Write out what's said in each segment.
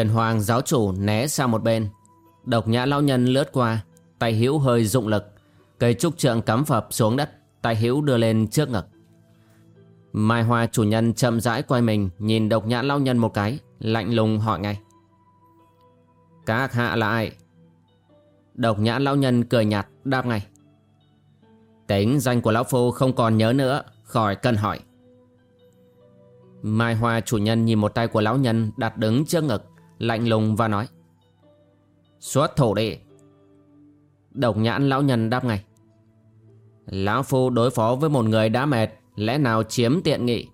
Huyền Hoàng giáo chủ né sang một bên. Độc nhã lão nhân lướt qua, Tay hữu hơi dụng lực, Cây trúc trượng cắm phập xuống đất, Tay hữu đưa lên trước ngực. Mai Hoa chủ nhân chậm rãi quay mình, Nhìn độc nhã lão nhân một cái, Lạnh lùng hỏi ngay. Các hạ là ai Độc nhã lão nhân cười nhạt, đáp ngay. Tính danh của lão phu không còn nhớ nữa, Khỏi cần hỏi. Mai Hoa chủ nhân nhìn một tay của lão nhân đặt đứng trước ngực. Lạnh lùng và nói, Xuất thủ đi. Độc nhãn lão nhân đáp ngay, Lão Phu đối phó với một người đã mệt, Lẽ nào chiếm tiện nghị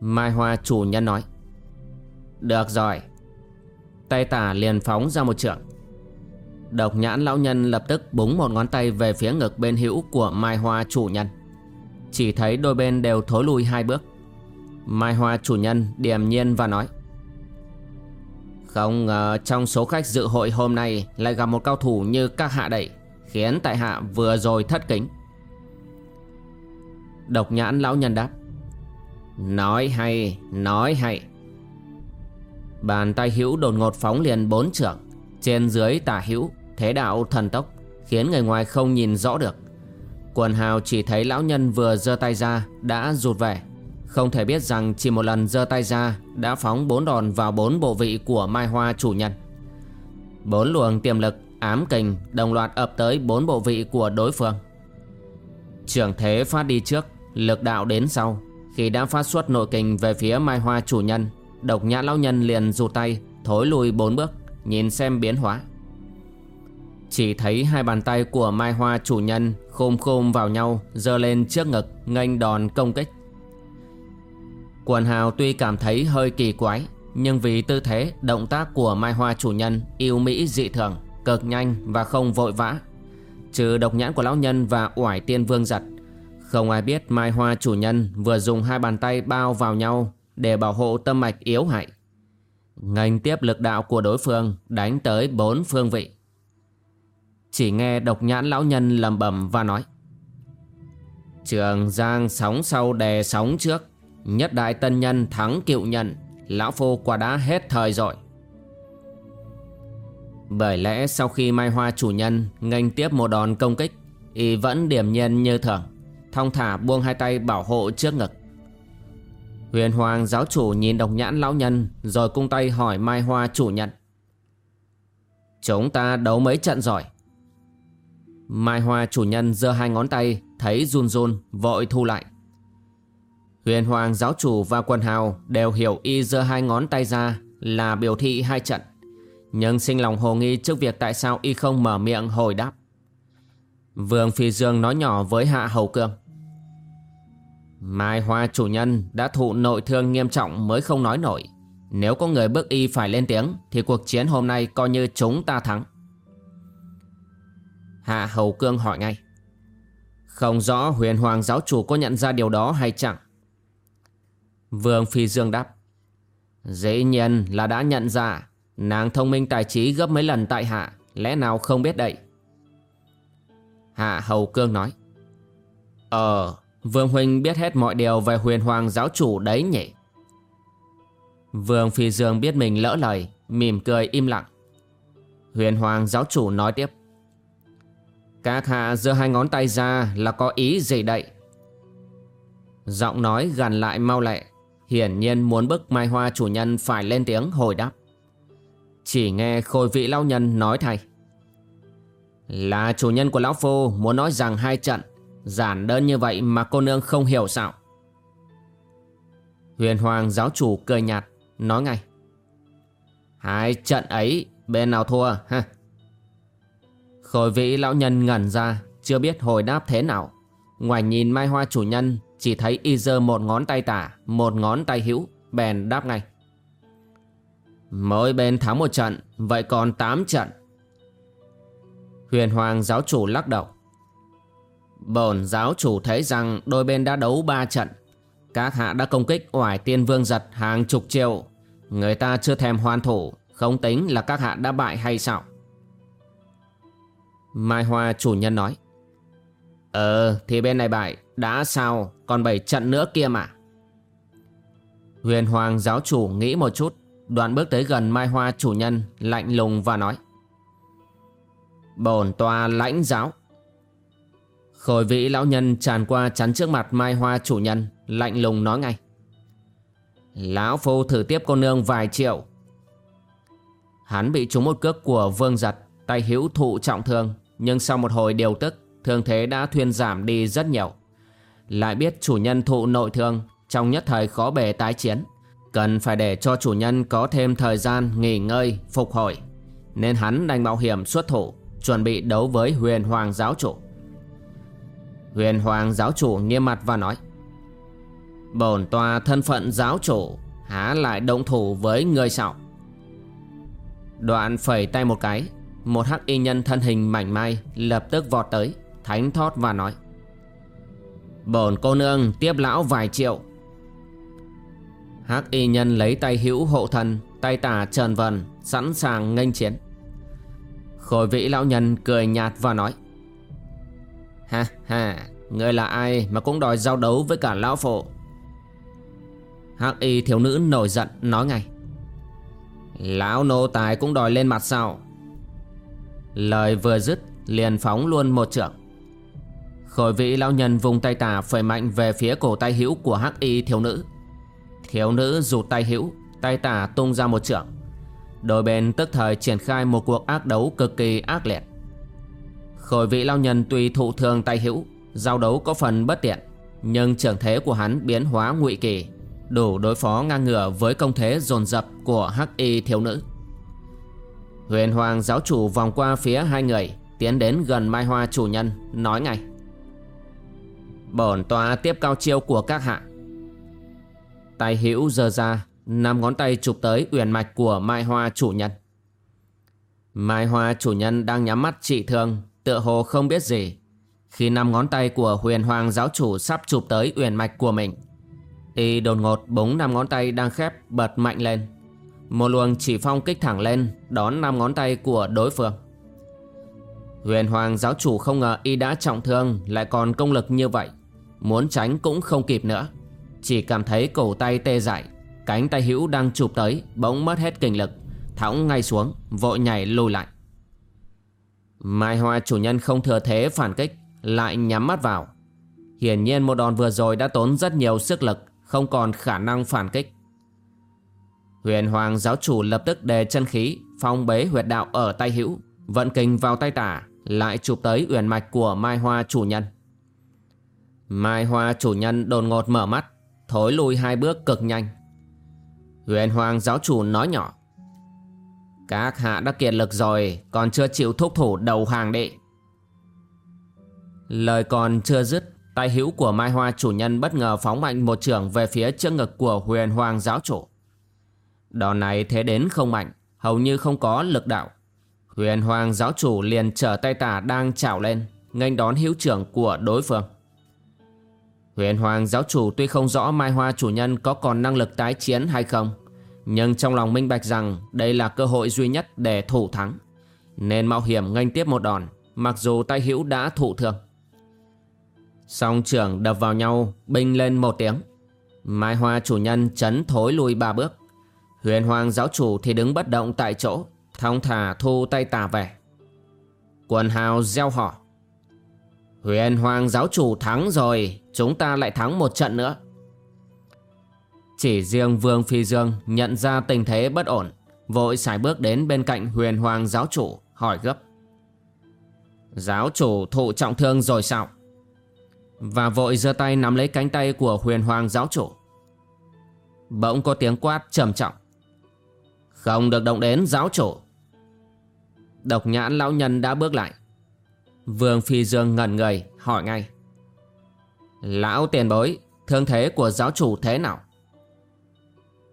Mai Hoa chủ nhân nói, Được rồi. Tay tả liền phóng ra một trượng. Độc nhãn lão nhân lập tức búng một ngón tay về phía ngực bên hữu của Mai Hoa chủ nhân. Chỉ thấy đôi bên đều thối lui hai bước. Mai Hoa chủ nhân điềm nhiên và nói không ngờ trong số khách dự hội hôm nay lại gặp một cao thủ như các hạ đẩy Khiến tại hạ vừa rồi thất kính. Độc nhãn lão nhân đáp Nói hay, nói hay. Bàn tay hữu đột ngột phóng liền bốn trưởng Trên dưới tả hữu, thế đạo thần tốc Khiến người ngoài không nhìn rõ được. Quần hào chỉ thấy lão nhân vừa giơ tay ra Đã rụt về không thể biết rằng chỉ một lần giơ tay ra đã phóng bốn đòn vào bốn bộ vị của Mai Hoa chủ nhân. Bốn luồng tiềm lực ám kình đồng loạt ập tới bốn bộ vị của đối phương. Trưởng thế phát đi trước, lực đạo đến sau. Khi đã phát xuất nội kình về phía Mai Hoa chủ nhân, độc nhã lão nhân liền rụt tay, thối lùi bốn bước, nhìn xem biến hóa. Chỉ thấy hai bàn tay của Mai Hoa chủ nhân khôm khôm vào nhau, giơ lên trước ngực, nghênh đòn công kích. Quần hào tuy cảm thấy hơi kỳ quái Nhưng vì tư thế, động tác của Mai Hoa chủ nhân yêu mỹ dị thường Cực nhanh và không vội vã. Trừ độc nhãn của lão nhân và oải tiên vương giật Không ai biết Mai Hoa chủ nhân vừa dùng hai bàn tay bao vào nhau Để bảo hộ tâm mạch yếu hại. Ngành tiếp lực đạo của đối phương đánh tới bốn phương vị. Chỉ nghe độc nhãn lão nhân lầm bầm và nói Trường Giang sóng sau đè sóng trước Nhất đại tân nhân thắng cựu nhân, Lão Phu quả đã hết thời rồi. Bởi lẽ sau khi Mai Hoa chủ nhân nghênh tiếp một đòn công kích, Y vẫn điểm nhiên như thường, Thong thả buông hai tay bảo hộ trước ngực. Huyền Hoàng giáo chủ nhìn độc nhãn lão nhân Rồi cung tay hỏi Mai Hoa chủ nhân. Chúng ta đấu mấy trận rồi? Mai Hoa chủ nhân giơ hai ngón tay, Thấy run run, vội thu lại. Huyền Hoàng giáo chủ và quần hào đều hiểu y giơ hai ngón tay ra là biểu thị hai trận. Nhưng sinh lòng hồ nghi trước việc tại sao y không mở miệng hồi đáp. Vương Phi Dương nói nhỏ với Hạ Hầu Cương. Mai Hoa chủ nhân đã thụ nội thương nghiêm trọng mới không nói nổi. Nếu có người bước y phải lên tiếng, thì cuộc chiến hôm nay coi như chúng ta thắng. Hạ Hầu Cương hỏi ngay. Không rõ huyền hoàng giáo chủ có nhận ra điều đó hay chẳng? Vương Phi Dương đáp. Dĩ nhiên là đã nhận ra, Nàng thông minh tài trí gấp mấy lần tại hạ, Lẽ nào không biết đậy Hạ Hầu Cương nói. Ờ Vương Huynh biết hết mọi điều về huyền hoàng giáo chủ đấy nhỉ? Vương Phi Dương biết mình lỡ lời, Mỉm cười im lặng. Huyền Hoàng giáo chủ nói tiếp. Các hạ giơ hai ngón tay ra là có ý gì đậy Giọng nói gần lại mau lẹ. Hiển nhiên muốn bức Mai Hoa chủ nhân phải lên tiếng hồi đáp. Chỉ nghe khôi vị lão nhân nói thay. Là chủ nhân của lão phu muốn nói rằng hai trận, Giản đơn như vậy mà cô nương không hiểu sao? Huyền Hoàng giáo chủ cười nhạt, Nói ngay. Hai trận ấy, bên nào thua, ha? Khôi vị lão nhân ngẩn ra, Chưa biết hồi đáp thế nào. Ngoài nhìn Mai Hoa chủ nhân chỉ thấy y giơ một ngón tay tả, Một ngón tay hữu, Bèn đáp ngay. Mỗi bên thắng một trận, Vậy còn 8 trận. Huyền Hoàng giáo chủ lắc đầu. Bổn giáo chủ thấy rằng đôi bên đã đấu 3 trận. Các hạ đã công kích oải tiên vương giật hàng chục triệu. Người ta chưa thèm hoàn thủ Không tính là các hạ đã bại hay sao? Mai Hoa chủ nhân nói. Ờ thì bên này bại. Đã sao? Còn 7 trận nữa kia mà. Huyền Hoàng giáo chủ nghĩ một chút, Đoạn bước tới gần Mai Hoa chủ nhân, Lạnh lùng và nói. Bổn tòa lãnh giáo. Khôi vĩ lão nhân tràn qua chắn trước mặt Mai Hoa chủ nhân, Lạnh lùng nói ngay. Lão phu thử tiếp cô nương vài triệu. Hắn bị trúng một cước của vương giật, Tay hữu thụ trọng thương, Nhưng sau một hồi điều tức, Thương thế đã thuyên giảm đi rất nhiều. Lại biết chủ nhân thụ nội thương Trong nhất thời khó bề tái chiến. Cần phải để cho chủ nhân có thêm thời gian nghỉ ngơi, phục hồi. Nên hắn đành mạo hiểm xuất thủ Chuẩn bị đấu với huyền hoàng giáo chủ. Huyền hoàng giáo chủ nghiêm mặt và nói Bổn tòa thân phận giáo chủ Há lại động thủ với người sạo Đoạn phẩy tay một cái Một hắc y nhân thân hình mảnh mai Lập tức vọt tới Thánh thót và nói Bổn cô nương tiếp lão vài triệu. Hắc y nhân lấy tay hữu hộ thân Tay tả trần vần Sẵn sàng nghênh chiến. Khôi vĩ lão nhân cười nhạt và nói, Ha ha Người là ai mà cũng đòi giao đấu với cả lão phụ Hắc y thiếu nữ nổi giận, nói ngay, Lão nô tài cũng đòi lên mặt sao? Lời vừa dứt, liền phóng luôn một trưởng khởi vị lão nhân vùng tay tả phẩy mạnh về phía cổ tay hữu của hắc y thiếu nữ. Thiếu nữ rụt tay hữu, Tay tả tung ra một trưởng Đôi bên tức thời triển khai một cuộc ác đấu cực kỳ ác liệt. Khởi vị lao nhân tuy thụ thương tay hữu, Giao đấu có phần bất tiện, Nhưng trưởng thế của hắn biến hóa ngụy kỳ, Đủ đối phó ngang ngửa với công thế dồn dập của hắc y thiếu nữ. Huyền Hoàng giáo chủ vòng qua phía hai người, Tiến đến gần Mai Hoa chủ nhân, Nói ngay. Bổn tòa tiếp cao chiêu của các hạ. Tay hữu giơ ra, năm ngón tay chụp tới uyển mạch của Mai Hoa chủ nhân. Mai Hoa chủ nhân đang nhắm mắt trị thương, Tựa hồ không biết gì, Khi năm ngón tay của huyền hoàng giáo chủ Sắp chụp tới uyển mạch của mình. Y đột ngột búng năm ngón tay đang khép bật mạnh lên. Một luồng chỉ phong kích thẳng lên, Đón năm ngón tay của đối phương. Huyền hoàng giáo chủ không ngờ y đã trọng thương, Lại còn công lực như vậy. Muốn tránh cũng không kịp nữa. Chỉ cảm thấy cổ tay tê dại, Cánh tay hữu đang chụp tới, Bỗng mất hết kinh lực, Thõng ngay xuống, Vội nhảy lùi lại. Mai Hoa chủ nhân không thừa thế phản kích, Lại nhắm mắt vào. Hiển nhiên một đòn vừa rồi đã tốn rất nhiều sức lực, Không còn khả năng phản kích. Huyền Hoàng giáo chủ lập tức đề chân khí, Phong bế huyệt đạo ở tay hữu, Vận kinh vào tay tả Lại chụp tới uyển mạch của Mai Hoa chủ nhân. Mai Hoa chủ nhân đột ngột mở mắt Thối lùi hai bước cực nhanh Huyền Hoàng giáo chủ nói nhỏ Các hạ đã kiệt lực rồi Còn chưa chịu thúc thủ đầu hàng đệ Lời còn chưa dứt Tay hữu của Mai Hoa chủ nhân bất ngờ phóng mạnh một trường về phía trước ngực của huyền hoàng giáo chủ. Đòn này thế đến không mạnh, hầu như không có lực đạo. Huyền hoàng giáo chủ liền trở tay tả đang chảo lên, nghênh đón hữu trưởng của đối phương. Huyền hoàng giáo chủ tuy không rõ Mai Hoa chủ nhân có còn năng lực tái chiến hay không, nhưng trong lòng minh bạch rằng đây là cơ hội duy nhất để thủ thắng. Nên mạo hiểm nghênh tiếp một đòn, mặc dù tay hữu đã thụ thương. Song trưởng đập vào nhau Binh lên một tiếng Mai hoa chủ nhân chấn thối lùi ba bước Huyền hoàng giáo chủ thì đứng bất động tại chỗ Thong thả thu tay tà về Quần hào gieo họ Huyền hoàng giáo chủ thắng rồi, Chúng ta lại thắng một trận nữa. Chỉ riêng Vương Phi Dương nhận ra tình thế bất ổn, Vội xài bước đến bên cạnh huyền hoàng giáo chủ, Hỏi gấp. Giáo chủ thụ trọng thương rồi sao? Và vội giơ tay nắm lấy cánh tay của huyền hoàng giáo chủ. Bỗng có tiếng quát trầm trọng. Không được động đến, giáo chủ. Độc nhãn lão nhân đã bước lại. Vương Phi Dương ngẩn người, hỏi ngay. Lão tiền bối, Thương thế của giáo chủ thế nào?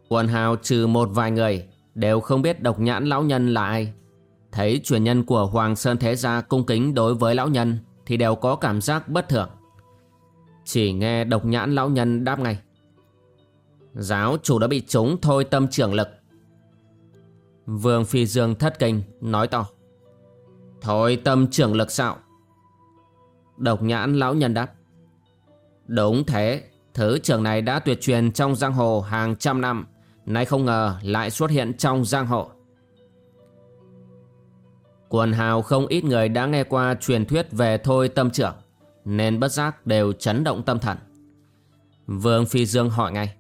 Quần hào trừ một vài người, Đều không biết độc nhãn lão nhân là ai. Thấy truyền nhân của Hoàng Sơn Thế Gia cung kính đối với lão nhân, Thì đều có cảm giác bất thường. Chỉ nghe độc nhãn lão nhân đáp ngay. Giáo chủ đã bị trúng thôi tâm trưởng lực. Vương Phi Dương thất kinh, nói to. Thôi tâm trưởng lực sao? Độc nhãn lão nhân đáp. Đúng thế, Thứ trưởng này đã tuyệt truyền trong giang hồ hàng trăm năm, Nay không ngờ lại xuất hiện trong giang hồ. Quần hào không ít người đã nghe qua truyền thuyết về thôi tâm trưởng, Nên bất giác đều chấn động tâm thần. Vương Phi Dương hỏi ngay.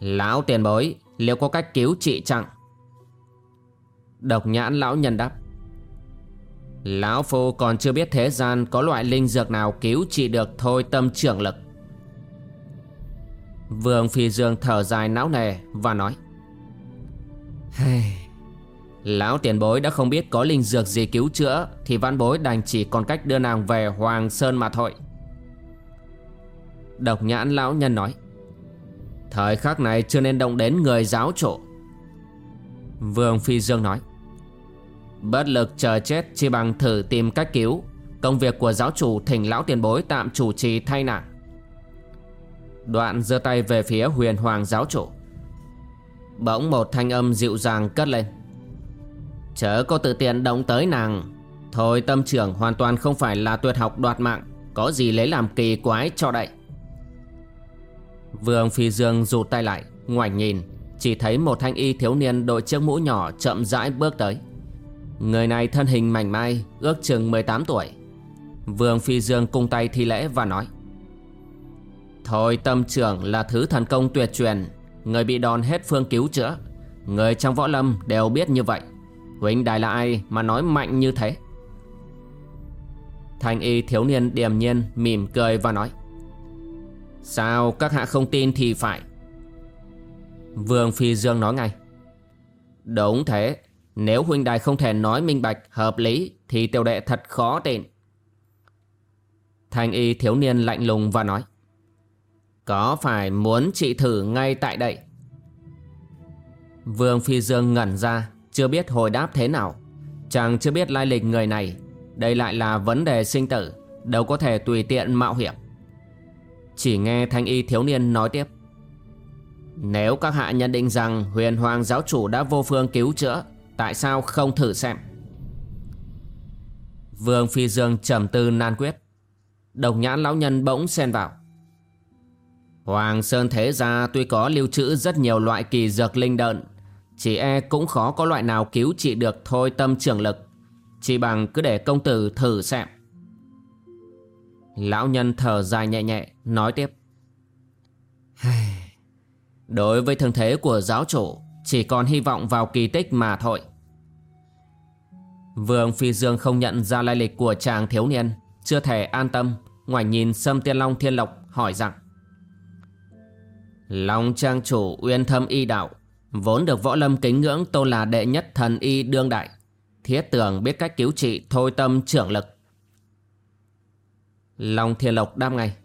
Lão tiền bối, Liệu có cách cứu trị chẳng Độc nhãn lão nhân đáp. Lão Phu còn chưa biết thế gian có loại linh dược nào cứu trị được thôi tâm trưởng lực. Vương Phi Dương thở dài não nề và nói hey, Lão tiền bối đã không biết có linh dược gì cứu chữa Thì văn bối đành chỉ còn cách đưa nàng về Hoàng Sơn mà thôi. Độc nhãn lão nhân nói Thời khắc này chưa nên động đến người giáo chủ. Vương Phi Dương nói Bất lực chờ chết chỉ bằng thử tìm cách cứu. Công việc của giáo chủ thỉnh lão tiền bối tạm chủ trì thay nàng Đoạn giơ tay về phía huyền hoàng giáo chủ. Bỗng một thanh âm dịu dàng cất lên. Chớ có tự tiện động tới nàng. Thôi tâm trưởng, hoàn toàn không phải là tuyệt học đoạt mạng. Có gì lấy làm kỳ quái cho đậy. Vương Phi Dương rụt tay lại, Ngoảnh nhìn. Chỉ thấy một thanh y thiếu niên đội chiếc mũ nhỏ chậm rãi bước tới. Người này thân hình mảnh mai, Ước chừng 18 tuổi. Vương Phi Dương cung tay thi lễ và nói, Thôi tâm trưởng là thứ thần công tuyệt truyền, Người bị đòn hết phương cứu chữa. Người trong võ lâm đều biết như vậy. Huynh đài là ai mà nói mạnh như thế? Thanh y thiếu niên điềm nhiên mỉm cười và nói, Sao các hạ không tin thì phải? Vương Phi Dương nói ngay, Đúng thế nếu huynh đài không thể nói minh bạch, hợp lý, Thì tiểu đệ thật khó tin. Thanh y thiếu niên lạnh lùng và nói, Có phải muốn trị thử ngay tại đây? Vương Phi Dương ngẩn ra, Chưa biết hồi đáp thế nào. Chàng chưa biết lai lịch người này. Đây lại là vấn đề sinh tử, Đâu có thể tùy tiện mạo hiểm. Chỉ nghe thanh y thiếu niên nói tiếp, Nếu các hạ nhận định rằng huyền hoàng giáo chủ đã vô phương cứu chữa Tại sao không thử xem? Vương Phi Dương trầm tư nan quyết. Độc nhãn lão nhân bỗng xen vào. Hoàng Sơn Thế Gia tuy có lưu trữ rất nhiều loại kỳ dược linh đợn, Chỉ e cũng khó có loại nào cứu trị được thôi tâm trưởng lực. Chỉ bằng cứ để công tử thử xem. Lão nhân thở dài nhẹ nhẹ, Nói tiếp. Đối với thương thế của giáo chủ chỉ còn hy vọng vào kỳ tích mà thôi. Vương Phi Dương không nhận ra lai lịch của chàng thiếu niên, Chưa thể an tâm Ngoài nhìn Sâm Tiên Long Thiên Lộc, hỏi rằng, Long trang chủ uyên thâm y đạo, Vốn được võ lâm kính ngưỡng tôn là đệ nhất thần y đương đại, Thiết tưởng biết cách cứu trị thôi tâm trưởng lực. Long Thiên Lộc đáp ngay,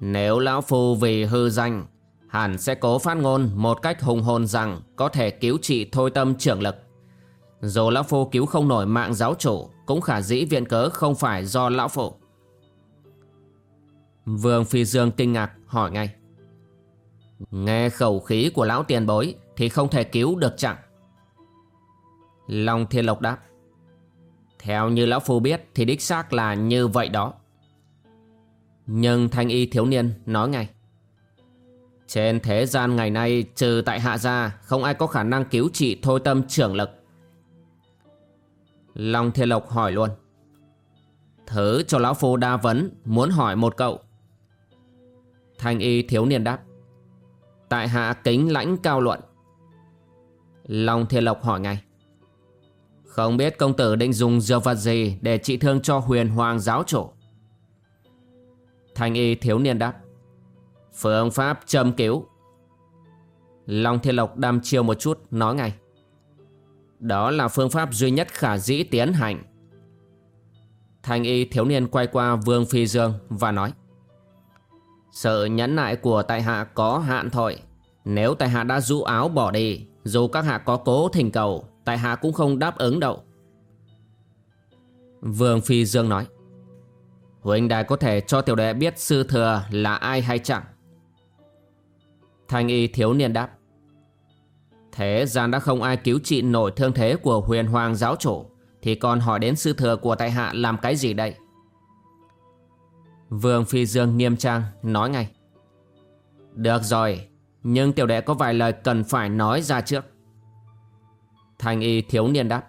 Nếu Lão Phu vì hư danh Hẳn sẽ cố phát ngôn một cách hùng hồn rằng Có thể cứu trị thôi tâm trưởng lực. Dù Lão Phu cứu không nổi mạng giáo chủ, Cũng khả dĩ viện cớ không phải do Lão Phu. Vương Phi Dương kinh ngạc hỏi ngay. Nghe khẩu khí của Lão tiền bối Thì không thể cứu được chẳng? Long Thiên Lộc đáp. Theo như Lão Phu biết Thì đích xác là như vậy đó. Nhưng thanh y thiếu niên nói ngay. Trên thế gian ngày nay, trừ tại hạ gia, Không ai có khả năng cứu trị thôi tâm trưởng lực. Long Thiên Lộc hỏi luôn. Thứ cho lão phu đa vấn Muốn hỏi một cậu. Thanh y thiếu niên đáp. Tại hạ kính lãnh cao luận. Long Thiên Lộc hỏi ngay. Không biết công tử định dùng dược vật gì Để trị thương cho huyền hoàng giáo chủ? Thanh y thiếu niên đáp. Phương pháp châm cứu. Long Thiên Lộc đam chiêu một chút, nói ngay. Đó là phương pháp duy nhất khả dĩ tiến hành. Thanh y thiếu niên quay qua Vương Phi Dương và nói. Sự nhẫn nại của tại hạ có hạn thôi. Nếu tại hạ đã rũ áo bỏ đi, Dù các hạ có cố thỉnh cầu, Tại hạ cũng không đáp ứng đâu. Vương Phi Dương nói. Huynh đài có thể cho tiểu đệ biết sư thừa là ai hay chẳng? Thanh y thiếu niên đáp. Thế gian đã không ai cứu trị nổi thương thế của huyền hoàng giáo chủ, Thì còn hỏi đến sư thừa của tại hạ làm cái gì đây? Vương Phi Dương nghiêm trang nói ngay. Được rồi, Nhưng tiểu đệ có vài lời cần phải nói ra trước. Thanh y thiếu niên đáp.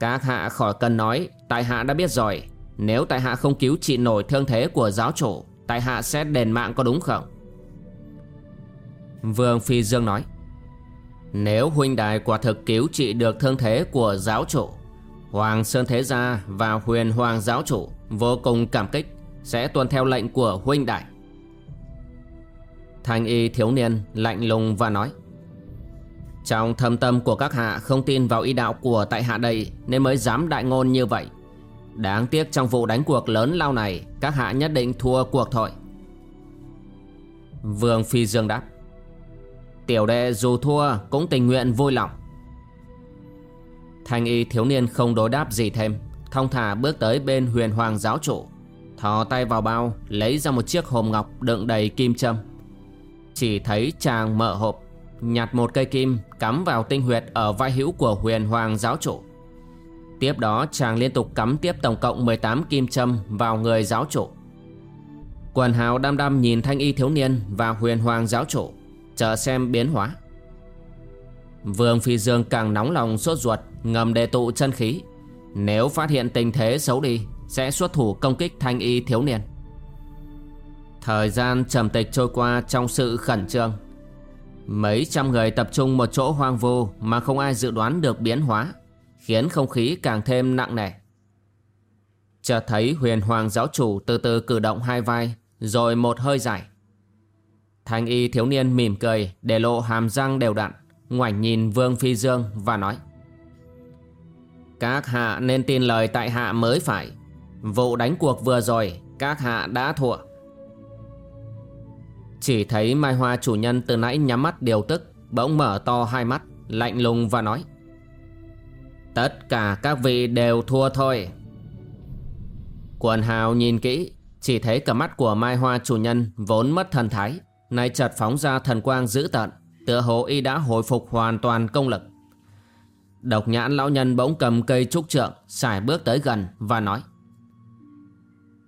Các hạ khỏi cần nói, Tại hạ đã biết rồi. Nếu tại hạ không cứu trị nổi thương thế của giáo chủ, Tại hạ sẽ đền mạng có đúng không? Vương Phi Dương nói, Nếu huynh đài quả thực cứu trị được thương thế của giáo chủ, Hoàng Sơn Thế Gia và huyền Hoàng giáo chủ Vô cùng cảm kích, Sẽ tuân theo lệnh của huynh đại Thanh y thiếu niên lạnh lùng và nói, Trong thâm tâm của các hạ không tin vào ý đạo của tại hạ đây Nên mới dám đại ngôn như vậy. Đáng tiếc trong vụ đánh cuộc lớn lao này, Các hạ nhất định thua cuộc thôi. Vương Phi Dương đáp Tiểu đệ dù thua cũng tình nguyện vui lòng. Thanh y thiếu niên không đối đáp gì thêm, Thong thả bước tới bên huyền hoàng giáo chủ, Thò tay vào bao, Lấy ra một chiếc hòm ngọc đựng đầy kim châm. Chỉ thấy chàng mở hộp, Nhặt một cây kim Cắm vào tinh huyệt ở vai hữu của huyền hoàng giáo chủ. Tiếp đó chàng liên tục cắm tiếp tổng cộng 18 kim châm vào người giáo chủ. Quần hào đăm đăm nhìn thanh y thiếu niên và huyền hoàng giáo chủ. Chờ xem biến hóa. Vương Phi Dương càng nóng lòng sốt ruột, Ngầm đề tụ chân khí. Nếu phát hiện tình thế xấu đi, Sẽ xuất thủ công kích thanh y thiếu niên. Thời gian trầm tịch trôi qua trong sự khẩn trương. Mấy trăm người tập trung một chỗ hoang vu Mà không ai dự đoán được biến hóa, Khiến không khí càng thêm nặng nề. Chợt thấy huyền hoàng giáo chủ từ từ cử động hai vai, Rồi một hơi dài. Thanh y thiếu niên mỉm cười, để lộ hàm răng đều đặn, ngoảnh nhìn Vương Phi Dương và nói, Các hạ nên tin lời tại hạ mới phải. Vụ đánh cuộc vừa rồi, các hạ đã thua. Chỉ thấy Mai Hoa chủ nhân từ nãy nhắm mắt điều tức, Bỗng mở to hai mắt, Lạnh lùng và nói, Tất cả các vị đều thua thôi. Quần hào nhìn kỹ, Chỉ thấy cả mắt của Mai Hoa chủ nhân Vốn mất thần thái. Nay chợt phóng ra thần quang dữ tợn, Tựa hồ y đã hồi phục hoàn toàn công lực. Độc nhãn lão nhân bỗng cầm cây trúc trượng, xài bước tới gần và nói,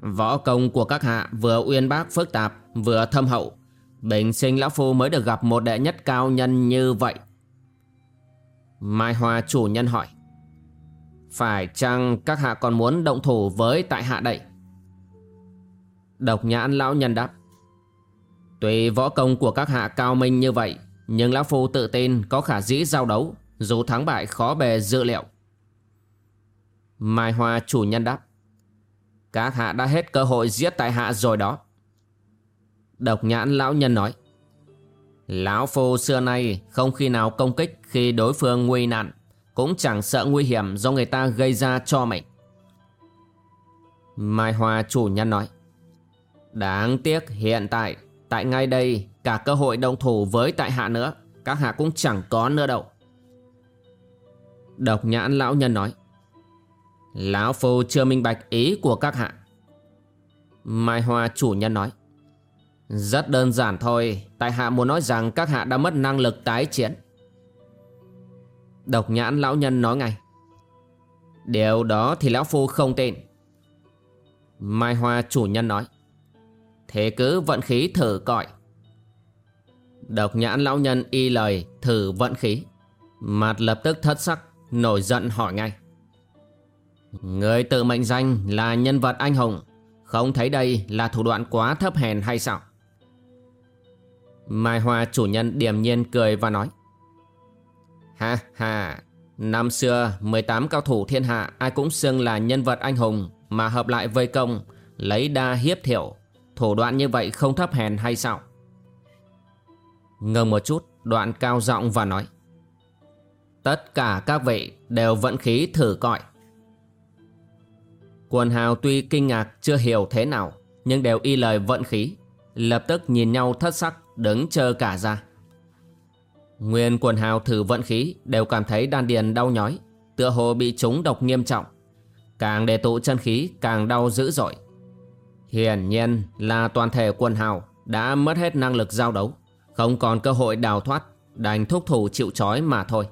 Võ công của các hạ vừa uyên bác phức tạp, Vừa thâm hậu. Bình sinh lão phu mới được gặp một đệ nhất cao nhân như vậy. Mai Hoa chủ nhân hỏi, Phải chăng các hạ còn muốn động thủ với tại hạ đây? Độc nhãn lão nhân đáp Tuy võ công của các hạ cao minh như vậy, Nhưng Lão Phu tự tin có khả dĩ giao đấu, Dù thắng bại khó bề dự liệu. Mai Hoa chủ nhân đáp, Các hạ đã hết cơ hội giết tại hạ rồi đó. Độc nhãn lão nhân nói, Lão Phu xưa nay không khi nào công kích khi đối phương nguy nạn, Cũng chẳng sợ nguy hiểm do người ta gây ra cho mình. Mai Hoa chủ nhân nói, Đáng tiếc hiện tại Tại ngay đây, cả cơ hội đồng thủ với tại hạ nữa. Các hạ cũng chẳng có nữa đâu. Độc nhãn lão nhân nói, Lão Phu chưa minh bạch ý của các hạ. Mai Hoa chủ nhân nói, Rất đơn giản thôi, Tại hạ muốn nói rằng các hạ đã mất năng lực tái chiến. Độc nhãn lão nhân nói ngay, Điều đó thì lão phu không tin. Mai Hoa chủ nhân nói Thế cứ vận khí thử coi. Độc nhãn lão nhân y lời thử vận khí. Mặt lập tức thất sắc, Nổi giận hỏi ngay. Người tự mệnh danh là nhân vật anh hùng, Không thấy đây là thủ đoạn quá thấp hèn hay sao? Mai Hoa chủ nhân điềm nhiên cười và nói. Ha ha, Năm xưa 18 cao thủ thiên hạ Ai cũng xưng là nhân vật anh hùng Mà hợp lại vây công, Lấy đa hiếp thiểu. Thủ đoạn như vậy không thấp hèn hay sao? Ngừng một chút, Đoạn cao giọng và nói. Tất cả các vị đều vận khí thử cõi Quần hào tuy kinh ngạc chưa hiểu thế nào, Nhưng đều y lời vận khí. Lập tức nhìn nhau thất sắc, Đứng chờ cả ra. Nguyên quần hào thử vận khí, Đều cảm thấy đan điền đau nhói, Tựa hồ bị trúng độc nghiêm trọng. Càng đề tụ chân khí, càng đau dữ dội. Hiển nhiên là toàn thể quân hào Đã mất hết năng lực giao đấu, Không còn cơ hội đào thoát, Đành thúc thủ chịu trói mà thôi.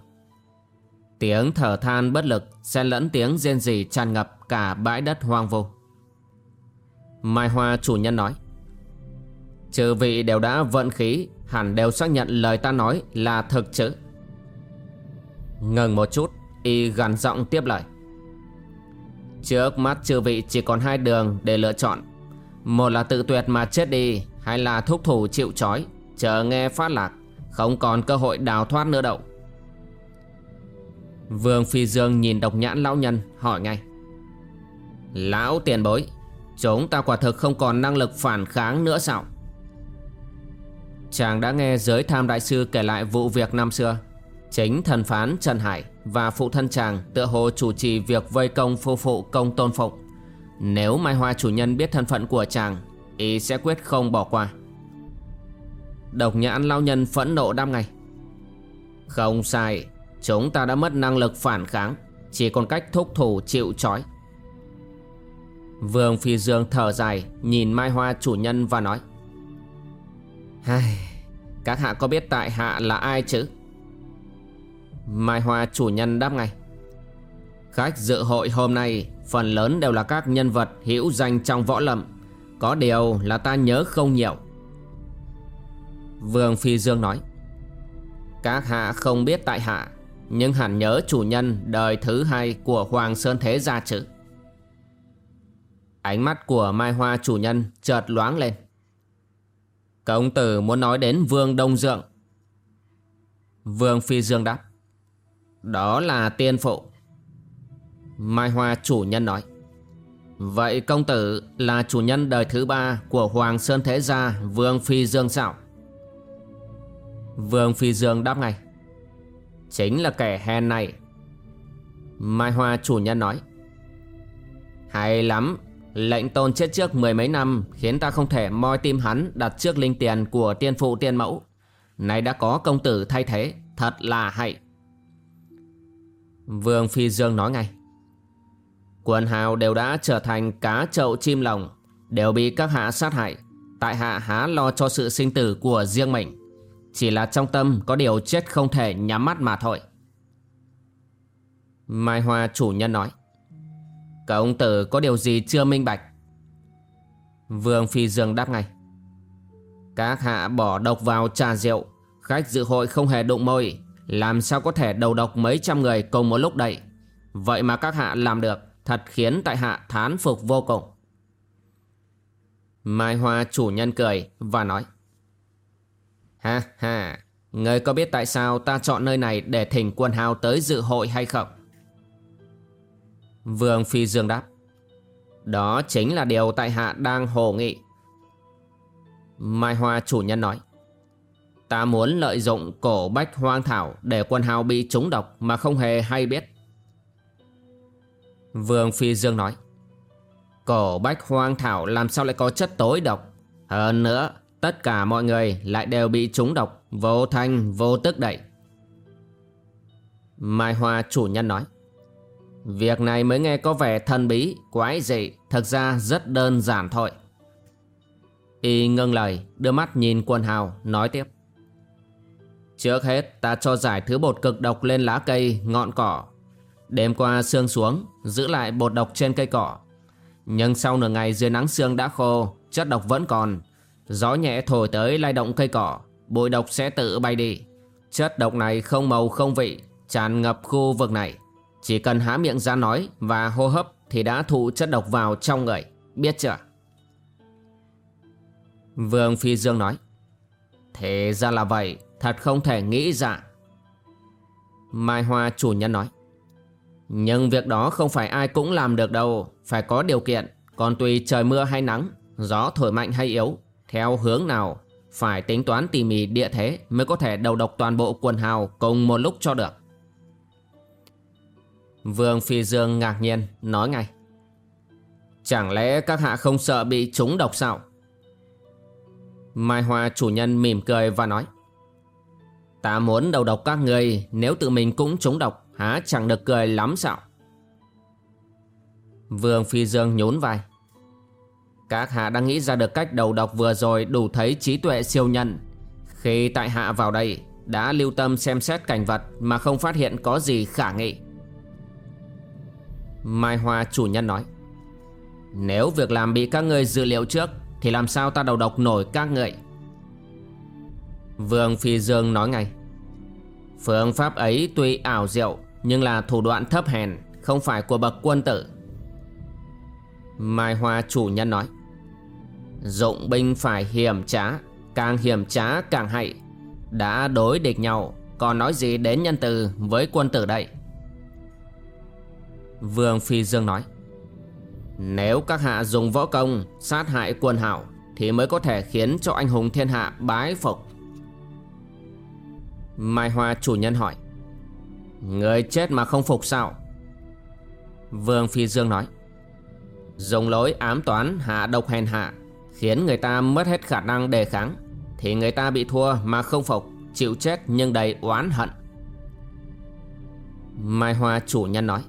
Tiếng thở than bất lực xen lẫn tiếng rên rỉ tràn ngập cả bãi đất hoang vô. Mai Hoa chủ nhân nói Trừ vị đều đã vận khí, Hẳn đều xác nhận lời ta nói là thực chứ. Ngừng một chút, Y gằn giọng tiếp lời, Trước mắt chư vị chỉ còn hai đường để lựa chọn. Một là tự tuyệt mà chết đi Hay là thúc thủ chịu trói. Chờ nghe phát lạc, Không còn cơ hội đào thoát nữa đâu. Vương Phi Dương nhìn độc nhãn lão nhân, hỏi ngay. Lão tiền bối, Chúng ta quả thực không còn năng lực phản kháng nữa sao? Chàng đã nghe giới tham đại sư kể lại vụ việc năm xưa. Chính thần phán Trần Hải và phụ thân chàng tựa hồ chủ trì việc vây công phu phụ công tôn phụng. Nếu Mai Hoa chủ nhân biết thân phận của chàng Y sẽ quyết không bỏ qua. Độc nhãn lao nhân phẫn nộ đam ngay. Không sai Chúng ta đã mất năng lực phản kháng Chỉ còn cách thúc thủ chịu trói. Vương Phi Dương thở dài Nhìn Mai Hoa chủ nhân và nói. Hai, Các hạ có biết tại hạ là ai chứ? Mai Hoa chủ nhân đáp ngay. Khách dự hội hôm nay Phần lớn đều là các nhân vật hữu danh trong võ lâm. Có điều là ta nhớ không nhiều. Vương Phi Dương nói, Các hạ không biết tại hạ, nhưng hẳn nhớ chủ nhân đời thứ hai của Hoàng Sơn Thế Gia chứ? Ánh mắt của Mai Hoa chủ nhân chợt loáng lên. Công tử muốn nói đến Vương Đông Dượng. Vương Phi Dương đáp, Đó là tiên phụ. Mai Hoa chủ nhân nói. Vậy công tử là chủ nhân đời thứ ba của Hoàng Sơn Thế Gia, Vương Phi Dương sao? Vương Phi Dương đáp ngay. Chính là kẻ hèn này. Mai Hoa chủ nhân nói. Hay lắm, Lệnh tôn chết trước mười mấy năm Khiến ta không thể moi tim hắn Đặt trước linh tiền của tiên phụ tiên mẫu. Nay đã có công tử thay thế, Thật là hay. Vương Phi Dương nói ngay. Quần hào đều đã trở thành cá trậu chim lồng Đều bị các hạ sát hại. Tại hạ há lo cho sự sinh tử của riêng mình. Chỉ là trong tâm có điều chết không thể nhắm mắt mà thôi. Mai Hoa chủ nhân nói Cả ông tử có điều gì chưa minh bạch? Vương Phi Dương đáp ngay, Các hạ bỏ độc vào trà rượu, Khách dự hội không hề đụng môi, Làm sao có thể đầu độc mấy trăm người cùng một lúc đấy Vậy mà các hạ làm được. Thật khiến tại hạ thán phục vô cùng Mai Hoa chủ nhân cười và nói Ha ha, người có biết tại sao ta chọn nơi này để thỉnh quân hào tới dự hội hay không? Vương Phi Dương đáp. Đó chính là điều tại hạ đang hồ nghị. Mai Hoa chủ nhân nói. Ta muốn lợi dụng cổ bách hoang thảo để quân hào bị trúng độc mà không hề hay biết. Vương Phi Dương nói. Cổ bách hoang thảo làm sao lại có chất tối độc? Hơn nữa, Tất cả mọi người lại đều bị trúng độc Vô thanh vô tức đẩy Mai Hoa chủ nhân nói Việc này mới nghe có vẻ thần bí Quái dị Thực ra rất đơn giản thôi Y ngưng lời Đưa mắt nhìn quân hào Nói tiếp Trước hết ta cho giải thứ bột cực độc lên lá cây Ngọn cỏ Đêm qua sương xuống Giữ lại bột độc trên cây cỏ Nhưng sau nửa ngày dưới nắng sương đã khô Chất độc vẫn còn Gió nhẹ thổi tới lay động cây cỏ bụi độc sẽ tự bay đi. Chất độc này không màu không vị, tràn ngập khu vực này. Chỉ cần há miệng ra nói và hô hấp thì đã thụ chất độc vào trong người, biết chưa? Vương Phi Dương nói. Thế ra là vậy, thật không thể nghĩ ra. Mai Hoa chủ nhân nói. Nhưng việc đó không phải ai cũng làm được đâu, phải có điều kiện. Còn tùy trời mưa hay nắng, gió thổi mạnh hay yếu, theo hướng nào, phải tính toán tỉ mỉ địa thế mới có thể đầu độc toàn bộ quần hào cùng một lúc cho được. Vương Phi Dương ngạc nhiên, nói ngay. Chẳng lẽ các hạ không sợ bị trúng độc sao? Mai Hoa chủ nhân mỉm cười và nói. Ta muốn đầu độc các người nếu tự mình cũng trúng độc há chẳng được cười lắm sao? Vương Phi Dương nhún vai. Các hạ đang nghĩ ra được cách đầu độc vừa rồi đủ thấy trí tuệ siêu nhân. Khi tại hạ vào đây, đã lưu tâm xem xét cảnh vật mà không phát hiện có gì khả nghị. Mai Hoa chủ nhân nói. Nếu việc làm bị các ngươi dự liệu trước, thì làm sao ta đầu độc nổi các ngươi? Vương Phi Dương nói ngay. Phương pháp ấy tuy ảo diệu, nhưng là thủ đoạn thấp hèn, không phải của bậc quân tử. Mai Hoa chủ nhân nói Dụng binh phải hiểm trá Càng hiểm trá càng hay Đã đối địch nhau Còn nói gì đến nhân từ với quân tử đây Vương Phi Dương nói Nếu các hạ dùng võ công Sát hại quân hảo Thì mới có thể khiến cho anh hùng thiên hạ bái phục Mai Hoa chủ nhân hỏi. Người chết mà không phục sao? Vương Phi Dương nói. Dùng lối ám toán hạ độc hèn hạ, Khiến người ta mất hết khả năng đề kháng, Thì người ta bị thua mà không phục, Chịu chết nhưng đầy oán hận. Mai Hoa chủ nhân nói.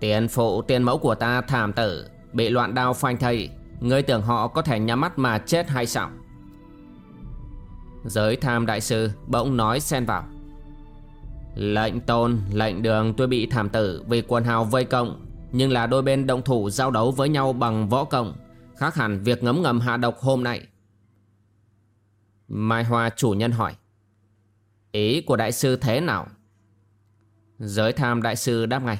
Tiền phụ, tiền mẫu của ta thảm tử, Bị loạn đao phanh thây, Ngươi tưởng họ có thể nhắm mắt mà chết hay sao? Giới tham đại sư bỗng nói xen vào. Lệnh tôn, lệnh đường tôi bị thảm tử vì quần hào vây cộng Nhưng là đôi bên động thủ giao đấu với nhau bằng võ công Khác hẳn việc ngấm ngầm hạ độc hôm nay. Mai Hoa chủ nhân hỏi Ý của đại sư thế nào? Giới tham đại sư đáp ngay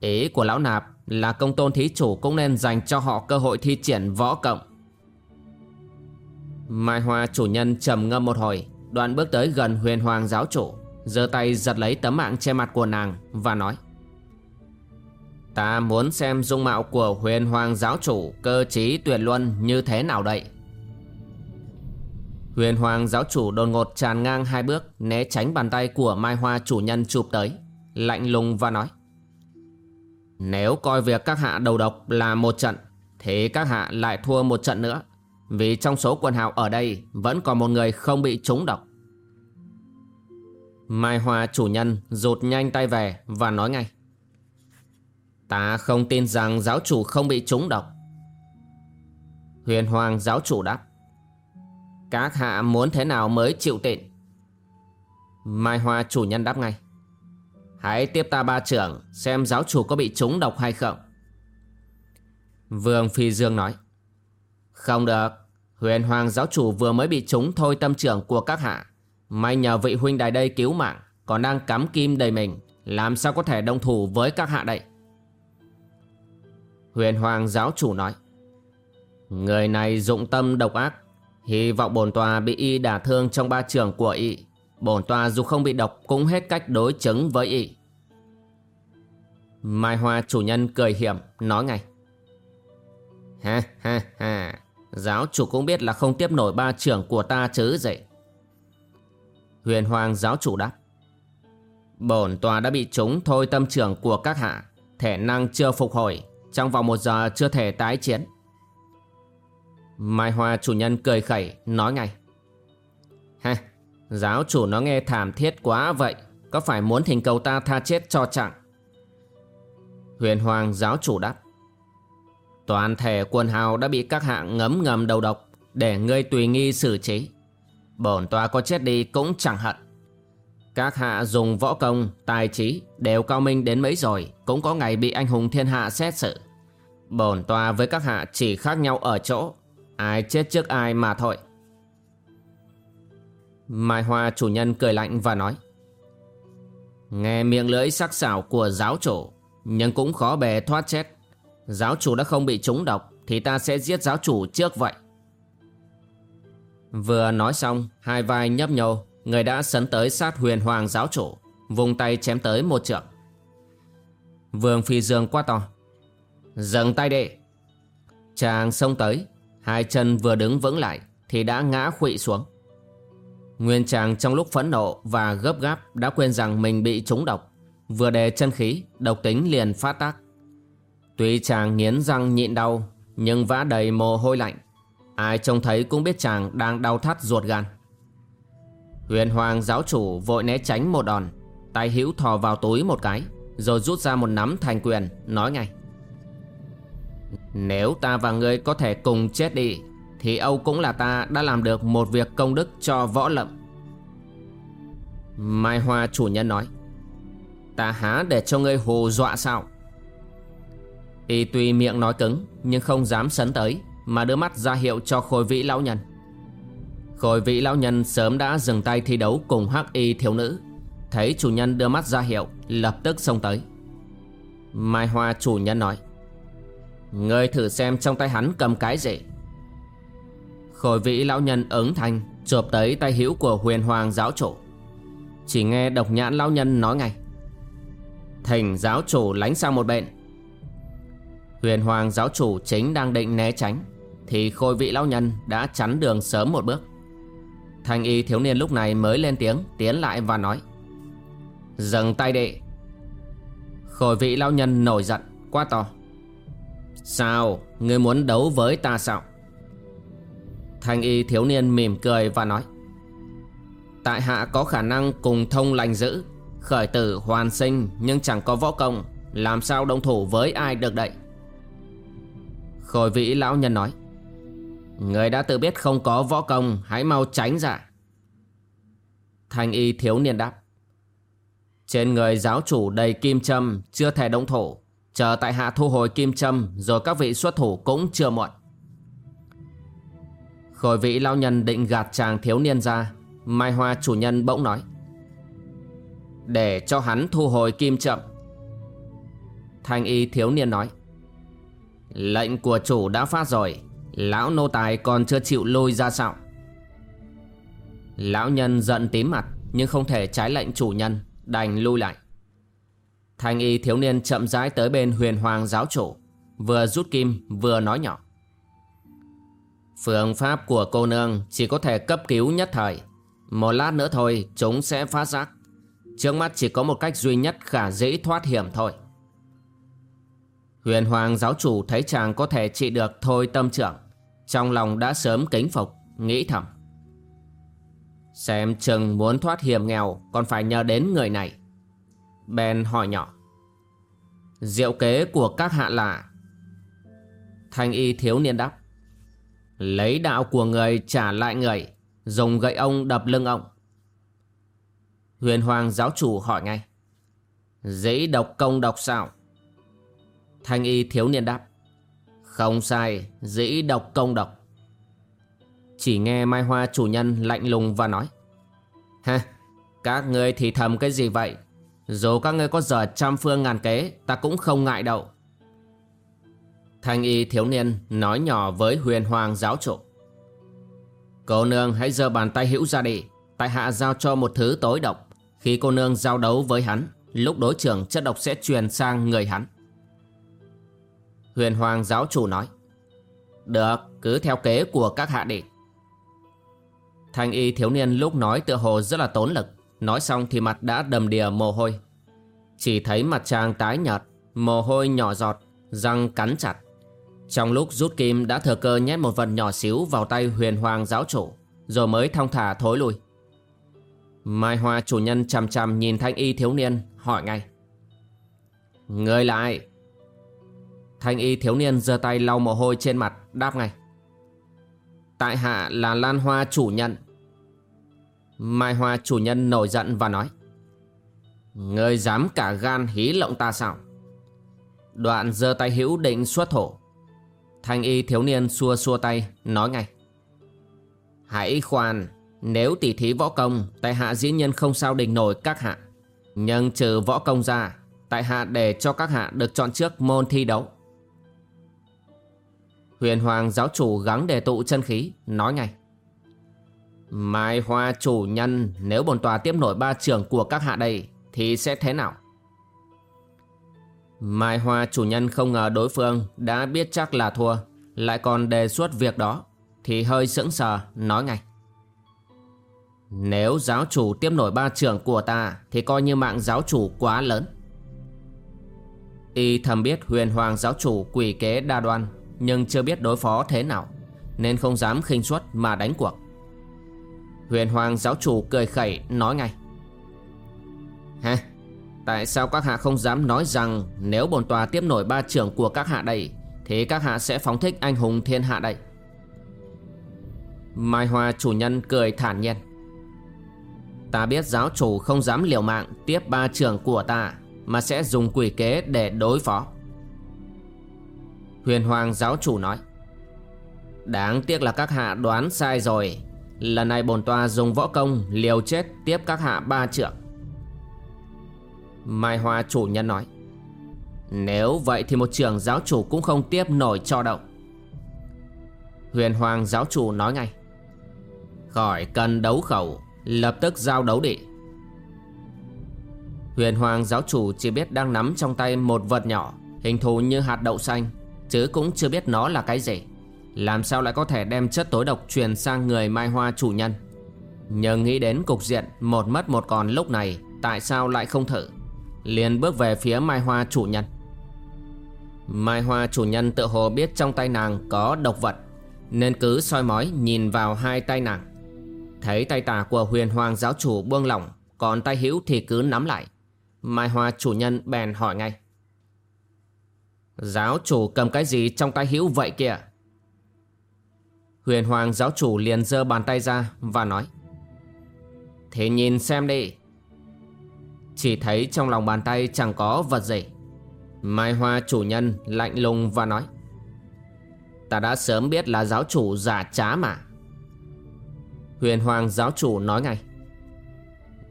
Ý của lão nạp là công tôn thí chủ cũng nên dành cho họ cơ hội thi triển võ cộng Mai Hoa chủ nhân trầm ngâm một hồi, Đoạn bước tới gần huyền hoàng giáo chủ, giơ tay giật lấy tấm mạng che mặt của nàng Và nói, Ta muốn xem dung mạo của huyền hoàng giáo chủ Cơ trí tuyệt luân như thế nào đây. Huyền hoàng giáo chủ đột ngột tràn ngang hai bước, Né tránh bàn tay của Mai Hoa chủ nhân chụp tới, Lạnh lùng và nói, Nếu coi việc các hạ đầu độc là một trận thế các hạ lại thua một trận nữa. Vì trong số quân hào ở đây Vẫn còn một người không bị trúng độc. Mai hòa chủ nhân rụt nhanh tay về và nói ngay. Ta không tin rằng giáo chủ không bị trúng độc. Huyền Hoàng giáo chủ đáp. Các hạ muốn thế nào mới chịu tịnh Mai Hoa chủ nhân đáp ngay. Hãy tiếp ta ba trưởng Xem giáo chủ có bị trúng độc hay không. Vương Phi Dương nói. Không được. Huyền Hoàng giáo chủ vừa mới bị trúng thôi tâm trưởng của các hạ. May nhờ vị huynh đài đây cứu mạng, Còn đang cắm kim đầy mình, Làm sao có thể đồng thủ với các hạ đây? Huyền Hoàng giáo chủ nói, Người này dụng tâm độc ác, Hy vọng bổn tòa bị y đả thương trong ba trường của y. Bổn tòa dù không bị độc cũng hết cách đối chứng với y. Mai Hoa chủ nhân cười hiểm, nói ngay, Ha ha ha. Giáo chủ cũng biết là không tiếp nổi ba trưởng của ta chứ gì Huyền Hoàng giáo chủ đáp. Bổn tòa đã bị trúng, thôi tâm trưởng của các hạ, Thể năng chưa phục hồi, trong vòng một giờ chưa thể tái chiến. Mai Hoa chủ nhân cười khẩy, nói ngay. Ha Giáo chủ nó nghe thảm thiết quá vậy, Có phải muốn thỉnh cầu ta tha chết cho chẳng Huyền Hoàng giáo chủ đáp. Toàn thể quân hào đã bị các hạng ngấm ngầm đầu độc Để ngươi tùy nghi xử trí. Bổn tòa có chết đi cũng chẳng hận. Các hạ dùng võ công, tài trí Đều cao minh đến mấy rồi Cũng có ngày bị anh hùng thiên hạ xét xử. Bổn tòa với các hạ chỉ khác nhau ở chỗ Ai chết trước ai mà thôi. Mai Hoa chủ nhân cười lạnh và nói Nghe miệng lưỡi sắc sảo của giáo chủ Nhưng cũng khó bề thoát chết. Giáo chủ đã không bị trúng độc Thì ta sẽ giết giáo chủ trước vậy Vừa nói xong Hai vai nhấp nhô Người đã sấn tới sát huyền hoàng giáo chủ Vùng tay chém tới một trượng Vương Phi Dương quá to Dừng tay đệ Chàng xông tới Hai chân vừa đứng vững lại Thì đã ngã khuỵu xuống Nguyên chàng trong lúc phẫn nộ và gấp gáp đã quên rằng mình bị trúng độc. Vừa đề chân khí, độc tính liền phát tác. Tuy chàng nghiến răng nhịn đau, nhưng vã đầy mồ hôi lạnh. Ai trông thấy cũng biết chàng đang đau thắt ruột gan. Huyền Hoàng giáo chủ vội né tránh một đòn, tay hữu thò vào túi một cái, rồi rút ra một nắm thành quyền, nói ngay. Nếu ta và ngươi có thể cùng chết đi thì Âu cũng là ta đã làm được một việc công đức cho võ lậm Mai Hoa chủ nhân nói Ta há để cho ngươi hù dọa sao Y tuy miệng nói cứng, Nhưng không dám sấn tới, Mà đưa mắt ra hiệu cho khôi vĩ lão nhân. Khôi vĩ lão nhân sớm đã dừng tay thi đấu cùng hắc y thiếu nữ. Thấy chủ nhân đưa mắt ra hiệu, Lập tức xông tới. Mai Hoa chủ nhân nói, Ngươi thử xem trong tay hắn cầm cái gì. Khôi vĩ lão nhân ứng thanh, Chộp tới tay hữu của huyền hoàng giáo chủ. Chỉ nghe độc nhãn lão nhân nói ngay Thành giáo chủ lánh sang một bên. Huyền hoàng giáo chủ chính đang định né tránh, Thì khôi vị lão nhân đã chắn đường sớm một bước. Thanh y thiếu niên lúc này mới lên tiếng, Tiến lại và nói, Dừng tay đệ Khôi vị lão nhân nổi giận Quá to, Sao, Ngươi muốn đấu với ta sao? Thanh y thiếu niên mỉm cười và nói, Tại hạ có khả năng cùng thông lành dữ, Khởi tử hoàn sinh nhưng chẳng có võ công, Làm sao đồng thủ với ai được đậy Khôi vĩ lão nhân nói, Người đã tự biết không có võ công, Hãy mau tránh ra. Thanh y thiếu niên đáp, Trên người giáo chủ đầy kim châm, Chưa thể động thủ. Chờ tại hạ thu hồi kim châm, Rồi các vị xuất thủ cũng chưa muộn. Khôi vị lão nhân định gạt chàng thiếu niên ra, Mai Hoa chủ nhân bỗng nói, Để cho hắn thu hồi kim chậm Thanh y thiếu niên nói Lệnh của chủ đã phát rồi Lão nô tài còn chưa chịu lôi ra sao Lão nhân giận tím mặt, Nhưng không thể trái lệnh chủ nhân, Đành lui lại Thanh y thiếu niên chậm rãi tới bên huyền hoàng giáo chủ, Vừa rút kim, vừa nói nhỏ Phương pháp của cô nương chỉ có thể cấp cứu nhất thời. Một lát nữa thôi, chúng sẽ phát giác. Trước mắt chỉ có một cách duy nhất khả dĩ thoát hiểm thôi. Huyền Hoàng giáo chủ thấy chàng có thể trị được thôi tâm trưởng. Trong lòng đã sớm kính phục, nghĩ thầm. Xem chừng muốn thoát hiểm nghèo còn phải nhờ đến người này. Ben hỏi nhỏ. Diệu kế của các hạ là... Thanh y thiếu niên đáp. Lấy đạo của người trả lại người Dùng gậy ông đập lưng ông Huyền Hoàng giáo chủ hỏi ngay Dĩ độc công độc sao Thanh y thiếu niên đáp Không sai Dĩ độc công độc Chỉ nghe Mai Hoa chủ nhân lạnh lùng và nói Ha Các ngươi thì thầm cái gì vậy Dù các ngươi có giờ trăm phương ngàn kế Ta cũng không ngại đâu Thanh y thiếu niên nói nhỏ với huyền hoàng giáo chủ. Cô nương hãy giơ bàn tay hữu ra đi. Tại hạ giao cho một thứ tối độc. Khi cô nương giao đấu với hắn, lúc đối trưởng chất độc sẽ truyền sang người hắn. Huyền hoàng giáo chủ nói. Được, cứ theo kế của các hạ đệ Thanh y thiếu niên lúc nói tựa hồ rất là tốn lực. Nói xong thì mặt đã đầm đìa mồ hôi. Chỉ thấy mặt chàng tái nhợt, mồ hôi nhỏ giọt, răng cắn chặt. Trong lúc rút kim đã thừa cơ nhét một vật nhỏ xíu vào tay huyền hoàng giáo chủ Rồi mới thong thả thối lui Mai Hoa chủ nhân chằm chằm nhìn thanh y thiếu niên hỏi ngay Người là ai? Thanh y thiếu niên giơ tay lau mồ hôi trên mặt, đáp ngay. Tại hạ là Lan Hoa chủ nhân. Mai Hoa chủ nhân nổi giận và nói, Ngươi dám cả gan hí lộng ta sao? Đoạn giơ tay hữu định xuất thổ. Thanh y thiếu niên xua xua tay, Nói ngay, Hãy khoan, Nếu tỉ thí võ công, Tại hạ dĩ nhiên không sao địch nổi các hạ. Nhưng trừ võ công ra, Tại hạ để cho các hạ được chọn trước môn thi đấu. Huyền Hoàng giáo chủ gắng đề tụ chân khí, Nói ngay. Mai Hoa chủ nhân, Nếu bồn tòa tiếp nổi ba trưởng của các hạ đây, Thì sẽ thế nào? Mai Hoa chủ nhân không ngờ đối phương Đã biết chắc là thua, Lại còn đề xuất việc đó, Thì hơi sững sờ, nói ngay. Nếu giáo chủ tiếp nổi ba trưởng của ta, Thì coi như mạng giáo chủ quá lớn. Y thầm biết huyền hoàng giáo chủ quỷ kế đa đoan nhưng chưa biết đối phó thế nào, Nên không dám khinh suất mà đánh cuộc. Huyền hoàng giáo chủ cười khẩy nói ngay. Ha Tại sao các hạ không dám nói rằng Nếu bổn tòa tiếp nổi ba trưởng của các hạ đây, Thì các hạ sẽ phóng thích anh hùng thiên hạ đây? Mai Hoa chủ nhân cười thản nhiên. Ta biết giáo chủ không dám liều mạng Tiếp ba trưởng của ta, mà sẽ dùng quỷ kế để đối phó. Huyền Hoàng giáo chủ nói. Đáng tiếc là các hạ đoán sai rồi. Lần này bồn tòa dùng võ công liều chết tiếp các hạ ba trượng. Mai Hoa chủ nhân nói. Nếu vậy thì một trưởng giáo chủ cũng không tiếp nổi cho đâu. Huyền Hoàng giáo chủ nói ngay. Khỏi cần đấu khẩu, Lập tức giao đấu đi. Huyền Hoàng giáo chủ chỉ biết đang nắm trong tay một vật nhỏ, Hình thù như hạt đậu xanh. Chứ cũng chưa biết nó là cái gì. Làm sao lại có thể đem chất tối độc truyền sang người Mai Hoa chủ nhân? Nhờ nghĩ đến cục diện một mất một còn lúc này, Tại sao lại không thử? Liền bước về phía Mai Hoa chủ nhân. Mai Hoa chủ nhân tự hồ biết trong tay nàng có độc vật, Nên cứ soi mói nhìn vào hai tay nàng. Thấy tay tả của huyền hoàng giáo chủ buông lỏng, Còn tay hữu thì cứ nắm lại. Mai Hoa chủ nhân bèn hỏi ngay. Giáo chủ cầm cái gì trong tay hữu vậy kìa? Huyền Hoàng giáo chủ liền giơ bàn tay ra và nói, Thế nhìn xem đi. Chỉ thấy trong lòng bàn tay chẳng có vật gì. Mai Hoa chủ nhân lạnh lùng và nói, Ta đã sớm biết là giáo chủ giả trá mà. Huyền Hoàng giáo chủ nói ngay,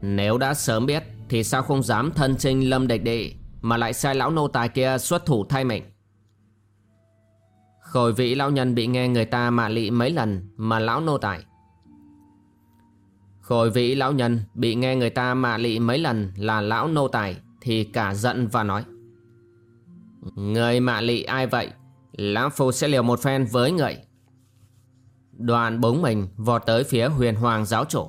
Nếu đã sớm biết thì sao không dám thân trinh lâm địch đệ mà lại sai lão nô tài kia xuất thủ thay mình. Khổi vị lão nhân bị nghe người ta mạ lị mấy lần Mà lão nô tài. Khổi vị lão nhân bị nghe người ta mạ lị mấy lần là lão nô tài Thì cả giận và nói, Người mạ lị ai vậy? Lão phu sẽ liều một phen với người. Đoàn bống mình vọt tới phía huyền hoàng giáo chủ.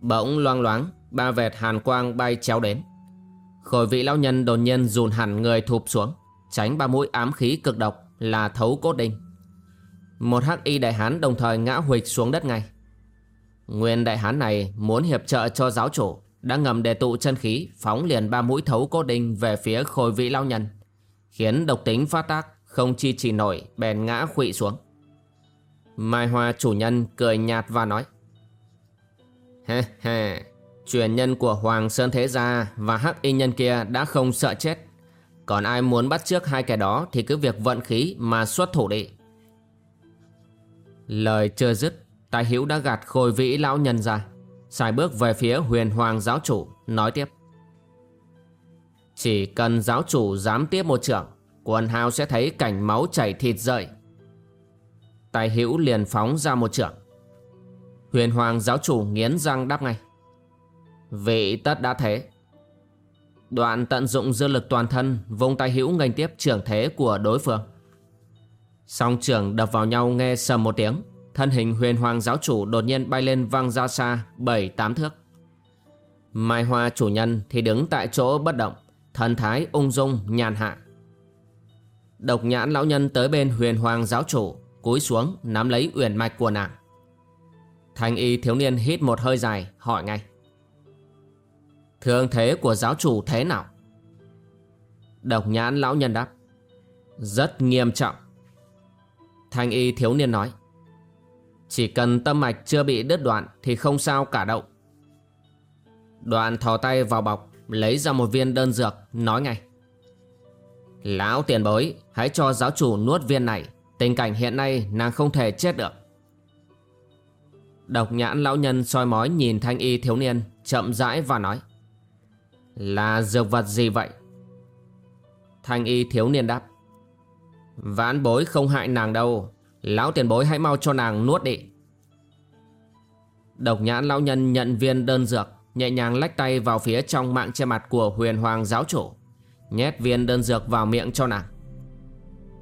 Bỗng loang loáng, Ba vệt hàn quang bay chéo đến. Khổi vị lão nhân đột nhiên dùn hẳn người thụp xuống, Tránh ba mũi ám khí cực độc là thấu cốt đinh. Một hắc y đại hán đồng thời ngã huịch xuống đất ngay. Nguyên đại hán này muốn hiệp trợ cho giáo chủ, Đã ngầm đề tụ chân khí, Phóng liền ba mũi thấu cốt đinh về phía khôi vị lão nhân, Khiến độc tính phát tác, Không chi chỉ nổi, bèn ngã khụy xuống. Mai Hoa chủ nhân cười nhạt và nói Ha ha Truyền nhân của Hoàng Sơn Thế Gia và Hắc Y Nhân kia đã không sợ chết. Còn ai muốn bắt trước hai kẻ đó thì cứ việc vận khí mà xuất thủ đi. Lời chưa dứt, tài hữu đã gạt khôi vĩ lão nhân ra. Xài bước về phía huyền hoàng giáo chủ, nói tiếp. Chỉ cần giáo chủ dám tiếp một trưởng, quần hào sẽ thấy cảnh máu chảy thịt rơi. Tài hữu liền phóng ra một trưởng. Huyền hoàng giáo chủ nghiến răng đáp ngay. Vị tất đã thế. Đoạn tận dụng dư lực toàn thân, Vung tay hữu nghênh tiếp trưởng thế của đối phương. Song trưởng đập vào nhau nghe sầm một tiếng, Thân hình huyền hoàng giáo chủ đột nhiên bay lên văng ra xa bảy, tám thước. Mai hoa chủ nhân thì đứng tại chỗ bất động, Thần thái ung dung, nhàn hạ. Độc nhãn lão nhân tới bên huyền hoàng giáo chủ, Cúi xuống nắm lấy uyển mạch của nàng. Thanh y thiếu niên hít một hơi dài, hỏi ngay. Thương thế của giáo chủ thế nào? Độc nhãn lão nhân đáp, Rất nghiêm trọng. Thanh y thiếu niên nói, Chỉ cần tâm mạch chưa bị đứt đoạn Thì không sao cả đâu. Đoạn thò tay vào bọc, Lấy ra một viên đơn dược, Nói ngay, Lão tiền bối, Hãy cho giáo chủ nuốt viên này, Tình cảnh hiện nay nàng không thể chết được. Độc nhãn lão nhân soi mói nhìn thanh y thiếu niên, Chậm rãi và nói là dược vật gì vậy? Thanh y thiếu niên đáp. Vãn bối không hại nàng đâu. Lão tiền bối hãy mau cho nàng nuốt đi. Độc nhãn lão nhân nhận viên đơn dược, Nhẹ nhàng lách tay vào phía trong mạng che mặt của huyền hoàng giáo chủ, Nhét viên đơn dược vào miệng cho nàng.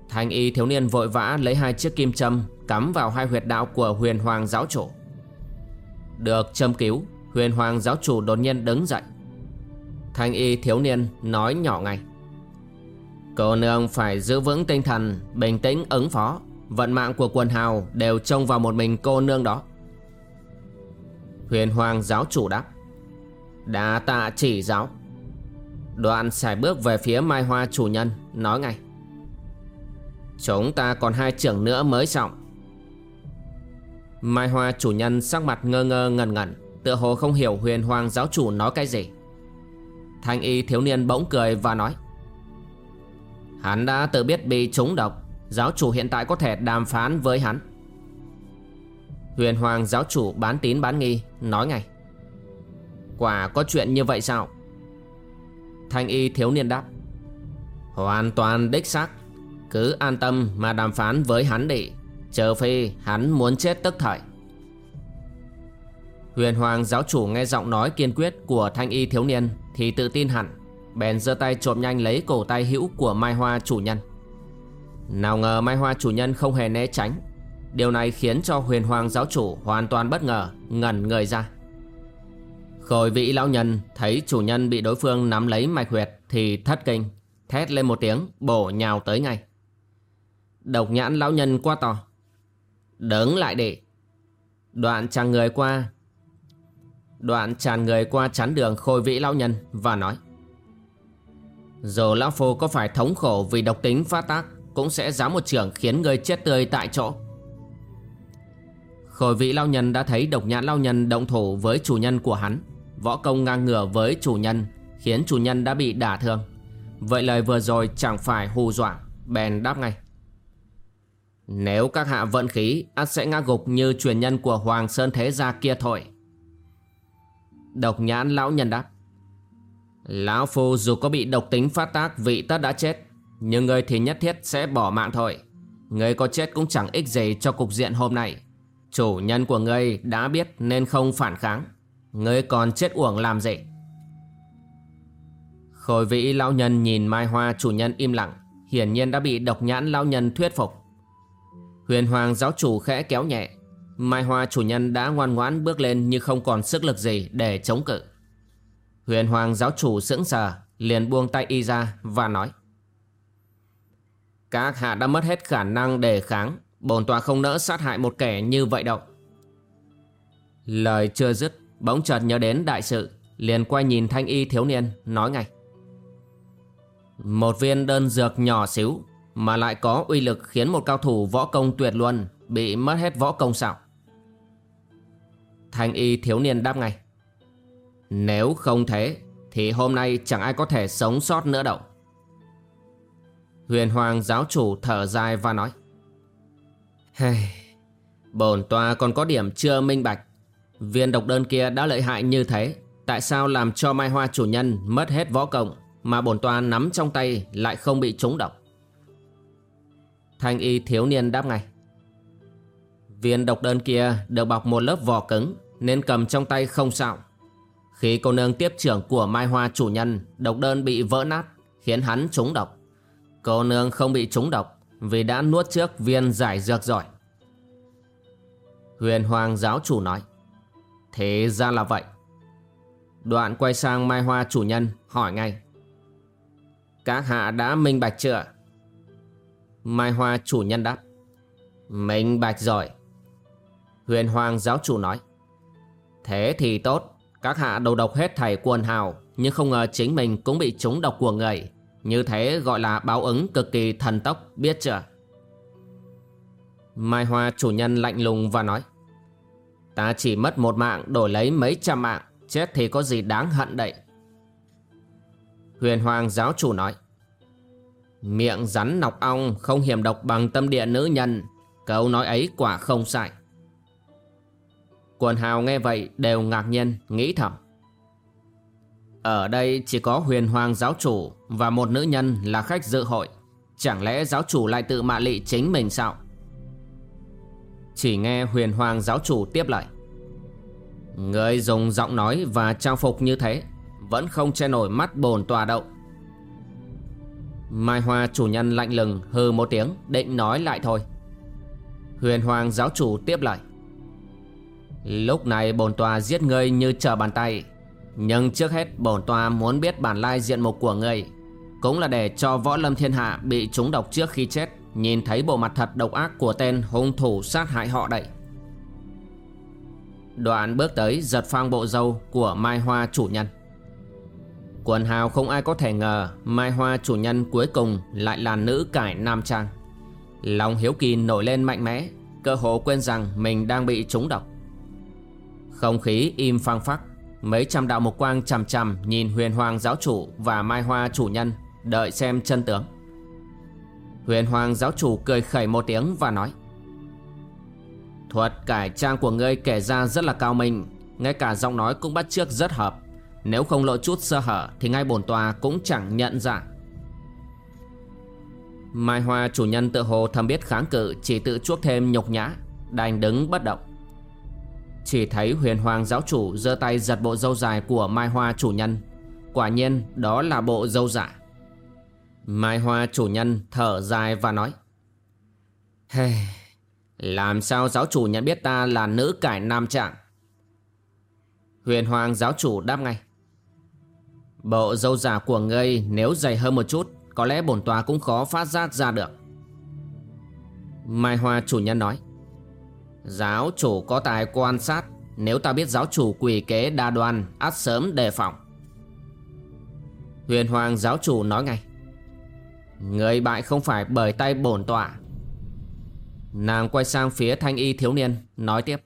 Thanh y thiếu niên vội vã lấy hai chiếc kim châm, Cắm vào hai huyệt đạo của huyền hoàng giáo chủ. Được châm cứu, Huyền hoàng giáo chủ đột nhiên đứng dậy. Thanh y thiếu niên nói nhỏ ngay. Cô nương phải giữ vững tinh thần, Bình tĩnh ứng phó. Vận mạng của quần hào đều trông vào một mình cô nương đó. Huyền hoàng giáo chủ đáp. Đã tạ chỉ giáo. Đoạn xài bước về phía Mai Hoa chủ nhân, Nói ngay. Chúng ta còn hai trưởng nữa mới xong. Mai Hoa chủ nhân sắc mặt ngơ ngơ ngẩn ngẩn, Tựa hồ không hiểu huyền hoàng giáo chủ nói cái gì. Thanh y thiếu niên bỗng cười và nói, Hắn đã tự biết bị trúng độc. Giáo chủ hiện tại có thể đàm phán với hắn. Huyền hoàng giáo chủ bán tín bán nghi, Nói ngay, Quả có chuyện như vậy sao? Thanh y thiếu niên đáp, Hoàn toàn đích xác. Cứ an tâm mà đàm phán với hắn đi Chờ phi hắn muốn chết tức thời. Huyền hoàng giáo chủ nghe giọng nói kiên quyết của thanh y thiếu niên thì tự tin hẳn. Bèn giơ tay trộm nhanh lấy cổ tay hữu của Mai Hoa chủ nhân. Nào ngờ Mai Hoa chủ nhân không hề né tránh. Điều này khiến cho huyền hoàng giáo chủ hoàn toàn bất ngờ, Ngẩn người ra. Khôi vị lão nhân thấy chủ nhân bị đối phương nắm lấy mạch huyệt Thì thất kinh, Thét lên một tiếng, bổ nhào tới ngay. Độc nhãn lão nhân quá to, Đứng lại để Đoạn chàng người qua Đoạn tràn người qua chắn đường khôi vĩ lão nhân Và nói, Dù lão phu có phải thống khổ vì độc tính phát tác, Cũng sẽ dám một trưởng khiến người chết tươi tại chỗ. Khôi vĩ lão nhân đã thấy độc nhãn lão nhân động thủ với chủ nhân của hắn. Võ công ngang ngửa với chủ nhân, Khiến chủ nhân đã bị đả thương. Vậy lời vừa rồi chẳng phải hù dọa, Bèn đáp ngay, Nếu các hạ vận khí, ắt sẽ ngã gục như truyền nhân của Hoàng Sơn Thế Gia kia thôi. Độc nhãn lão nhân đáp. Lão phu dù có bị độc tính phát tác, vị tất đã chết. Nhưng người thì nhất thiết sẽ bỏ mạng thôi. Người có chết cũng chẳng ích gì cho cục diện hôm nay. Chủ nhân của ngươi đã biết nên không phản kháng. Ngươi còn chết uổng làm gì? Khôi vĩ lão nhân nhìn Mai Hoa chủ nhân im lặng. Hiển nhiên đã bị độc nhãn lão nhân thuyết phục. Huyền hoàng giáo chủ khẽ kéo nhẹ. Mai Hoa chủ nhân đã ngoan ngoãn bước lên như không còn sức lực gì để chống cự. Huyền Hoàng giáo chủ sững sờ, liền buông tay y ra và nói. Các hạ đã mất hết khả năng đề kháng, bổn tòa không nỡ sát hại một kẻ như vậy đâu. Lời chưa dứt, bỗng chợt nhớ đến đại sự, liền quay nhìn thanh y thiếu niên, nói ngay. Một viên đơn dược nhỏ xíu mà lại có uy lực khiến một cao thủ võ công tuyệt luân bị mất hết võ công sao? Thanh y thiếu niên đáp ngay. Nếu không thế Thì hôm nay chẳng ai có thể sống sót nữa đâu. Huyền hoàng giáo chủ thở dài và nói. Hey, Bổn tòa còn có điểm chưa minh bạch. Viên độc đơn kia đã lợi hại như thế Tại sao làm cho Mai Hoa chủ nhân mất hết võ công Mà bổn tòa nắm trong tay lại không bị trúng độc? Thanh y thiếu niên đáp ngay. Viên độc đơn kia được bọc một lớp vỏ cứng nên cầm trong tay không sao. Khi cô nương tiếp trưởng của Mai Hoa chủ nhân, độc đơn bị vỡ nát, khiến hắn trúng độc. Cô nương không bị trúng độc vì đã nuốt trước viên giải dược giỏi. Huyền Hoàng giáo chủ nói, thế ra là vậy. Đoạn quay sang Mai Hoa chủ nhân hỏi ngay. Các hạ đã minh bạch chưa? Mai Hoa chủ nhân đáp. Minh bạch rồi. Huyền Hoàng giáo chủ nói. Thế thì tốt, các hạ đầu độc hết thầy quần hào, nhưng không ngờ chính mình cũng bị trúng độc của người. Như thế gọi là báo ứng cực kỳ thần tốc, biết chưa? Mai Hoa chủ nhân lạnh lùng và nói Ta chỉ mất một mạng đổi lấy mấy trăm mạng, chết thì có gì đáng hận đậy. Huyền Hoàng giáo chủ nói Miệng rắn nọc ong không hiểm độc bằng tâm địa nữ nhân Câu nói ấy quả không sai Quần hào nghe vậy đều ngạc nhiên, nghĩ thầm. Ở đây chỉ có huyền hoàng giáo chủ Và một nữ nhân là khách dự hội. Chẳng lẽ giáo chủ lại tự mạ lị chính mình sao? Chỉ nghe huyền hoàng giáo chủ tiếp lại Người dùng giọng nói và trang phục như thế Vẫn không che nổi mắt bồn tòa đậu Mai Hoa chủ nhân lạnh lừng hừ một tiếng, định nói lại thôi. Huyền Hoàng giáo chủ tiếp lại Lúc này bổn tòa giết ngươi như trở bàn tay. Nhưng trước hết bổn tòa muốn biết bản lai diện mục của ngươi. Cũng là để cho võ lâm thiên hạ bị trúng độc trước khi chết, Nhìn thấy bộ mặt thật độc ác của tên hung thủ sát hại họ đậy Đoạn bước tới giật phang bộ dâu của Mai Hoa chủ nhân. Quần hào không ai có thể ngờ Mai Hoa chủ nhân cuối cùng lại là nữ cải nam trang. Lòng hiếu kỳ nổi lên mạnh mẽ, Cơ hồ quên rằng mình đang bị trúng độc. Không khí im phăng phắc. Mấy trăm đạo mục quang chằm chằm Nhìn huyền hoàng giáo chủ và Mai Hoa chủ nhân, Đợi xem chân tướng. Huyền hoàng giáo chủ cười khẩy một tiếng và nói, Thuật cải trang của ngươi kể ra rất là cao minh, Ngay cả giọng nói cũng bắt chước rất hợp. Nếu không lộ chút sơ hở Thì ngay bổn tòa cũng chẳng nhận ra. Mai Hoa chủ nhân tự hồ thầm biết kháng cự Chỉ tự chuốc thêm nhục nhã, Đành đứng bất động. Chỉ thấy huyền hoàng giáo chủ giơ tay giật bộ dâu dài của Mai Hoa chủ nhân. Quả nhiên đó là bộ dâu giả dạ. Mai Hoa chủ nhân thở dài và nói Hey, làm sao giáo chủ nhận biết ta là nữ cải nam trạng? Huyền hoàng giáo chủ đáp ngay Bộ dâu giả dạ của ngươi nếu dày hơn một chút Có lẽ bổn tòa cũng khó phát giác ra được. Mai Hoa chủ nhân nói Giáo chủ có tài quan sát. Nếu ta biết giáo chủ quỷ kế đa đoan ắt sớm đề phòng. Huyền hoàng giáo chủ nói ngay, Người bại không phải bởi tay bổn tòa Nàng quay sang phía thanh y thiếu niên, Nói tiếp,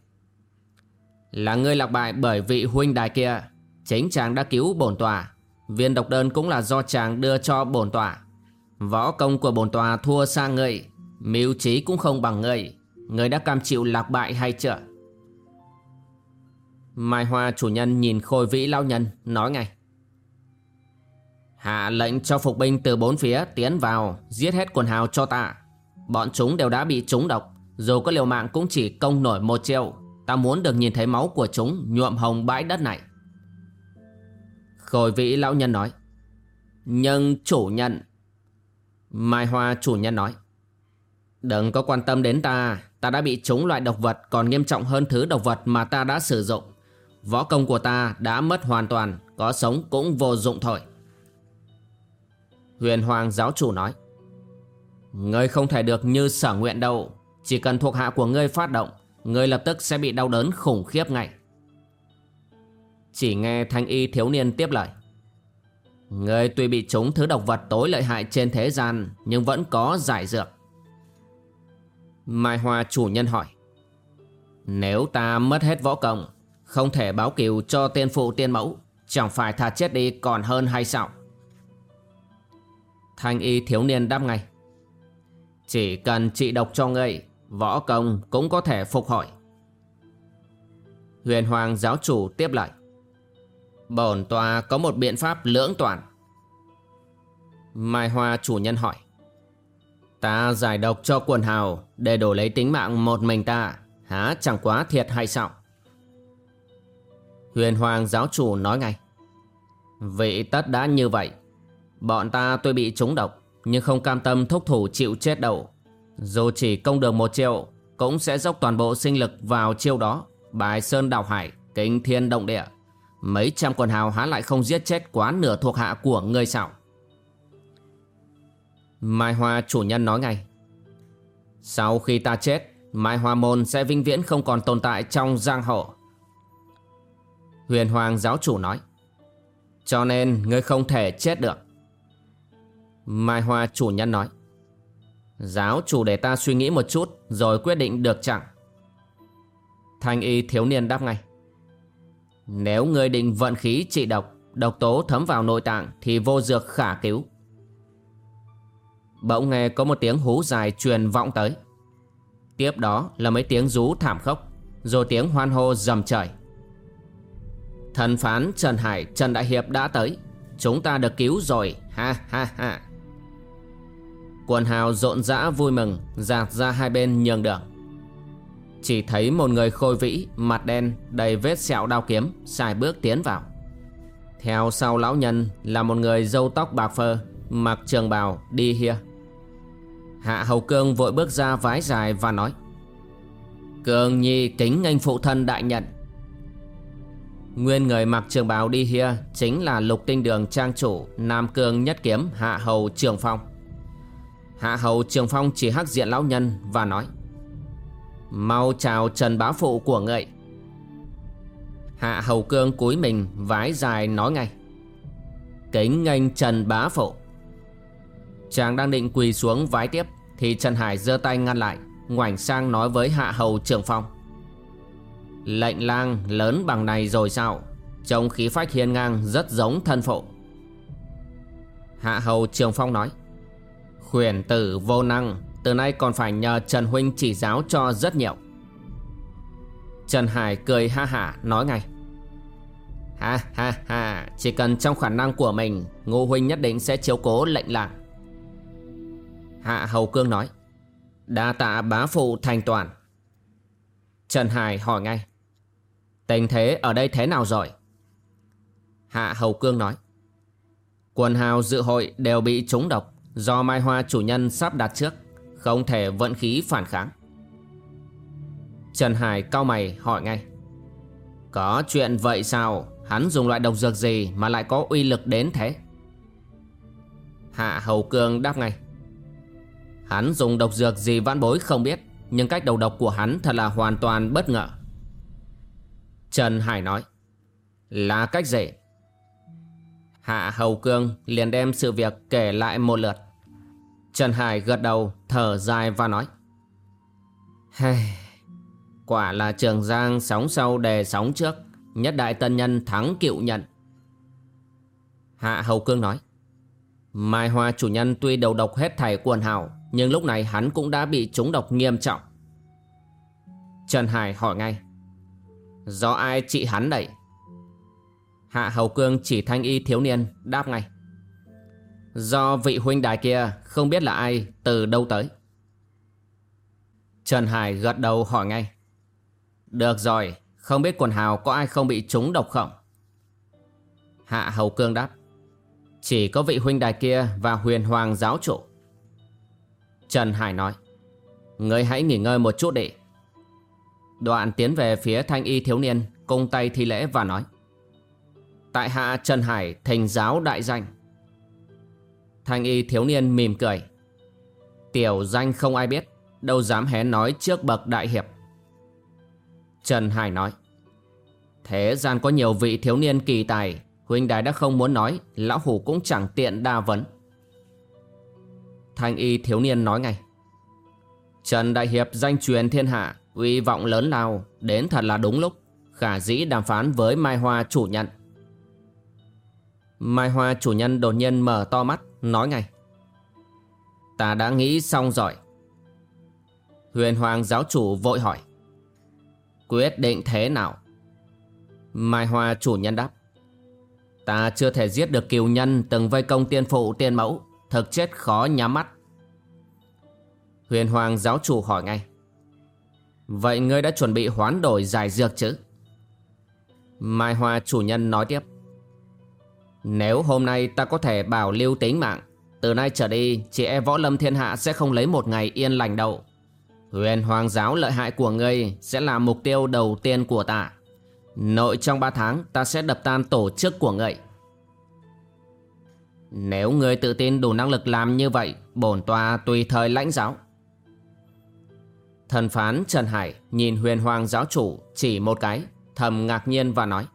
Là ngươi lạc bại bởi vị huynh đài kia, Chính chàng đã cứu bổn tòa Viên độc đơn cũng là do chàng đưa cho bổn tòa Võ công của bổn tòa thua xa ngươi, Mưu trí cũng không bằng ngươi người đã cam chịu lạc bại hay chưa? Mai Hoa chủ nhân nhìn khôi vĩ lao nhân, Nói ngay. Hạ lệnh cho phục binh từ bốn phía tiến vào, Giết hết quần hào cho ta. Bọn chúng đều đã bị trúng độc, Dù có liều mạng cũng chỉ công nổi một triệu Ta muốn được nhìn thấy máu của chúng nhuộm hồng bãi đất này. Khôi vĩ lão nhân nói. Nhưng chủ nhân, Mai Hoa chủ nhân nói. Đừng có quan tâm đến ta Ta đã bị trúng loại độc vật Còn nghiêm trọng hơn thứ độc vật mà ta đã sử dụng. Võ công của ta đã mất hoàn toàn, Có sống cũng vô dụng thôi. Huyền Hoàng giáo chủ nói, Ngươi không thể được như sở nguyện đâu. Chỉ cần thuộc hạ của ngươi phát động, Ngươi lập tức sẽ bị đau đớn khủng khiếp ngay. Chỉ nghe thanh y thiếu niên tiếp lời, Ngươi tuy bị trúng thứ độc vật tối lợi hại trên thế gian, Nhưng vẫn có giải dược. Mai Hoa chủ nhân hỏi. Nếu ta mất hết võ công, Không thể báo kiều cho tiên phụ tiên mẫu, Chẳng phải thà chết đi còn hơn hay sao? Thanh y thiếu niên đáp ngay. Chỉ cần trị độc cho ngươi, Võ công cũng có thể phục hồi. Huyền Hoàng giáo chủ tiếp lại. Bổn tòa có một biện pháp lưỡng toàn. Mai Hoa chủ nhân hỏi. Ta giải độc cho quần hào để đổi lấy tính mạng một mình ta, Há chẳng quá thiệt hay sao? Huyền Hoàng giáo chủ nói ngay. Vị tất đã như vậy. Bọn ta tuy bị trúng độc, nhưng không cam tâm thúc thủ chịu chết đâu. Dù chỉ công được một triệu Cũng sẽ dốc toàn bộ sinh lực vào chiêu đó. Bài sơn đảo hải Kinh thiên động địa. Mấy trăm quần hào há lại không giết chết quá nửa thuộc hạ của ngươi sao? Mai Hoa chủ nhân nói ngay. Sau khi ta chết, Mai Hoa Môn sẽ vinh viễn không còn tồn tại trong giang hồ. Huyền Hoàng giáo chủ nói, Cho nên ngươi không thể chết được. Mai Hoa chủ nhân nói, Giáo chủ để ta suy nghĩ một chút Rồi quyết định được chẳng? Thanh y thiếu niên đáp ngay, Nếu ngươi định vận khí trị độc Độc tố thấm vào nội tạng Thì vô dược khả cứu. Bỗng nghe có một tiếng hú dài truyền vọng tới. Tiếp đó là mấy tiếng rú thảm khốc, Rồi tiếng hoan hô dầm trời. Thần phán Trần Hải, Trần Đại Hiệp đã tới. Chúng ta được cứu rồi. Ha ha ha. Quần hào rộn rã vui mừng giạt ra hai bên nhường đường. Chỉ thấy một người khôi vĩ, Mặt đen, đầy vết sẹo đao kiếm, xài bước tiến vào. Theo sau lão nhân Là một người râu tóc bạc phơ Mặc trường bào, đi hia Hạ Hầu Cương vội bước ra vái dài và nói, Cương Nhi kính anh phụ thân đại nhận. Nguyên người mặc trường bào đi hia Chính là lục tinh đường trang chủ Nam Cương nhất kiếm Hạ Hầu Trường Phong. Hạ Hầu Trường Phong chỉ hắc diện lão nhân và nói, Mau chào Trần Bá Phụ của ngậy. Hạ Hầu Cương cúi mình vái dài nói ngay, Kính nghênh Trần Bá Phụ. Chàng đang định quỳ xuống vái tiếp, Thì Trần Hải giơ tay ngăn lại, Ngoảnh sang nói với Hạ Hầu Trường Phong. Lệnh lang lớn bằng này rồi sao? Trông khí phách hiên ngang rất giống thân phụ. Hạ Hầu Trường Phong nói, Khuyển tử vô năng, Từ nay còn phải nhờ Trần Huynh chỉ giáo cho rất nhiều. Trần Hải cười ha hả, nói ngay, Ha ha ha, Chỉ cần trong khả năng của mình, Ngô Huynh nhất định sẽ chiếu cố lệnh lạc Hạ Hầu Cương nói. Đa tạ bá phụ thành toàn. Trần Hải hỏi ngay. Tình thế ở đây thế nào rồi? Hạ Hầu Cương nói. Quần hào dự hội đều bị trúng độc Do Mai Hoa chủ nhân sắp đặt trước, Không thể vận khí phản kháng. Trần Hải cao mày hỏi ngay. Có chuyện vậy sao? Hắn dùng loại độc dược gì Mà lại có uy lực đến thế? Hạ Hầu Cương đáp ngay. Hắn dùng độc dược gì vãn bối không biết Nhưng cách đầu độc của hắn thật là hoàn toàn bất ngờ. Trần Hải nói Là cách gì? Hạ Hầu Cương liền đem sự việc kể lại một lượt. Trần Hải gật đầu thở dài và nói Hey, Quả là Trường Giang sóng sau đề sóng trước Nhất đại tân nhân thắng cựu nhận. Hạ Hầu Cương nói Mai Hoa chủ nhân tuy đầu độc hết thảy quần hào nhưng lúc này hắn cũng đã bị trúng độc nghiêm trọng. Trần Hải hỏi ngay, Do ai trị hắn đẩy Hạ Hầu Cương chỉ thanh y thiếu niên đáp ngay, Do vị huynh đài kia không biết là ai từ đâu tới. Trần Hải gật đầu hỏi ngay, Được rồi, Không biết quần hào có ai không bị trúng độc không? Hạ Hầu Cương đáp, Chỉ có vị huynh đài kia và huyền hoàng giáo chủ. Trần Hải nói. Ngươi hãy nghỉ ngơi một chút đi. Đoạn tiến về phía thanh y thiếu niên, Cung tay thi lễ và nói. Tại hạ Trần Hải thành giáo đại danh. Thanh y thiếu niên mỉm cười. Tiểu danh không ai biết, Đâu dám hé nói trước bậc đại hiệp. Trần Hải nói. Thế gian có nhiều vị thiếu niên kỳ tài, Huynh đài đã không muốn nói, Lão Hủ cũng chẳng tiện đa vấn. Thanh y thiếu niên nói ngay. Trần Đại Hiệp danh truyền thiên hạ, uy vọng lớn lao, Đến thật là đúng lúc, Khả dĩ đàm phán với Mai Hoa chủ nhận Mai Hoa chủ nhân đột nhiên mở to mắt, Nói ngay. Ta đã nghĩ xong rồi. Huyền Hoàng giáo chủ vội hỏi. Quyết định thế nào? Mai Hoa chủ nhân đáp. Ta chưa thể giết được kiều nhân Từng vây công tiên phụ, tiên mẫu. Thực chết khó nhắm mắt. Huyền Hoàng giáo chủ hỏi ngay. Vậy ngươi đã chuẩn bị hoán đổi giải dược chứ? Mai Hoa chủ nhân nói tiếp. Nếu hôm nay ta có thể bảo lưu tính mạng, Từ nay trở đi, Chị e võ lâm thiên hạ sẽ không lấy một ngày yên lành đâu. Huyền hoàng giáo lợi hại của ngươi Sẽ là mục tiêu đầu tiên của ta. Nội trong 3 tháng, Ta sẽ đập tan tổ chức của ngươi. Nếu ngươi tự tin đủ năng lực làm như vậy Bổn tòa tùy thời lãnh giáo Thần phán Trần Hải Nhìn huyền hoàng giáo chủ Chỉ một cái Thầm ngạc nhiên và nói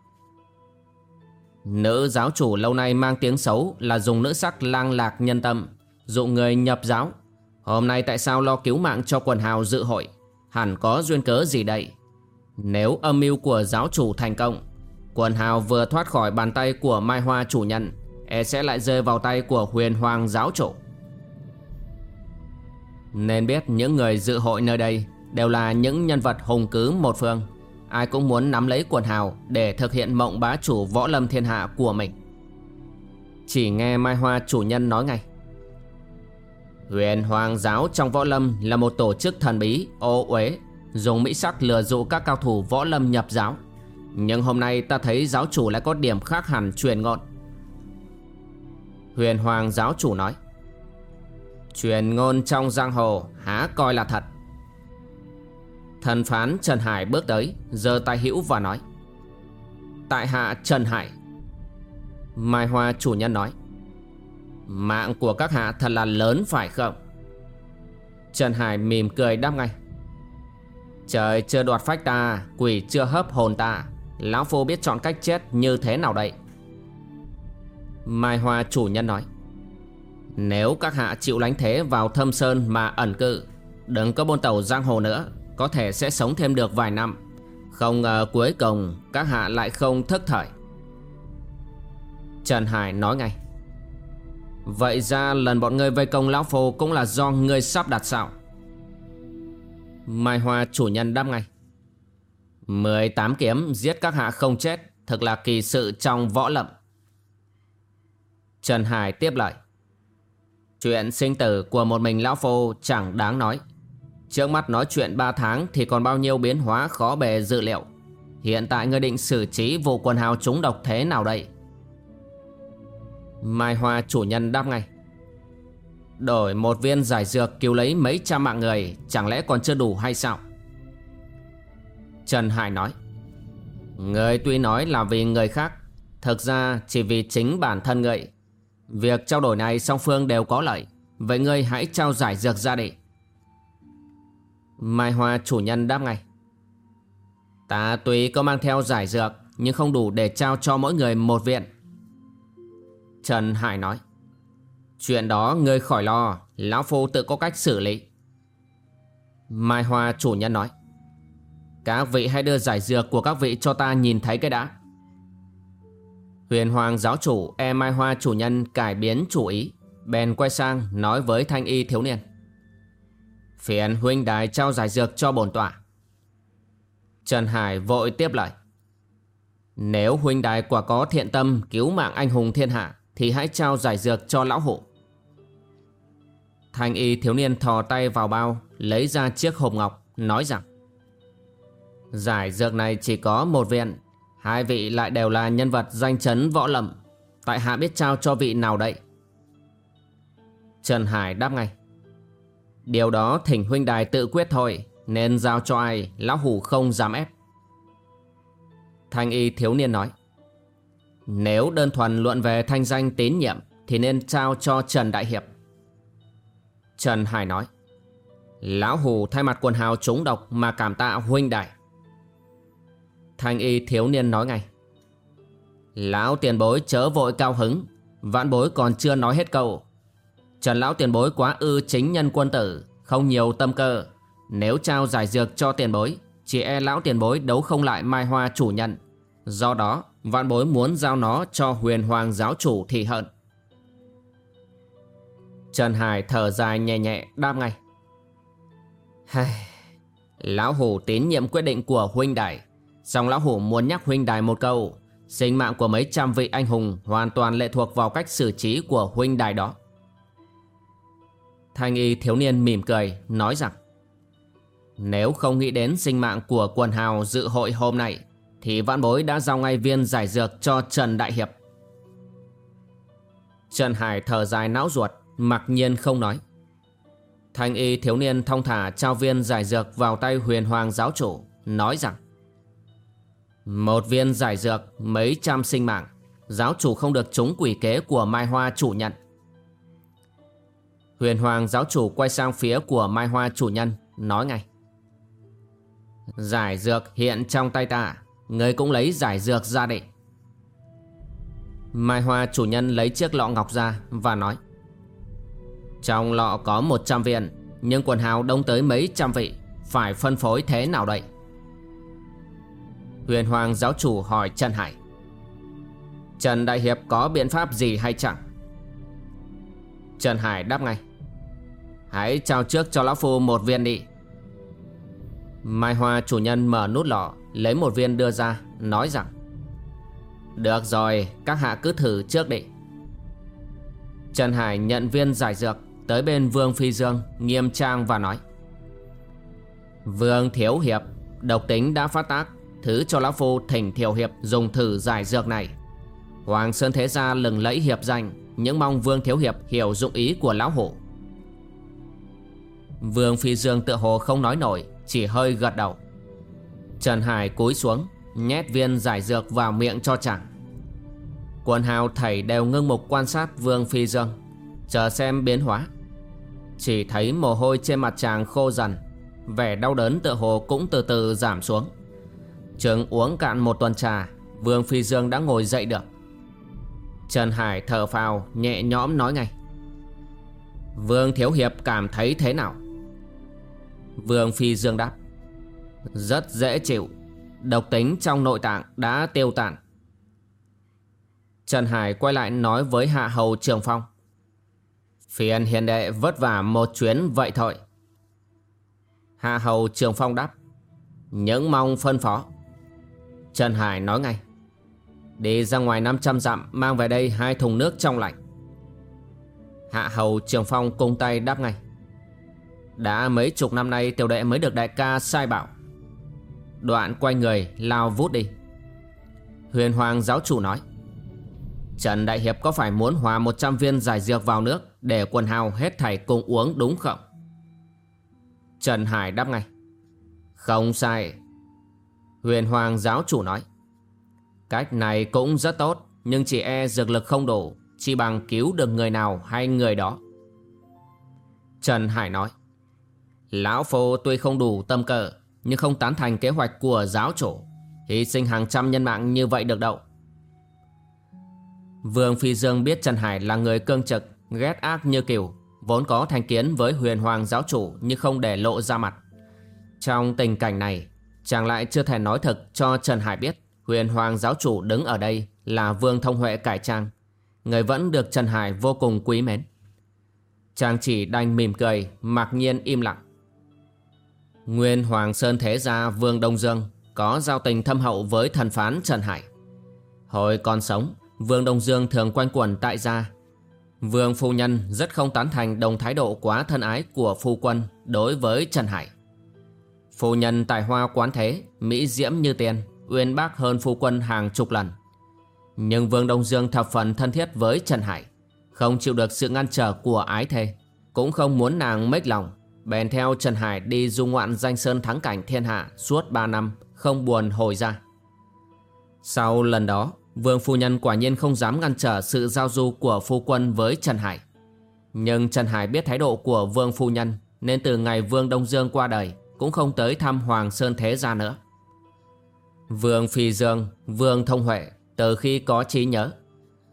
Nữ giáo chủ lâu nay mang tiếng xấu là dùng nữ sắc lang lạc nhân tâm, dụ người nhập giáo. Hôm nay tại sao lo cứu mạng cho quần hào dự hội? Hẳn có duyên cớ gì đây? Nếu âm mưu của giáo chủ thành công, quần hào vừa thoát khỏi bàn tay của Mai Hoa chủ nhân, e sẽ lại rơi vào tay của huyền hoàng giáo chủ. Nên biết những người dự hội nơi đây đều là những nhân vật hùng cứ một phương, Ai cũng muốn nắm lấy quần hào Để thực hiện mộng bá chủ võ lâm thiên hạ của mình Chỉ nghe Mai Hoa chủ nhân nói ngay Huyền Hoàng Giáo trong võ lâm là một tổ chức thần bí, ô uế, dùng mỹ sắc lừa dụ các cao thủ võ lâm nhập giáo. Nhưng hôm nay ta thấy giáo chủ lại có điểm khác hẳn truyền ngọn. Huyền Hoàng Giáo chủ nói. Truyền ngôn trong giang hồ há coi là thật. Thần phán Trần Hải bước tới, giơ tay hữu và nói. Tại hạ Trần Hải. Mai Hoa chủ nhân nói. Mạng của các hạ thật là lớn phải không? Trần Hải mỉm cười đáp ngay. Trời chưa đoạt phách ta Quỷ chưa hấp hồn ta. Lão Phu biết chọn cách chết như thế nào đây? Mai Hoa chủ nhân nói. Nếu các hạ chịu lánh thế vào thâm sơn mà ẩn cư, Đừng có buôn tàu giang hồ nữa, Có thể sẽ sống thêm được vài năm. Không ngờ cuối cùng các hạ lại không thức thời. Trần Hải nói ngay. Vậy ra lần bọn ngươi vây công lão phu cũng là do ngươi sắp đặt sao? Mai Hoa chủ nhân đáp ngay. 18 kiếm giết các hạ không chết, Thực là kỳ sự trong võ lâm. Trần Hải tiếp lại Chuyện sinh tử của một mình lão phu chẳng đáng nói. Trước mắt nói chuyện 3 tháng thì còn bao nhiêu biến hóa khó bề dự liệu. Hiện tại ngươi định xử trí vụ quần hào chúng độc thế nào đây? Mai Hoa chủ nhân đáp ngay. Đổi một viên giải dược cứu lấy mấy trăm mạng người, Chẳng lẽ còn chưa đủ hay sao? Trần Hải nói. Người tuy nói là vì người khác, Thực ra chỉ vì chính bản thân người Việc trao đổi này song phương đều có lợi. Vậy ngươi hãy trao giải dược ra đi. Mai Hoa chủ nhân đáp ngay. Ta tuy có mang theo giải dược, Nhưng không đủ để trao cho mỗi người một viện. Trần Hải nói. Chuyện đó ngươi khỏi lo, Lão Phu tự có cách xử lý. Mai Hoa chủ nhân nói. Các vị hãy đưa giải dược của các vị cho ta nhìn thấy cái đã. Huyền Hoàng giáo chủ e Mai Hoa chủ nhân cải biến chủ ý. Bèn quay sang nói với thanh y thiếu niên. Phiền huynh đài trao giải dược cho bổn tọa. Trần Hải vội tiếp lời. Nếu huynh đài quả có thiện tâm cứu mạng anh hùng thiên hạ, thì hãy trao giải dược cho lão hộ Thanh y thiếu niên thò tay vào bao, Lấy ra chiếc hộp ngọc, Nói rằng, Giải dược này chỉ có một viện Hai vị lại đều là nhân vật danh chấn võ lầm Tại hạ biết trao cho vị nào đây Trần Hải đáp ngay. Điều đó thỉnh huynh đài tự quyết thôi, Nên giao cho ai, Lão hủ không dám ép. Thanh y thiếu niên nói. Nếu đơn thuần luận về thanh danh tín nhiệm, Thì nên trao cho Trần Đại Hiệp. Trần Hải nói. Lão hủ thay mặt quần hào trúng độc Mà cảm tạ huynh đài. Thanh y thiếu niên nói ngay. Lão tiền bối chớ vội cao hứng. Vãn bối còn chưa nói hết câu. Trần lão tiền bối quá ư chính nhân quân tử, Không nhiều tâm cơ. Nếu trao giải dược cho tiền bối, Chỉ e lão tiền bối đấu không lại mai hoa chủ nhận. Do đó, Vạn bối muốn giao nó cho huyền hoàng giáo chủ thì hận. Trần Hải thở dài nhẹ nhẹ, đáp ngay. Lão Hủ tín nhiệm quyết định của huynh đài. Song Lão Hủ muốn nhắc huynh đài một câu, Sinh mạng của mấy trăm vị anh hùng Hoàn toàn lệ thuộc vào cách xử trí của huynh đài đó. Thanh y thiếu niên mỉm cười, Nói rằng, Nếu không nghĩ đến sinh mạng của quần hào dự hội hôm nay, thì vãn bối đã giao ngay viên giải dược cho Trần Đại Hiệp. Trần Hải thở dài não ruột, Mặc nhiên không nói. Thanh y thiếu niên thông thả trao viên giải dược vào tay huyền hoàng giáo chủ, Nói rằng một viên giải dược, mấy trăm sinh mạng. Giáo chủ không được trúng quỷ kế của Mai Hoa chủ nhận Huyền hoàng giáo chủ quay sang phía của Mai Hoa chủ nhân, Nói ngay. Giải dược hiện trong tay ta, Người cũng lấy giải dược ra đi. Mai Hoa chủ nhân lấy chiếc lọ ngọc ra và nói. Trong lọ có 100 viên, Nhưng quần hào đông tới mấy trăm vị, Phải phân phối thế nào đây? Huyền Hoàng giáo chủ hỏi Trần Hải. Trần Đại Hiệp có biện pháp gì hay chẳng? Trần Hải đáp ngay. Hãy trao trước cho Lão Phu một viên đi. Mai Hoa chủ nhân mở nút lọ, Lấy một viên đưa ra, Nói rằng, Được rồi, các hạ cứ thử trước đi. Trần Hải nhận viên giải dược, Tới bên Vương Phi Dương, Nghiêm trang và nói, Vương Thiếu Hiệp, Độc tính đã phát tác Thứ cho Lão Phu thỉnh Thiểu Hiệp dùng thử giải dược này. Hoàng Sơn Thế Gia lừng lẫy hiệp danh, Những mong Vương Thiếu Hiệp hiểu dụng ý của Lão Hổ. Vương Phi Dương tự hồ không nói nổi, Chỉ hơi gật đầu. Trần Hải cúi xuống, Nhét viên giải dược vào miệng cho chàng. Quần hào thầy đều ngưng mục quan sát Vương Phi Dương, Chờ xem biến hóa. Chỉ thấy mồ hôi trên mặt chàng khô dần, Vẻ đau đớn tự hồ cũng từ từ giảm xuống. Trường uống cạn một tuần trà, Vương Phi Dương đã ngồi dậy được. Trần Hải thở phào, nhẹ nhõm nói ngay. Vương Thiếu Hiệp cảm thấy thế nào? Vương Phi Dương đáp. Rất dễ chịu, Độc tính trong nội tạng đã tiêu tản Trần Hải quay lại nói với Hạ Hầu Trường Phong. Phiền hiền đệ vất vả một chuyến vậy thôi. Hạ Hầu Trường Phong đáp. Những mong phân phó. Trần Hải nói ngay. Đi ra ngoài 500 dặm, Mang về đây hai thùng nước trong lạnh. Hạ Hầu Trường Phong cung tay đáp ngay. Đã mấy chục năm nay tiểu đệ mới được đại ca sai bảo. Đoạn quay người, lao vút đi. Huyền Hoàng giáo chủ nói. Trần Đại Hiệp có phải muốn hòa 100 viên giải dược vào nước Để quần hào hết thảy cùng uống đúng không? Trần Hải đáp ngay. Không sai Huyền Hoàng giáo chủ nói, Cách này cũng rất tốt, Nhưng chỉ e dược lực không đủ, Chỉ bằng cứu được người nào hay người đó. Trần Hải nói, Lão Phu tuy không đủ tâm cờ Nhưng không tán thành kế hoạch của giáo chủ. Hy sinh hàng trăm nhân mạng như vậy được đâu. Vương Phi Dương biết Trần Hải là người cương trực, Ghét ác như kiểu Vốn có thành kiến với huyền hoàng giáo chủ Nhưng không để lộ ra mặt. Trong tình cảnh này Chàng lại chưa thể nói thật cho Trần Hải biết Huyền Hoàng giáo chủ đứng ở đây là Vương Thông Huệ cải trang. Người vẫn được Trần Hải vô cùng quý mến. Chàng chỉ đành mỉm cười, Mặc nhiên im lặng. Nguyên Hoàng Sơn Thế Gia Vương Đông Dương Có giao tình thâm hậu với thần phán Trần Hải. Hồi còn sống, Vương Đông Dương thường quanh quẩn tại gia. Vương Phu Nhân rất không tán thành đồng thái độ quá thân ái của phu quân đối với Trần Hải. Phu nhân tài hoa quán thế, mỹ diễm như tiên uyên bác hơn phu quân hàng chục lần. Nhưng Vương Đông Dương thập phần thân thiết với Trần Hải, không chịu được sự ngăn trở của ái thê, cũng không muốn nàng mếch lòng, bèn theo Trần Hải đi du ngoạn danh sơn thắng cảnh thiên hạ suốt 3 năm, không buồn hồi ra. Sau lần đó, Vương Phu Nhân quả nhiên không dám ngăn trở sự giao du của phu quân với Trần Hải. Nhưng Trần Hải biết thái độ của Vương Phu Nhân, nên từ ngày Vương Đông Dương qua đời, cũng không tới thăm Hoàng Sơn Thế Gia nữa. Vương Phi Dương, Vương Thông Huệ từ khi có trí nhớ.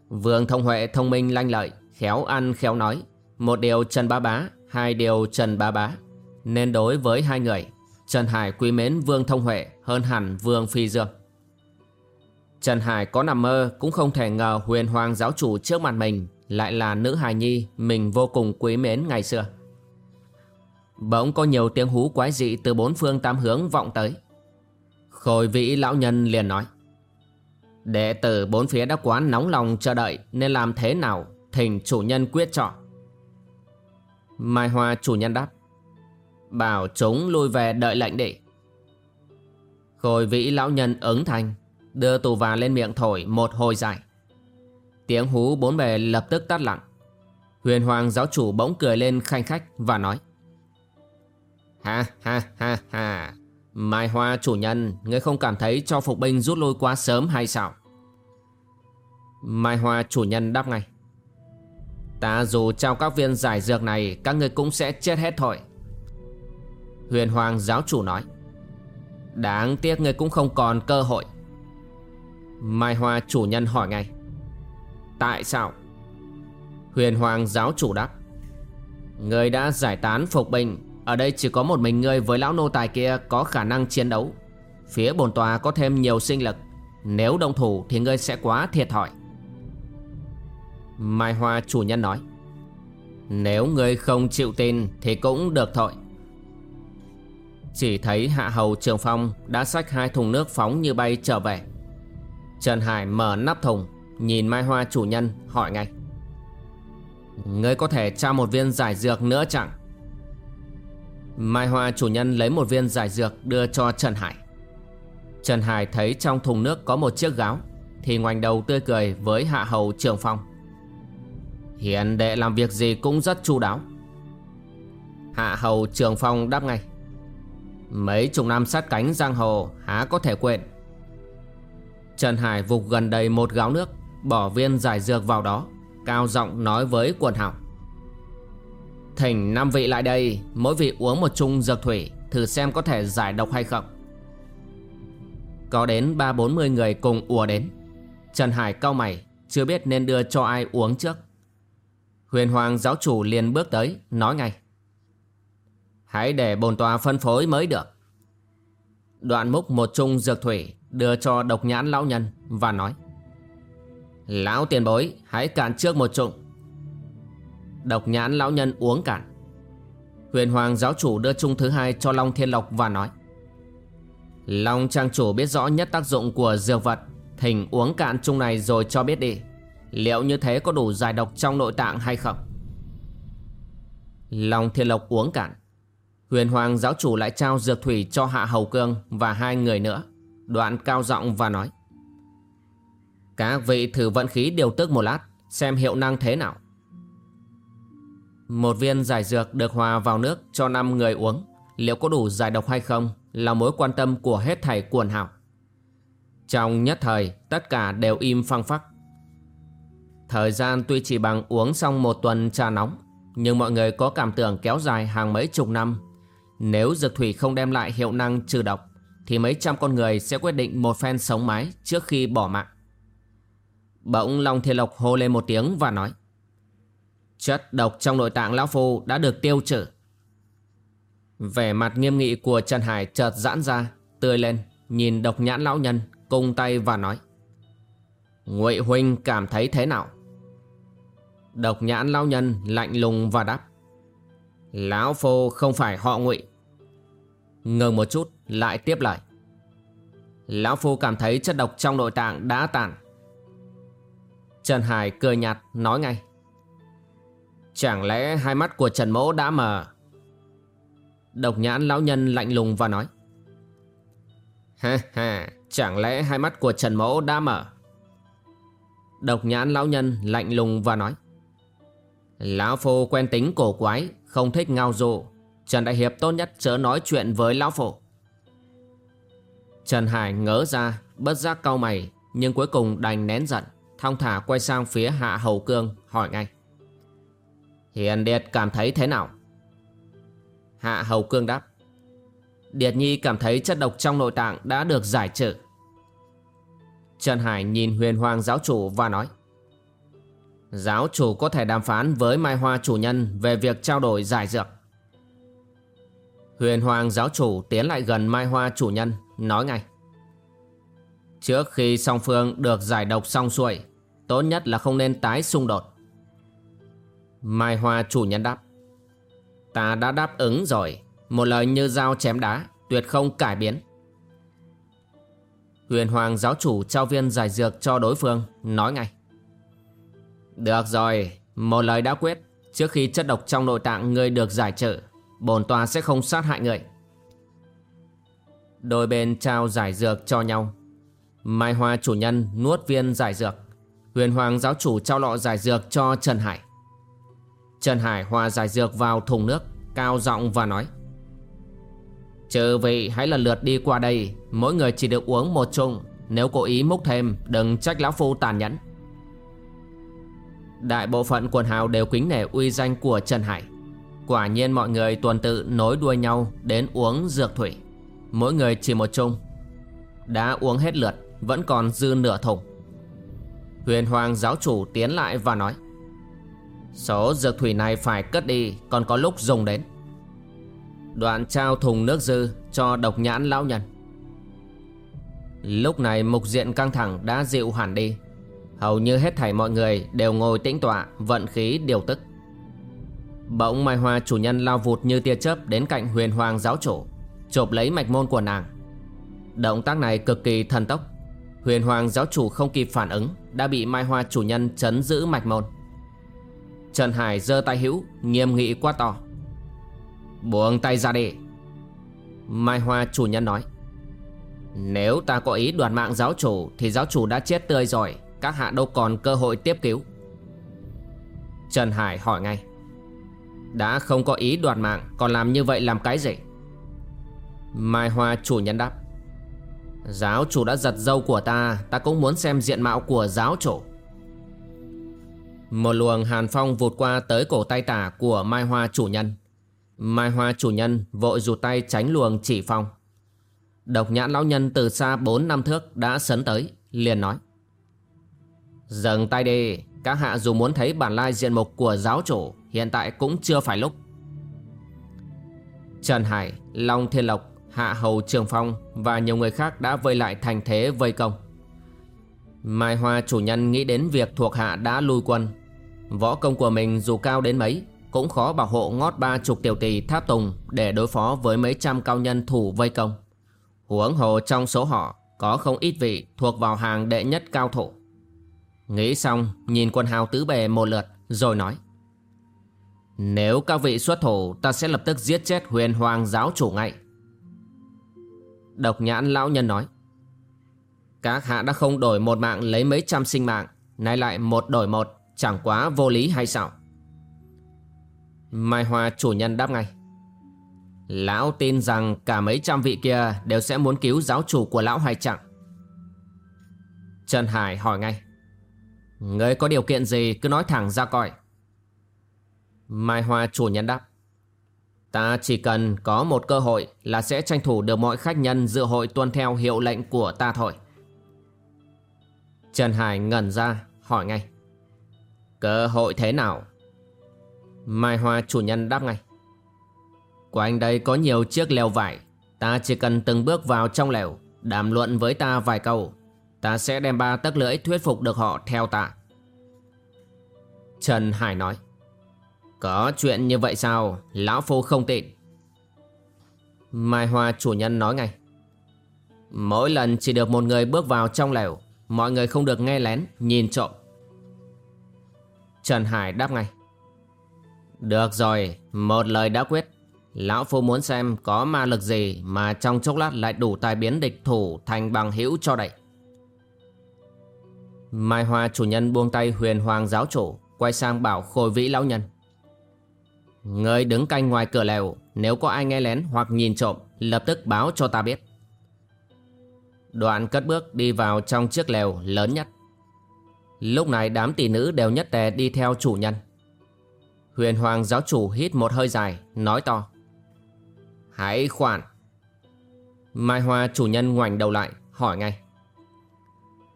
Vương Thông Huệ thông minh lanh lợi, khéo ăn khéo nói. Một điều Trần Ba Bá, hai điều Trần Ba Bá. Nên đối với hai người, Trần Hải quý mến Vương Thông Huệ hơn hẳn Vương Phi Dương. Trần Hải có nằm mơ cũng không thể ngờ huyền hoàng giáo chủ trước mặt mình lại là nữ hài nhi mình vô cùng quý mến ngày xưa. Bỗng có nhiều tiếng hú quái dị từ bốn phương tám hướng vọng tới. Khôi vĩ lão nhân liền nói. Đệ tử bốn phía đã quá nóng lòng chờ đợi, nên làm thế nào thỉnh chủ nhân quyết chọn. Mai Hoa chủ nhân đáp. Bảo chúng lui về đợi lệnh đi. Khôi vĩ lão nhân ứng thành, đưa tù và lên miệng thổi một hồi dài. Tiếng hú bốn bề lập tức tắt lặng. Huyền Hoàng giáo chủ bỗng cười lên khanh khách và nói. Ha ha ha ha. Mai Hoa chủ nhân, ngươi không cảm thấy cho phục binh rút lui quá sớm hay sao? Mai Hoa chủ nhân đáp ngay. Ta dù trao các viên giải dược này, các ngươi cũng sẽ chết hết thôi. Huyền Hoàng giáo chủ nói. Đáng tiếc ngươi cũng không còn cơ hội. Mai Hoa chủ nhân hỏi ngay. Tại sao? Huyền Hoàng giáo chủ đáp. Ngươi đã giải tán phục binh ở đây chỉ có một mình ngươi với lão nô tài kia có khả năng chiến đấu. Phía bồn tòa có thêm nhiều sinh lực. Nếu đồng thủ thì ngươi sẽ quá thiệt thòi. Mai Hoa chủ nhân nói. Nếu ngươi không chịu tin thì cũng được thôi. Chỉ thấy hạ hầu trường phong đã xách hai thùng nước phóng như bay trở về. Trần Hải mở nắp thùng, Nhìn Mai Hoa chủ nhân hỏi ngay. Ngươi có thể trao một viên giải dược nữa chẳng? Mai Hoa chủ nhân lấy một viên giải dược đưa cho Trần Hải. Trần Hải thấy trong thùng nước có một chiếc gáo, Thì ngoảnh đầu tươi cười với hạ hầu trường phong. Hiền đệ làm việc gì cũng rất chu đáo. Hạ hầu trường phong đáp ngay. Mấy chục năm sát cánh giang hồ há có thể quên. Trần Hải vục gần đầy một gáo nước, Bỏ viên giải dược vào đó, Cao giọng nói với quần hào. Thỉnh năm vị lại đây, Mỗi vị uống một chung dược thủy, Thử xem có thể giải độc hay không. Có đến ba bốn mươi người cùng ùa đến. Trần Hải cau mày, Chưa biết nên đưa cho ai uống trước. Huyền Hoàng giáo chủ liền bước tới, Nói ngay. Hãy để bồn tòa phân phối mới được. Đoạn múc một chung dược thủy, Đưa cho độc nhãn lão nhân Và nói. Lão tiền bối, hãy cạn trước một chung. Độc nhãn lão nhân uống cạn. Huyền Hoàng giáo chủ đưa chung thứ hai cho Long Thiên Lộc và nói, Long trang chủ biết rõ nhất tác dụng của dược vật, Thỉnh uống cạn chung này rồi cho biết đi. Liệu như thế có đủ giải độc trong nội tạng hay không? Long Thiên Lộc uống cạn. Huyền Hoàng giáo chủ lại trao dược thủy cho Hạ Hầu Cương và hai người nữa. Đoạn cao giọng và nói, Các vị thử vận khí điều tức một lát, Xem hiệu năng thế nào. Một viên giải dược được hòa vào nước cho 5 người uống. Liệu có đủ giải độc hay không Là mối quan tâm của hết thảy quần hào Trong nhất thời, Tất cả đều im phăng phắc. Thời gian tuy chỉ bằng uống xong một tuần trà nóng, Nhưng mọi người có cảm tưởng kéo dài hàng mấy chục năm. Nếu dược thủy không đem lại hiệu năng trừ độc, thì mấy trăm con người sẽ quyết định một phen sống mái trước khi bỏ mạng. Bỗng Long Thiên Lộc hô lên một tiếng và nói Chất độc trong nội tạng Lão Phu đã được tiêu trừ. Vẻ mặt nghiêm nghị của Trần Hải chợt giãn ra, tươi lên, nhìn độc nhãn lão nhân, cung tay và nói Ngụy Huynh cảm thấy thế nào? Độc nhãn lão nhân lạnh lùng và đáp Lão Phu không phải họ Ngụy Ngừng một chút lại tiếp lời Lão Phu cảm thấy chất độc trong nội tạng đã tàn Trần Hải cười nhạt nói ngay Chẳng lẽ hai mắt của Trần Mỗ đã mờ? Độc nhãn lão nhân lạnh lùng và nói. Ha ha, Chẳng lẽ hai mắt của Trần Mỗ đã mở Độc nhãn lão nhân lạnh lùng và nói. Lão Phu quen tính cổ quái, Không thích ngao dụ Trần Đại Hiệp tốt nhất chớ nói chuyện với Lão phu. Trần Hải ngỡ ra, Bất giác cau mày, Nhưng cuối cùng đành nén giận, Thong thả quay sang phía Hạ Hầu Cương, hỏi ngay. Hiền Điệt cảm thấy thế nào? Hạ Hầu Cương đáp Điệt Nhi cảm thấy chất độc trong nội tạng đã được giải trừ Trần Hải nhìn huyền hoàng giáo chủ và nói Giáo chủ có thể đàm phán với Mai Hoa chủ nhân về việc trao đổi giải dược Huyền Hoàng giáo chủ tiến lại gần Mai Hoa chủ nhân, nói ngay. Trước khi song phương được giải độc xong xuôi, tốt nhất là không nên tái xung đột. Mai Hoa chủ nhân đáp. Ta đã đáp ứng rồi, một lời như dao chém đá, tuyệt không cải biến. Huyền Hoàng giáo chủ trao viên giải dược cho đối phương, nói ngay. Được rồi, một lời đã quyết, trước khi chất độc trong nội tạng ngươi được giải trừ, bổn tòa sẽ không sát hại người Đôi bên trao giải dược cho nhau Mai Hoa chủ nhân nuốt viên giải dược Huyền Hoàng giáo chủ trao lọ giải dược cho Trần Hải Trần Hải hòa giải dược vào thùng nước, Cao giọng và nói Trừ vị hãy lần lượt đi qua đây. Mỗi người chỉ được uống một chung. Nếu cố ý múc thêm, Đừng trách lão phu tàn nhẫn. Đại bộ phận quần hào đều kính nể uy danh của Trần Hải. Quả nhiên mọi người tuần tự nối đuôi nhau đến uống dược thủy. Mỗi người chỉ một chung. Đã uống hết lượt, Vẫn còn dư nửa thùng. Huyền Hoàng giáo chủ tiến lại và nói Số dược thủy này phải cất đi, Còn có lúc dùng đến. Đoạn trao thùng nước dư Cho độc nhãn lão nhân. Lúc này mục diện căng thẳng đã dịu hẳn đi. Hầu như hết thảy mọi người đều ngồi tĩnh tọa, Vận khí điều tức. Bỗng Mai Hoa chủ nhân lao vụt như tia chớp đến cạnh huyền hoàng giáo chủ, Chộp lấy mạch môn của nàng. Động tác này cực kỳ thần tốc. Huyền Hoàng giáo chủ không kịp phản ứng, Đã bị Mai Hoa chủ nhân chấn giữ mạch môn. Trần Hải giơ tay hữu, Nghiêm nghị quá to. Buông tay ra đi. Mai Hoa chủ nhân nói. Nếu ta có ý đoạt mạng giáo chủ, Thì giáo chủ đã chết tươi rồi. Các hạ đâu còn cơ hội tiếp cứu. Trần Hải hỏi ngay. Đã không có ý đoạt mạng, Còn làm như vậy làm cái gì? Mai Hoa chủ nhân đáp. Giáo chủ đã giật dâu của ta Ta cũng muốn xem diện mạo của giáo chủ. Một luồng hàn phong vụt qua tới cổ tay tả của Mai Hoa chủ nhân Mai Hoa chủ nhân vội rụt tay tránh luồng chỉ phong Độc nhãn lão nhân từ xa 4 năm thước đã sấn tới liền nói Dừng tay đi Các hạ dù muốn thấy bản lai diện mục của giáo chủ Hiện tại cũng chưa phải lúc Trần Hải, Long Thiên Lộc Hạ Hầu Trường Phong và nhiều người khác đã vây lại thành thế vây công. Mai Hoa chủ nhân nghĩ đến việc thuộc hạ đã lui quân. Võ công của mình dù cao đến mấy, cũng khó bảo hộ ngót ba chục tiểu tỷ tháp tùng để đối phó với mấy trăm cao nhân thủ vây công. Huống hồ trong số họ, có không ít vị thuộc vào hàng đệ nhất cao thủ. Nghĩ xong, nhìn quân hào tứ bề một lượt, rồi nói, Nếu các vị xuất thủ, ta sẽ lập tức giết chết huyền hoàng giáo chủ ngay Độc nhãn lão nhân nói, Các hạ đã không đổi một mạng lấy mấy trăm sinh mạng, Nay lại một đổi một Chẳng quá vô lý hay sao? Mai Hoa chủ nhân đáp ngay. Lão tin rằng cả mấy trăm vị kia Đều sẽ muốn cứu giáo chủ của lão hay chẳng Trần Hải hỏi ngay. Ngươi có điều kiện gì cứ nói thẳng ra coi. Mai Hoa chủ nhân đáp. Ta chỉ cần có một cơ hội là sẽ tranh thủ được mọi khách nhân dự hội tuân theo hiệu lệnh của ta thôi. Trần Hải ngẩn ra, hỏi ngay. Cơ hội thế nào? Mai Hoa chủ nhân đáp ngay. Quanh đây có nhiều chiếc lều vải. Ta chỉ cần từng bước vào trong lều, đàm luận với ta vài câu. Ta sẽ đem ba tấc lưỡi thuyết phục được họ theo ta. Trần Hải nói. Có chuyện như vậy sao Lão Phu không tin Mai Hoa chủ nhân nói ngay Mỗi lần chỉ được một người bước vào trong lều Mọi người không được nghe lén Nhìn trộm Trần Hải đáp ngay. Được rồi, Một lời đã quyết. Lão Phu muốn xem có ma lực gì Mà trong chốc lát lại đủ tài biến địch thủ Thành bằng hữu cho đậy. Mai Hoa chủ nhân buông tay huyền hoàng giáo chủ, Quay sang bảo khôi vĩ lão nhân. Người đứng canh ngoài cửa lều, Nếu có ai nghe lén hoặc nhìn trộm, Lập tức báo cho ta biết. Đoạn cất bước đi vào trong chiếc lều lớn nhất. Lúc này đám tỷ nữ đều nhất tề đi theo chủ nhân. Huyền Hoàng giáo chủ hít một hơi dài, Nói to. Hãy khoản Mai Hoa chủ nhân ngoảnh đầu lại, Hỏi ngay.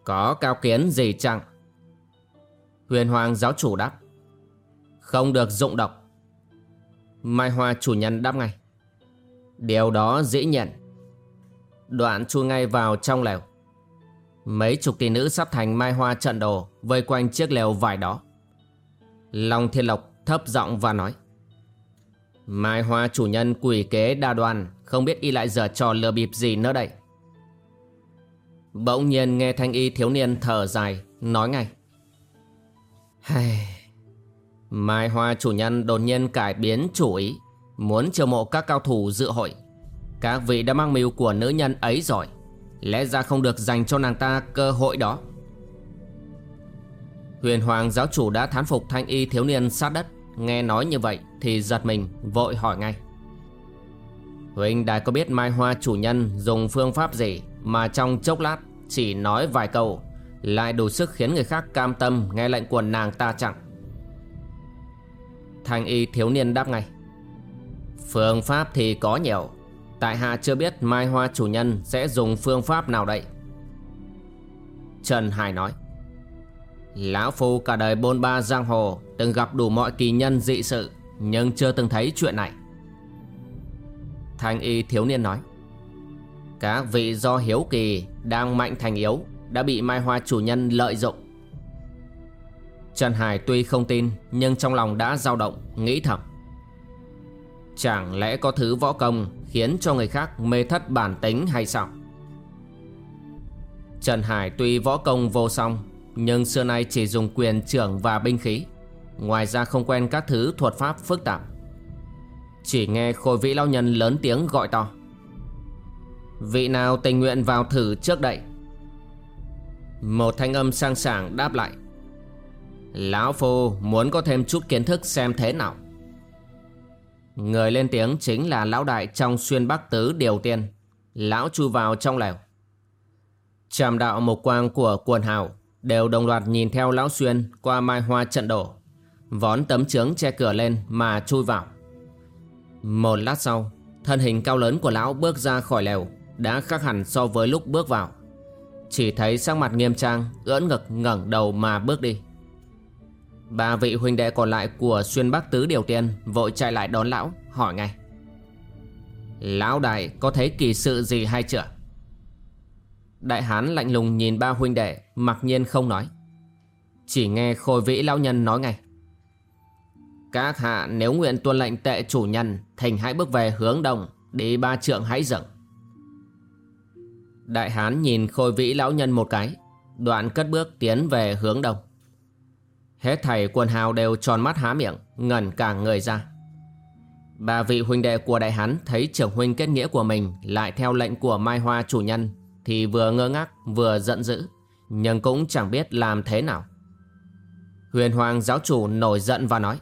Có cao kiến gì chăng? Huyền Hoàng giáo chủ đáp. Không được dụng độc. Mai Hoa chủ nhân đáp ngay. Điều đó dĩ nhận Đoạn chui ngay vào trong lều. Mấy chục tỷ nữ sắp thành mai hoa trận đồ, Vây quanh chiếc lều vải đó. Long Thiên Lộc thấp giọng và nói, Mai hoa chủ nhân quỷ kế đa đoan, Không biết y lại giờ trò lừa bịp gì nữa đây. Bỗng nhiên nghe thanh y thiếu niên thở dài, Nói ngay Hay... Mai Hoa chủ nhân đột nhiên cải biến chủ ý, Muốn chiêu mộ các cao thủ dự hội. Các vị đã mang mưu của nữ nhân ấy rồi. Lẽ ra không được dành cho nàng ta cơ hội đó. Huyền Hoàng giáo chủ đã thán phục thanh y thiếu niên sát đất. Nghe nói như vậy thì giật mình, vội hỏi ngay. Huỳnh Đài có biết Mai Hoa chủ nhân dùng phương pháp gì Mà trong chốc lát chỉ nói vài câu, Lại đủ sức khiến người khác cam tâm nghe lệnh của nàng ta chẳng? Thanh y thiếu niên đáp ngay. Phương pháp thì có nhiều Tại hạ chưa biết Mai Hoa chủ nhân sẽ dùng phương pháp nào đây? Trần Hải nói Lão Phu cả đời bôn ba giang hồ Từng gặp đủ mọi kỳ nhân dị sự Nhưng chưa từng thấy chuyện này. Thanh y thiếu niên nói Các vị do hiếu kỳ Đang mạnh thành yếu Đã bị Mai Hoa chủ nhân lợi dụng. Trần Hải tuy không tin nhưng trong lòng đã dao động, nghĩ thầm. Chẳng lẽ có thứ võ công Khiến cho người khác mê thất bản tính hay sao? Trần Hải tuy võ công vô song, Nhưng xưa nay chỉ dùng quyền trưởng và binh khí. Ngoài ra không quen các thứ thuật pháp phức tạp. Chỉ nghe khôi vĩ lao nhân lớn tiếng gọi to. Vị nào tình nguyện vào thử trước đây? Một thanh âm sang sảng đáp lại. Lão Phu muốn có thêm chút kiến thức xem thế nào. Người lên tiếng chính là lão đại trong xuyên bắc tứ điều tiên. Lão chui vào trong lều. Tràm đạo một quang của quần hào Đều đồng loạt nhìn theo lão xuyên qua mai hoa trận đổ. Vón tấm trướng che cửa lên mà chui vào. Một lát sau, Thân hình cao lớn của lão bước ra khỏi lều, Đã khác hẳn so với lúc bước vào. Chỉ thấy sắc mặt nghiêm trang, Ưỡn ngực ngẩng đầu mà bước đi. Ba vị huynh đệ còn lại của xuyên bắc tứ điều tiên Vội chạy lại đón lão, hỏi ngay. Lão đại, có thấy kỳ sự gì hay chưa? Đại hán lạnh lùng nhìn ba huynh đệ, Mặc nhiên không nói. Chỉ nghe khôi vĩ lão nhân nói ngay. Các hạ nếu nguyện tuân lệnh tệ chủ nhân, thành hãy bước về hướng đông, Đi ba trượng hãy dựng Đại hán nhìn khôi vĩ lão nhân một cái, Đoạn cất bước tiến về hướng đông. Hết thầy quần hào đều tròn mắt há miệng, Ngẩn cả người ra. Ba vị huynh đệ của đại hán Thấy trưởng huynh kết nghĩa của mình Lại theo lệnh của Mai Hoa chủ nhân Thì vừa ngơ ngác, vừa giận dữ, Nhưng cũng chẳng biết làm thế nào. Huyền Hoàng giáo chủ nổi giận và nói,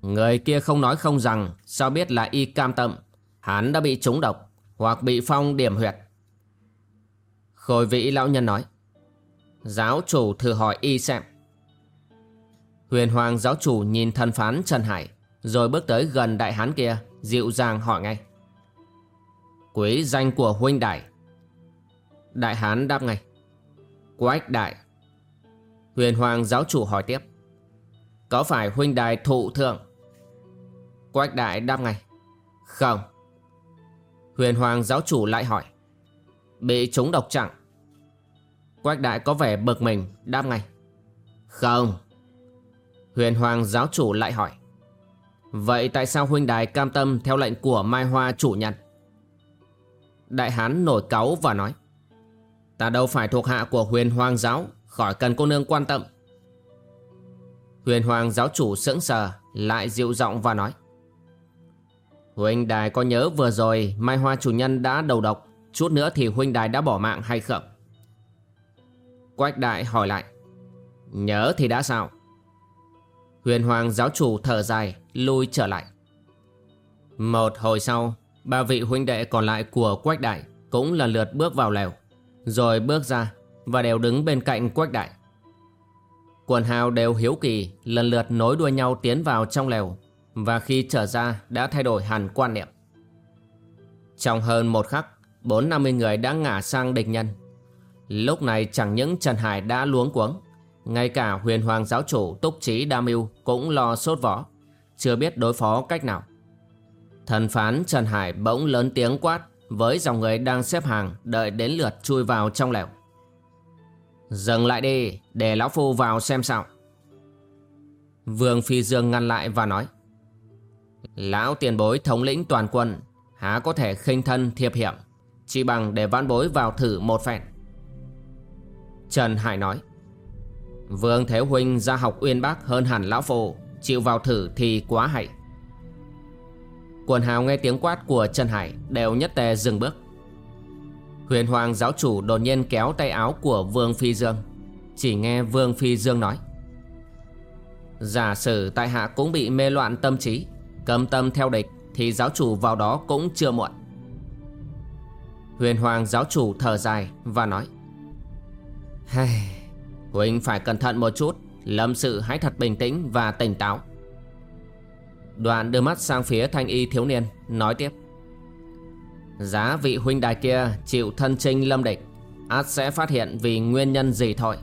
Người kia không nói không rằng, Sao biết là y cam tâm? Hắn đã bị trúng độc Hoặc bị phong điểm huyệt. Khôi vĩ lão nhân nói, Giáo chủ thử hỏi y xem. Huyền Hoàng giáo chủ nhìn thân phán Trần Hải, Rồi bước tới gần đại hán kia, Dịu dàng hỏi ngay. Quý danh của huynh đại? Đại hán đáp ngay. Quách đại. Huyền Hoàng giáo chủ hỏi tiếp. Có phải huynh đại thụ thượng? Quách đại đáp ngay. Không. Huyền Hoàng giáo chủ lại hỏi. Bị trúng độc chẳng Quách đại có vẻ bực mình, đáp ngay. Không. Huyền Hoàng giáo chủ lại hỏi, Vậy tại sao huynh đài cam tâm theo lệnh của Mai Hoa chủ nhân? Đại hán nổi cáu và nói, Ta đâu phải thuộc hạ của huyền hoàng giáo, Khỏi cần cô nương quan tâm. Huyền hoàng giáo chủ sững sờ, Lại dịu giọng và nói, Huynh đài có nhớ vừa rồi Mai Hoa chủ nhân đã đầu độc, Chút nữa thì huynh đài đã bỏ mạng hay không? Quách đại hỏi lại, Nhớ thì đã sao? Huyền Hoàng giáo chủ thở dài Lui trở lại. Một hồi sau Ba vị huynh đệ còn lại của Quách Đại Cũng lần lượt bước vào lều, Rồi bước ra Và đều đứng bên cạnh Quách Đại. Quần hào đều hiếu kỳ Lần lượt nối đuôi nhau tiến vào trong lều Và khi trở ra Đã thay đổi hẳn quan niệm. Trong hơn một khắc Bốn năm mươi người đã ngả sang địch nhân. Lúc này chẳng những Trần Hải đã luống cuống ngay cả huyền hoàng giáo chủ túc trí đa mưu cũng lo sốt vó, chưa biết đối phó cách nào. Thần phán Trần Hải bỗng lớn tiếng quát với dòng người đang xếp hàng đợi đến lượt chui vào trong lẻo. Dừng lại đi, để lão phu vào xem sao. Vương Phi Dương ngăn lại và nói Lão tiền bối thống lĩnh toàn quân Há có thể khinh thân thiệp hiểm Chỉ bằng để vãn bối vào thử một phen Trần Hải nói Vương Thế Huynh ra học uyên bác hơn hẳn lão phù, Chịu vào thử thì quá hay. Quần hào nghe tiếng quát của Trần Hải Đều nhất tề dừng bước. Huyền Hoàng giáo chủ đột nhiên kéo tay áo của Vương Phi Dương. Chỉ nghe Vương Phi Dương nói, Giả sử tại hạ cũng bị mê loạn tâm trí Cầm tâm theo địch, Thì giáo chủ vào đó cũng chưa muộn. Huyền Hoàng giáo chủ thở dài và nói, Hây Huynh phải cẩn thận một chút, Lâm sự hãy thật bình tĩnh và tỉnh táo. Đoàn đưa mắt sang phía thanh y thiếu niên, Nói tiếp. Giá vị huynh đài kia chịu thân trinh lâm địch, át sẽ phát hiện vì nguyên nhân gì thôi.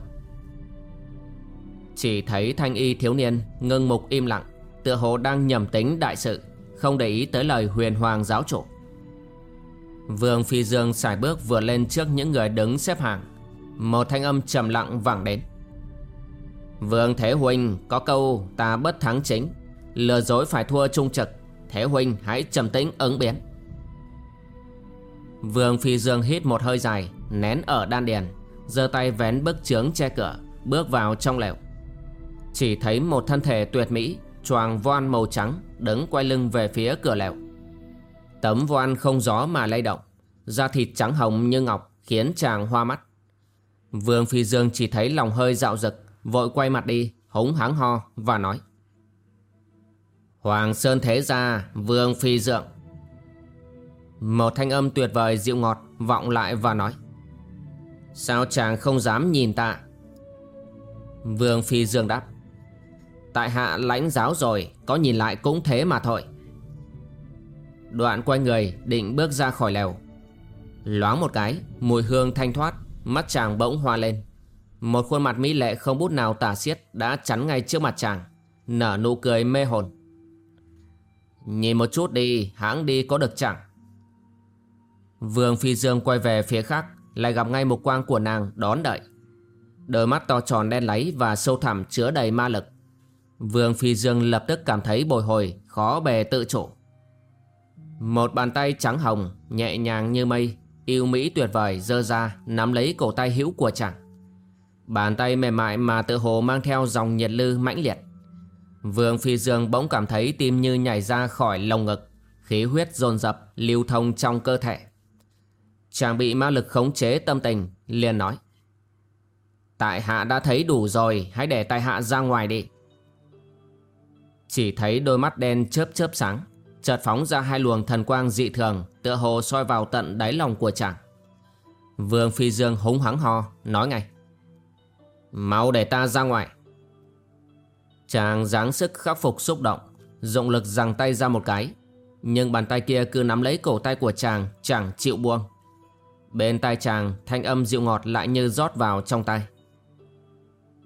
Chỉ thấy thanh y thiếu niên ngưng mục im lặng, Tựa hồ đang nhầm tính đại sự, Không để ý tới lời huyền hoàng giáo chủ. Vương Phi Dương xài bước vừa lên trước những người đứng xếp hàng một thanh âm trầm lặng vẳng đến. Vương Thế Huynh, có câu ta bất thắng chính. Lừa dối phải thua trung trực. Thế Huynh, hãy trầm tĩnh ứng biến. Vương Phi Dương hít một hơi dài, Nén ở đan điền, giơ tay vén bức chướng che cửa, Bước vào trong lều. Chỉ thấy một thân thể tuyệt mỹ, choàng voan màu trắng, Đứng quay lưng về phía cửa lều. Tấm voan không gió mà lay động, Da thịt trắng hồng như ngọc, Khiến chàng hoa mắt. Vương Phi Dương chỉ thấy lòng hơi dạo dực, Vội quay mặt đi Hống hắng ho và nói. Hoàng Sơn Thế Gia Vương Phi Dương Một thanh âm tuyệt vời dịu ngọt Vọng lại và nói. Sao chàng không dám nhìn ta Vương Phi Dương đáp. Tại hạ lãnh giáo rồi Có nhìn lại cũng thế mà thôi. Đoạn quay người định bước ra khỏi lều. Loáng một cái Mùi hương thanh thoát. Mắt chàng bỗng hoa lên. Một khuôn mặt mỹ lệ không bút nào tả xiết Đã chắn ngay trước mặt chàng, Nở nụ cười mê hồn. Nhìn một chút đi, Hãng đi có được chẳng? Vương Phi Dương quay về phía khác, Lại gặp ngay một quang của nàng đón đợi. Đôi mắt to tròn đen láy Và sâu thẳm chứa đầy ma lực. Vương Phi Dương lập tức cảm thấy bồi hồi, Khó bề tự chủ. Một bàn tay trắng hồng, Nhẹ nhàng như mây yêu mỹ tuyệt vời dơ ra, Nắm lấy cổ tay hữu của chàng. Bàn tay mềm mại mà tự hồ mang theo dòng nhiệt lư mãnh liệt. Vương Phi Dương bỗng cảm thấy tim như nhảy ra khỏi lồng ngực, Khí huyết dồn dập lưu thông trong cơ thể. Chàng bị ma lực khống chế tâm tình, liền nói, Tại hạ đã thấy đủ rồi, Hãy để tại hạ ra ngoài đi. Chỉ thấy đôi mắt đen chớp chớp sáng. Chợt phóng ra hai luồng thần quang dị thường, Tựa hồ soi vào tận đáy lòng của chàng. Vương Phi Dương húng hắng ho, Nói ngay. Mau để ta ra ngoài. Chàng dáng sức khắc phục xúc động, Dụng lực giằng tay ra một cái, Nhưng bàn tay kia cứ nắm lấy cổ tay của chàng Chẳng chịu buông. Bên tai chàng thanh âm dịu ngọt lại như rót vào trong tay.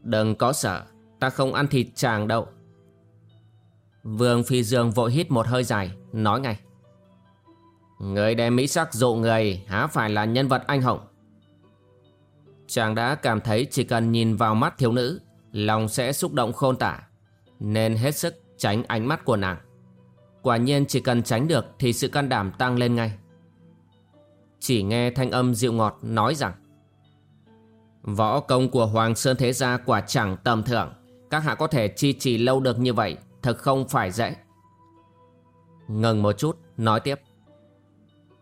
Đừng có sợ, Ta không ăn thịt chàng đâu. Vương Phi Dương vội hít một hơi dài, Nói ngay. Người đem mỹ sắc dụ người, Há phải là nhân vật anh hùng. Chàng đã cảm thấy chỉ cần nhìn vào mắt thiếu nữ, Lòng sẽ xúc động khôn tả, Nên hết sức tránh ánh mắt của nàng. Quả nhiên chỉ cần tránh được Thì sự can đảm tăng lên ngay. Chỉ nghe thanh âm dịu ngọt nói rằng, Võ công của Hoàng Sơn Thế Gia quả chẳng tầm thường, Các hạ có thể chi trì lâu được như vậy Thật không phải dễ. Ngừng một chút, nói tiếp.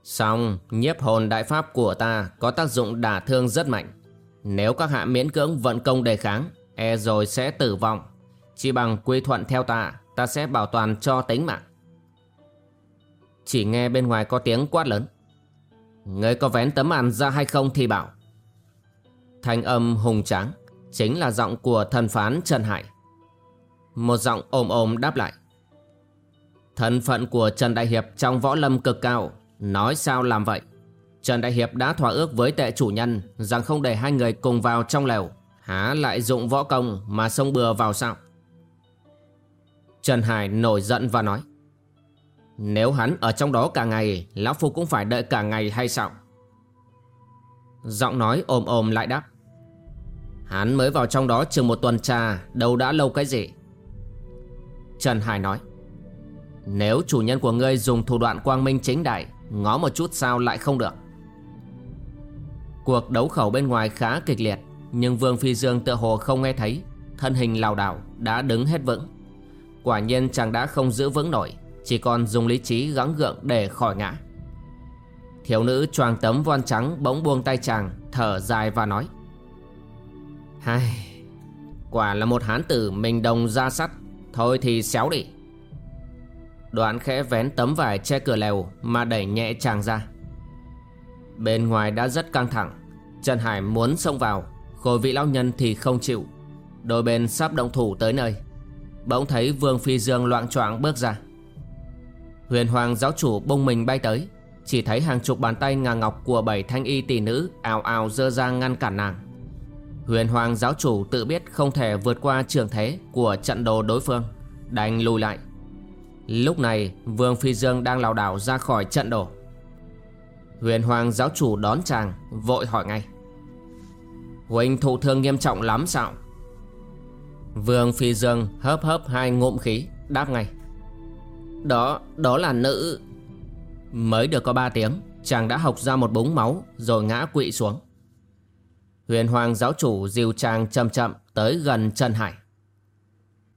Xong, nhiếp hồn đại pháp của ta Có tác dụng đả thương rất mạnh. Nếu các hạ miễn cưỡng vận công đề kháng E rồi sẽ tử vong. Chỉ bằng quy thuận theo ta Ta sẽ bảo toàn cho tính mạng. Chỉ nghe bên ngoài có tiếng quát lớn. Người có vén tấm màn ra hay không thì bảo. Thanh âm hùng tráng, Chính là giọng của thần phán Trần Hải. Một giọng ôm ôm đáp lại. Thân phận của Trần Đại Hiệp trong võ lâm cực cao, Nói sao làm vậy? Trần Đại Hiệp đã thỏa ước với tệ chủ nhân Rằng không để hai người cùng vào trong lều, Há lại dụng võ công mà xông bừa vào sao? Trần Hải nổi giận và nói, Nếu hắn ở trong đó cả ngày, Lão Phu cũng phải đợi cả ngày hay sao? Giọng nói ồm ồm lại đáp, Hắn mới vào trong đó chừng một tuần trà, Đâu đã lâu cái gì. Trần Hải nói Nếu chủ nhân của ngươi dùng thủ đoạn quang minh chính đại Ngó một chút sao lại không được. Cuộc đấu khẩu bên ngoài khá kịch liệt Nhưng Vương Phi Dương tựa hồ không nghe thấy Thân hình lảo đảo đã đứng hết vững. Quả nhiên chàng đã không giữ vững nổi Chỉ còn dùng lý trí gắng gượng để khỏi ngã. Thiếu nữ choàng tấm voan trắng bỗng buông tay chàng Thở dài và nói Hai, Quả là một hán tử mình đồng ra sắt. Thôi thì xéo đi. Đoạn khẽ vén tấm vải che cửa lèo Mà đẩy nhẹ chàng ra. Bên ngoài đã rất căng thẳng. Trần Hải muốn xông vào, Khôi vị lão nhân thì không chịu. Đôi bên sắp động thủ tới nơi. Bỗng thấy Vương Phi Dương loạn choạng bước ra. Huyền Hoàng giáo chủ bông mình bay tới, Chỉ thấy hàng chục bàn tay ngà ngọc của bảy thanh y tỷ nữ ào ào dơ ra ngăn cản nàng. Huyền Hoàng giáo chủ tự biết không thể vượt qua trường thế của trận đồ đối phương. Đành lùi lại. Lúc này Vương Phi Dương đang lảo đảo ra khỏi trận đồ. Huyền Hoàng giáo chủ đón chàng Vội hỏi ngay. Huynh thụ thương nghiêm trọng lắm sao? Vương Phi Dương hớp hớp hai ngụm khí Đáp ngay. Đó, đó là nữ. Mới được có ba tiếng Chàng đã học ra một búng máu Rồi ngã quỵ xuống. Huyền Hoàng giáo chủ dìu trang chậm chậm Tới gần Trần Hải.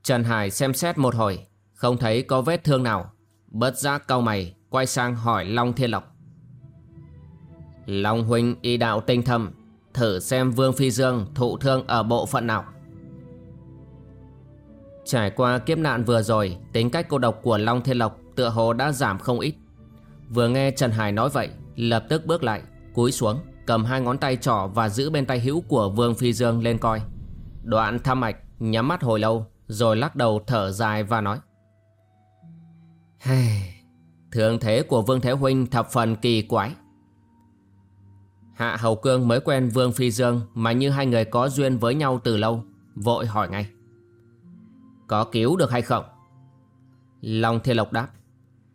Trần Hải xem xét một hồi, Không thấy có vết thương nào. Bớt giác cau mày, Quay sang hỏi Long Thiên Lộc. Long huynh, y đạo tinh thâm, Thử xem Vương Phi Dương thụ thương ở bộ phận nào. Trải qua kiếp nạn vừa rồi, Tính cách cô độc của Long Thiên Lộc Tựa hồ đã giảm không ít. Vừa nghe Trần Hải nói vậy, Lập tức bước lại, Cúi xuống. Cầm hai ngón tay trỏ và giữ bên tay hữu của Vương Phi Dương lên coi. Đoạn thăm mạch Nhắm mắt hồi lâu, Rồi lắc đầu thở dài và nói. Thương thế của Vương Thế Huynh thập phần kỳ quái. Hạ Hầu Cương mới quen Vương Phi Dương Mà như hai người có duyên với nhau từ lâu, Vội hỏi ngay. Có cứu được hay không? Long Thiên Lộc đáp.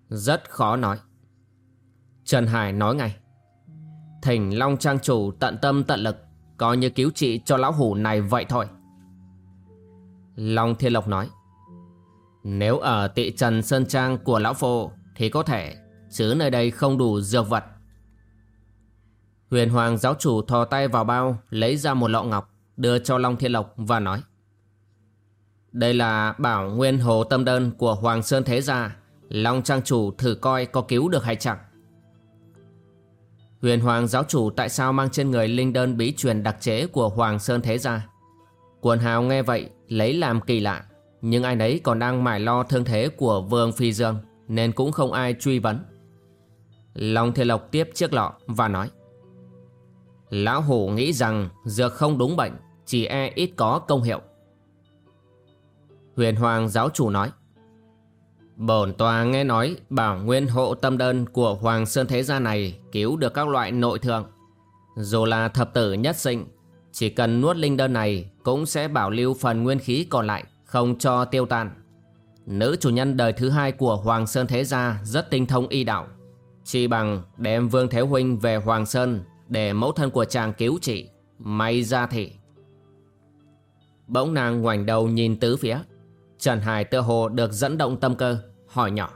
Rất khó nói. Trần Hải nói ngay. Thỉnh Long Trang Chủ tận tâm tận lực Coi như cứu trị cho lão hủ này vậy thôi. Long Thiên Lộc nói, Nếu ở tị trần Sơn Trang của lão phô Thì có thể, Chứ nơi đây không đủ dược vật. Huyền Hoàng giáo chủ thò tay vào bao, Lấy ra một lọ ngọc, Đưa cho Long Thiên Lộc và nói, Đây là bảo nguyên hồ tâm đơn Của Hoàng Sơn Thế Gia, Long Trang Chủ thử coi có cứu được hay chẳng. Huyền Hoàng giáo chủ tại sao mang trên người linh đơn bí truyền đặc chế của Hoàng Sơn Thế Gia Quần hào nghe vậy, lấy làm kỳ lạ. Nhưng ai nấy còn đang mải lo thương thế của Vương Phi Dương, Nên cũng không ai truy vấn. Long Thiên Lộc tiếp chiếc lọ và nói, Lão Hủ nghĩ rằng dược không đúng bệnh, Chỉ e ít có công hiệu. Huyền Hoàng giáo chủ nói Bổn tòa nghe nói bảo nguyên hộ tâm đơn của Hoàng Sơn Thế Gia này cứu được các loại nội thương. Dù là thập tử nhất sinh, chỉ cần nuốt linh đơn này cũng sẽ bảo lưu phần nguyên khí còn lại, không cho tiêu tan. Nữ chủ nhân đời thứ hai của Hoàng Sơn Thế Gia rất tinh thông y đạo. Chỉ bằng đem Vương Thế Huynh về Hoàng Sơn để mẫu thân của chàng cứu trị, may ra thị. Bỗng nàng ngoảnh đầu nhìn tứ phía Trần Hải tựa hồ được dẫn động tâm cơ, Hỏi nhỏ.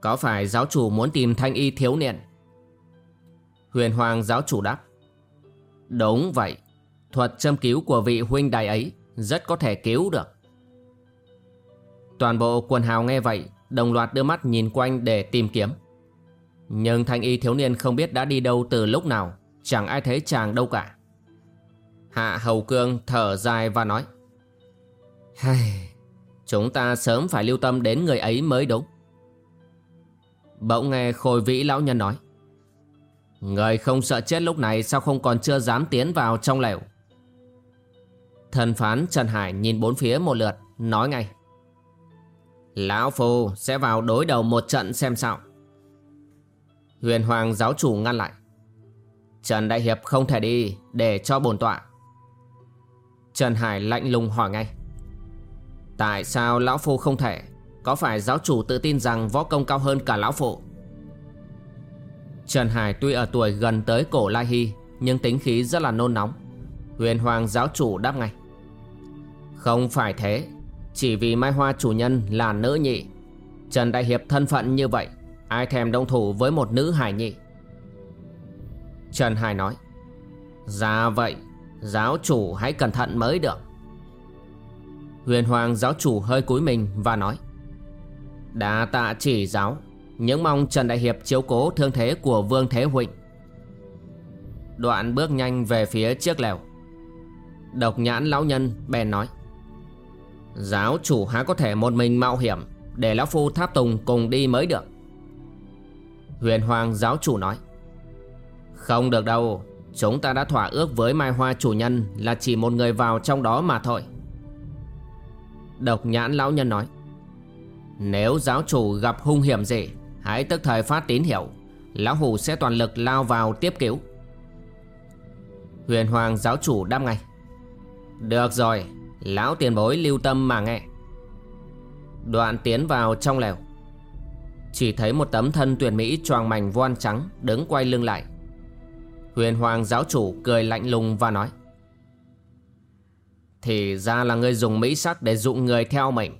Có phải giáo chủ muốn tìm thanh y thiếu niên? Huyền Hoàng giáo chủ đáp. Đúng vậy, Thuật châm cứu của vị huynh đài ấy Rất có thể cứu được. Toàn bộ quần hào nghe vậy, Đồng loạt đưa mắt nhìn quanh để tìm kiếm. Nhưng thanh y thiếu niên không biết đã đi đâu từ lúc nào, Chẳng ai thấy chàng đâu cả. Hạ Hầu Cương thở dài và nói. Hay, chúng ta sớm phải lưu tâm đến người ấy mới đúng. Bỗng nghe khôi vĩ lão nhân nói. Người không sợ chết lúc này sao không còn chưa dám tiến vào trong lều. Thần phán Trần Hải nhìn bốn phía một lượt, nói ngay. Lão Phu sẽ vào đối đầu một trận xem sao. Huyền Hoàng giáo chủ ngăn lại. Trần Đại Hiệp không thể đi để cho bổn tọa. Trần Hải lạnh lùng hỏi ngay. Tại sao lão phu không thể? Có phải giáo chủ tự tin rằng võ công cao hơn cả lão phu Trần Hải tuy ở tuổi gần tới cổ Lai Hy Nhưng tính khí rất là nôn nóng. Huyền Hoàng giáo chủ đáp ngay. Không phải thế. Chỉ vì Mai Hoa chủ nhân là nữ nhị. Trần Đại Hiệp thân phận như vậy, Ai thèm đông thủ với một nữ hải nhị? Trần Hải nói. Dạ vậy, Giáo chủ hãy cẩn thận mới được. Huyền Hoàng giáo chủ hơi cúi mình và nói Đã tạ chỉ giáo. Những mong Trần Đại Hiệp chiếu cố thương thế của Vương Thế Huỳnh. Đoạn bước nhanh về phía chiếc lèo Độc nhãn lão nhân bèn nói, Giáo chủ há có thể một mình mạo hiểm Để lão phu tháp tùng cùng đi mới được. Huyền Hoàng giáo chủ nói, Không được đâu. Chúng ta đã thỏa ước với Mai Hoa chủ nhân Là chỉ một người vào trong đó mà thôi. Độc nhãn lão nhân nói, Nếu giáo chủ gặp hung hiểm gì, Hãy tức thời phát tín hiệu. Lão hủ sẽ toàn lực lao vào tiếp cứu. Huyền hoàng giáo chủ đáp ngay, Được rồi, Lão tiền bối lưu tâm mà nghe. Đoạn tiến vào trong lều. Chỉ thấy một tấm thân tuyển mỹ choàng mảnh voan trắng Đứng quay lưng lại. Huyền hoàng giáo chủ cười lạnh lùng và nói thì ra là ngươi dùng mỹ sắc để dụ người theo mình.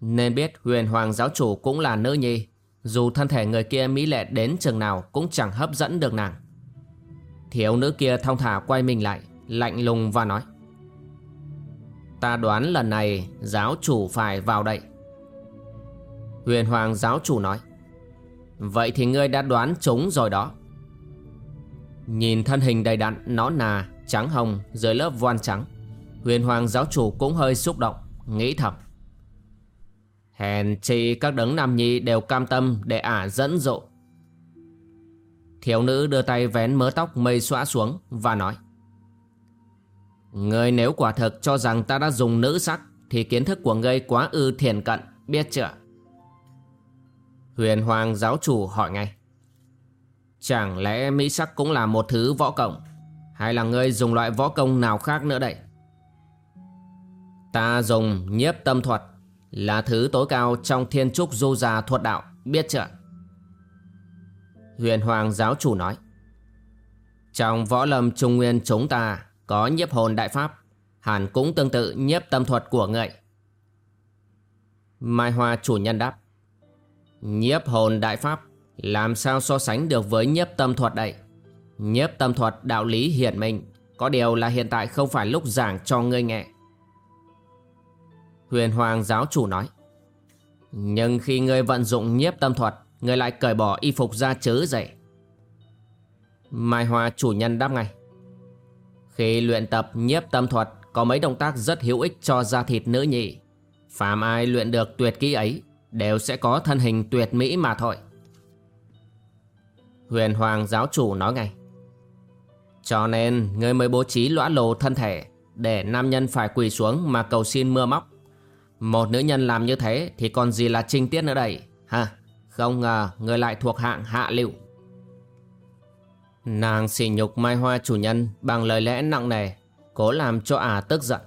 Nên biết huyền hoàng giáo chủ cũng là nữ nhi. Dù thân thể người kia mỹ lệ đến chừng nào Cũng chẳng hấp dẫn được nàng. Thiếu nữ kia thong thả quay mình lại, Lạnh lùng và nói, Ta đoán lần này giáo chủ phải vào đây. Huyền hoàng giáo chủ nói, Vậy thì ngươi đã đoán chúng rồi đó. Nhìn thân hình đầy đặn nõn nà Trắng hồng dưới lớp voan trắng. Huyền hoàng giáo chủ cũng hơi xúc động, Nghĩ thầm. Hèn chi các đấng nam nhi đều cam tâm để ả dẫn dụ. Thiếu nữ đưa tay vén mớ tóc mây xõa xuống và nói, Ngươi nếu quả thật cho rằng ta đã dùng nữ sắc, Thì kiến thức của ngươi quá ư thiền cận, Biết chưa? Huyền Hoàng giáo chủ hỏi ngay, Chẳng lẽ mỹ sắc cũng là một thứ võ cộng? Hay là ngươi dùng loại võ công nào khác nữa đây? Ta dùng nhiếp tâm thuật, Là thứ tối cao trong thiên trúc du già thuật đạo, Biết chưa? Huyền Hoàng giáo chủ nói, Trong võ lâm trung nguyên chúng ta Có nhiếp hồn đại pháp, Hẳn cũng tương tự nhiếp tâm thuật của ngươi. Mai Hoa chủ nhân đáp, Nhiếp hồn đại pháp, Làm sao so sánh được với nhiếp tâm thuật đây? Nhiếp tâm thuật đạo lý hiển minh, Có điều là hiện tại không phải lúc giảng cho ngươi nghe. Huyền Hoàng giáo chủ nói, Nhưng khi ngươi vận dụng nhiếp tâm thuật, Ngươi lại cởi bỏ y phục ra chớ dậy. Mai Hoa chủ nhân đáp ngay, Khi luyện tập nhiếp tâm thuật, Có mấy động tác rất hữu ích cho da thịt nữ nhị. Phàm ai luyện được tuyệt kỹ ấy, Đều sẽ có thân hình tuyệt mỹ mà thôi. Huyền Hoàng giáo chủ nói ngay cho nên, người mới bố trí lõa lồ thân thể Để nam nhân phải quỳ xuống mà cầu xin mưa móc. Một nữ nhân làm như thế Thì còn gì là trinh tiết nữa đây ha Không ngờ người lại thuộc hạng hạ liệu Nàng xỉ nhục Mai Hoa chủ nhân Bằng lời lẽ nặng nề, Cố làm cho ả tức giận.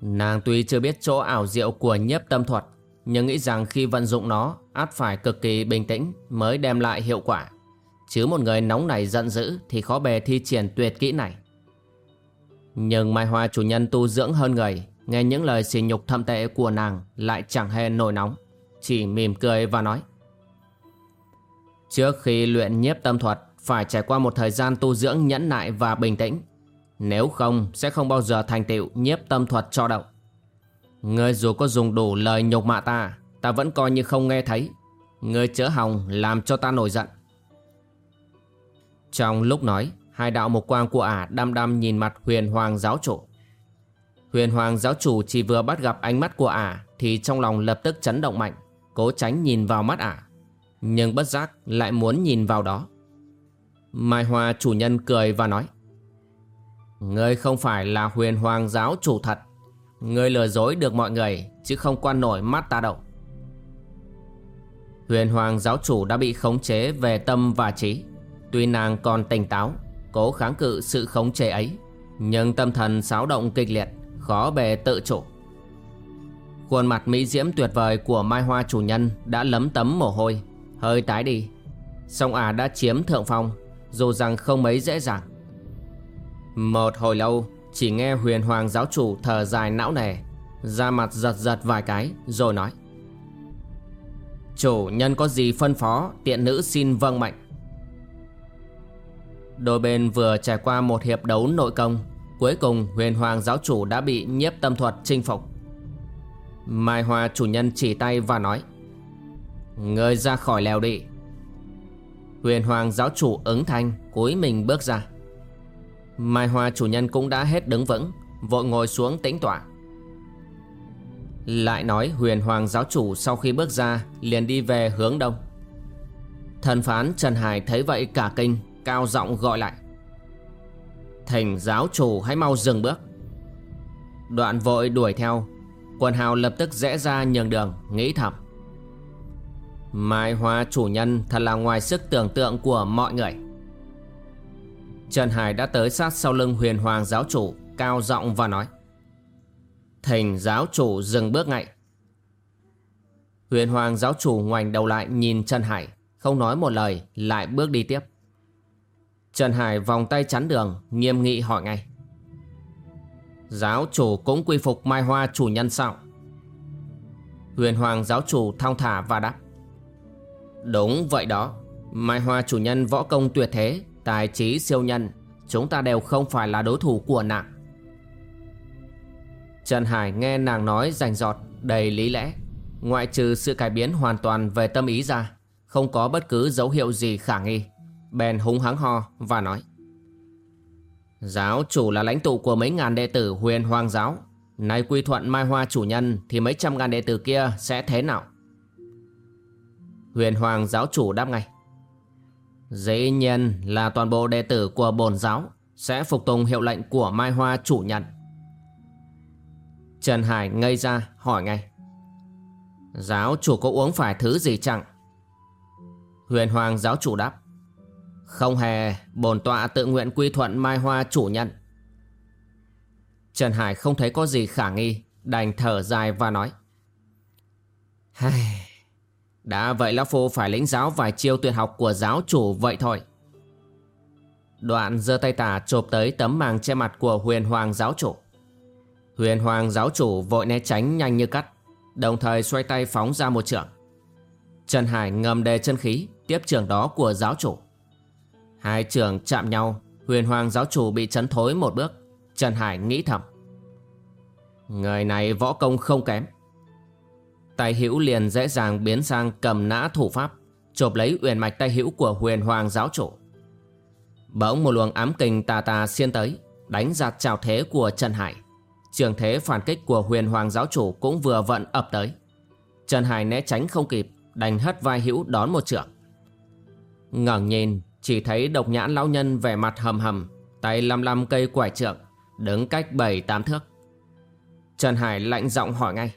Nàng tuy chưa biết chỗ ảo diệu của nhiếp tâm thuật, Nhưng nghĩ rằng khi vận dụng nó, át phải cực kỳ bình tĩnh mới đem lại hiệu quả. Chứ một người nóng này giận dữ thì khó bề thi triển tuyệt kỹ này. Nhưng Mai Hoa chủ nhân tu dưỡng hơn người, Nghe những lời xỉ nhục thâm tệ của nàng lại chẳng hề nổi nóng, Chỉ mỉm cười và nói. Trước khi luyện nhiếp tâm thuật, phải trải qua một thời gian tu dưỡng nhẫn nại và bình tĩnh. Nếu không, sẽ không bao giờ thành tựu nhiếp tâm thuật cho động Ngươi dù có dùng đủ lời nhục mạ ta Ta vẫn coi như không nghe thấy. Ngươi chớ hòng làm cho ta nổi giận. Trong lúc nói, Hai đạo mục quang của ả đăm đăm nhìn mặt huyền hoàng giáo chủ. Huyền hoàng giáo chủ chỉ vừa bắt gặp ánh mắt của ả Thì trong lòng lập tức chấn động mạnh, Cố tránh nhìn vào mắt ả. Nhưng bất giác lại muốn nhìn vào đó. Mai Hoa chủ nhân cười và nói, Ngươi không phải là huyền hoàng giáo chủ thật. Ngươi lừa dối được mọi người, Chứ không quan nổi mắt ta đâu. Huyền hoàng giáo chủ đã bị khống chế về tâm và trí. Tuy nàng còn tỉnh táo, Cố kháng cự sự khống chế ấy, Nhưng tâm thần xáo động kịch liệt, Khó bề tự chủ. Khuôn mặt mỹ diễm tuyệt vời của Mai Hoa chủ nhân Đã lấm tấm mồ hôi, Hơi tái đi. Song ả đã chiếm thượng phong, Dù rằng không mấy dễ dàng. Một hồi lâu, chỉ nghe huyền hoàng giáo chủ thở dài não nề ra mặt giật giật vài cái, rồi nói. Chủ nhân có gì phân phó, Tiện nữ xin vâng mệnh. Đôi bên vừa trải qua một hiệp đấu nội công, Cuối cùng huyền hoàng giáo chủ đã bị nhiếp tâm thuật chinh phục. Mai Hoa chủ nhân chỉ tay và nói Người ra khỏi lèo đi. Huyền hoàng giáo chủ ứng thanh, cúi mình bước ra. Mai Hoa chủ nhân cũng đã hết đứng vững, Vội ngồi xuống tĩnh tọa. Lại nói huyền hoàng giáo chủ sau khi bước ra Liền đi về hướng đông. Thần phán Trần Hải thấy vậy cả kinh Cao giọng gọi lại. Thành giáo chủ hãy mau dừng bước. Đoạn vội đuổi theo. Quần hào lập tức rẽ ra nhường đường, Nghĩ thầm. Mai Hoa chủ nhân thật là ngoài sức tưởng tượng của mọi người. Trần Hải đã tới sát sau lưng huyền hoàng giáo chủ, Cao giọng và nói. Thành giáo chủ dừng bước ngay. Huyền hoàng giáo chủ ngoảnh đầu lại nhìn Trần Hải, Không nói một lời, lại bước đi tiếp. Trần Hải vòng tay chắn đường, Nghiêm nghị hỏi ngay. Giáo chủ cũng quy phục Mai Hoa chủ nhân sao? Huyền hoàng giáo chủ thong thả và đáp. Đúng vậy đó. Mai Hoa chủ nhân võ công tuyệt thế, Tài trí siêu nhân. Chúng ta đều không phải là đối thủ của nàng. Trần Hải nghe nàng nói rành giọt Đầy lý lẽ. Ngoại trừ sự cải biến hoàn toàn về tâm ý ra, Không có bất cứ dấu hiệu gì khả nghi. Bèn húng hắng ho và nói, Giáo chủ là lãnh tụ của mấy ngàn đệ tử huyền hoàng giáo. Nay quy thuận Mai Hoa chủ nhân Thì mấy trăm ngàn đệ tử kia sẽ thế nào? Huyền hoàng giáo chủ đáp ngay, Dĩ nhiên là toàn bộ đệ tử của bồn giáo Sẽ phục tùng hiệu lệnh của Mai Hoa chủ nhân. Trần Hải ngây ra hỏi ngay, Giáo chủ có uống phải thứ gì chẳng Huyền hoàng giáo chủ đáp không hề bổn tọa tự nguyện quy thuận Mai Hoa chủ nhận Trần Hải không thấy có gì khả nghi Đành thở dài và nói Hây đã vậy Lão Phu phải lĩnh giáo vài chiêu tuyệt học của giáo chủ vậy thôi. Đoạn giơ tay tả chộp tới tấm màng che mặt của huyền hoàng giáo chủ. Huyền hoàng giáo chủ vội né tránh nhanh như cắt, đồng thời xoay tay phóng ra một trường. Trần Hải ngầm đề chân khí, tiếp trường đó của giáo chủ. Hai trường chạm nhau, huyền hoàng giáo chủ bị chấn thối một bước. Trần Hải nghĩ thầm. Người này võ công không kém Tay hữu liền dễ dàng biến sang cầm nã thủ pháp Chộp lấy uyển mạch tay hữu của huyền hoàng giáo chủ Bỗng một luồng ám kình tà tà xiên tới Đánh giạt trào thế của Trần Hải Trường thế phản kích của huyền hoàng giáo chủ cũng vừa vận ập tới Trần Hải né tránh không kịp Đành hất vai hữu đón một trưởng. ngẩng nhìn chỉ thấy độc nhãn lão nhân vẻ mặt hầm hầm, Tay lăm lăm cây quải trượng, Đứng cách bảy, tám thước. Trần Hải lạnh giọng hỏi ngay,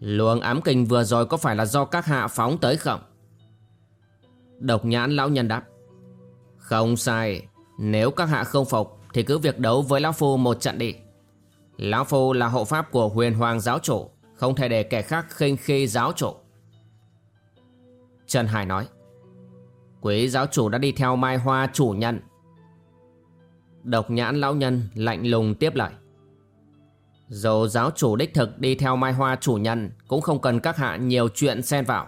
Luồng ám kinh vừa rồi có phải là do các hạ phóng tới không? Độc nhãn lão nhân đáp, Không sai, Nếu các hạ không phục Thì cứ việc đấu với Lão Phu một trận đi. Lão Phu là hộ pháp của huyền hoàng giáo chủ, Không thể để kẻ khác khinh khi giáo chủ. Trần Hải nói Quý giáo chủ đã đi theo Mai Hoa chủ nhân. Độc nhãn lão nhân lạnh lùng tiếp lại dù giáo chủ đích thực đi theo Mai Hoa chủ nhân Cũng không cần các hạ nhiều chuyện xen vào.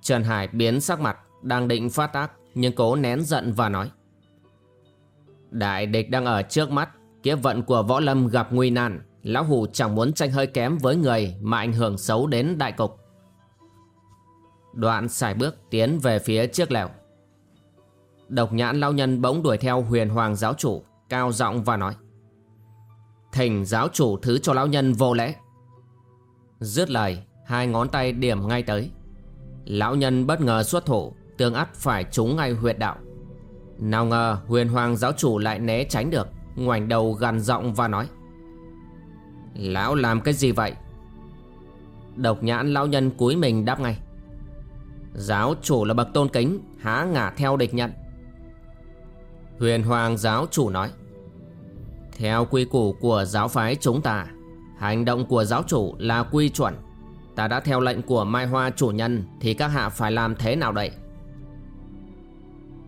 Trần Hải biến sắc mặt, Đang định phát tác, Nhưng cố nén giận và nói. Đại địch đang ở trước mắt, Kiếp vận của võ lâm gặp nguy nan. Lão Hủ chẳng muốn tranh hơi kém với người Mà ảnh hưởng xấu đến đại cục. Đoạn xài bước tiến về phía trước lều. Độc nhãn lao nhân bỗng đuổi theo huyền hoàng giáo chủ, Cao giọng và nói, Thỉnh giáo chủ thứ cho lão nhân vô lễ. Dứt lời, Hai ngón tay điểm ngay tới. Lão nhân bất ngờ xuất thủ, Tương ắt phải trúng ngay huyệt đạo. Nào ngờ huyền hoàng giáo chủ lại né tránh được, ngoảnh đầu gằn giọng và nói, Lão làm cái gì vậy? Độc nhãn lão nhân cúi mình đáp ngay Giáo chủ là bậc tôn kính, Há ngả theo địch nhận. Huyền hoàng giáo chủ nói, theo quy củ của giáo phái chúng ta, Hành động của giáo chủ là quy chuẩn. Ta đã theo lệnh của Mai Hoa chủ nhân Thì các hạ phải làm thế nào đây?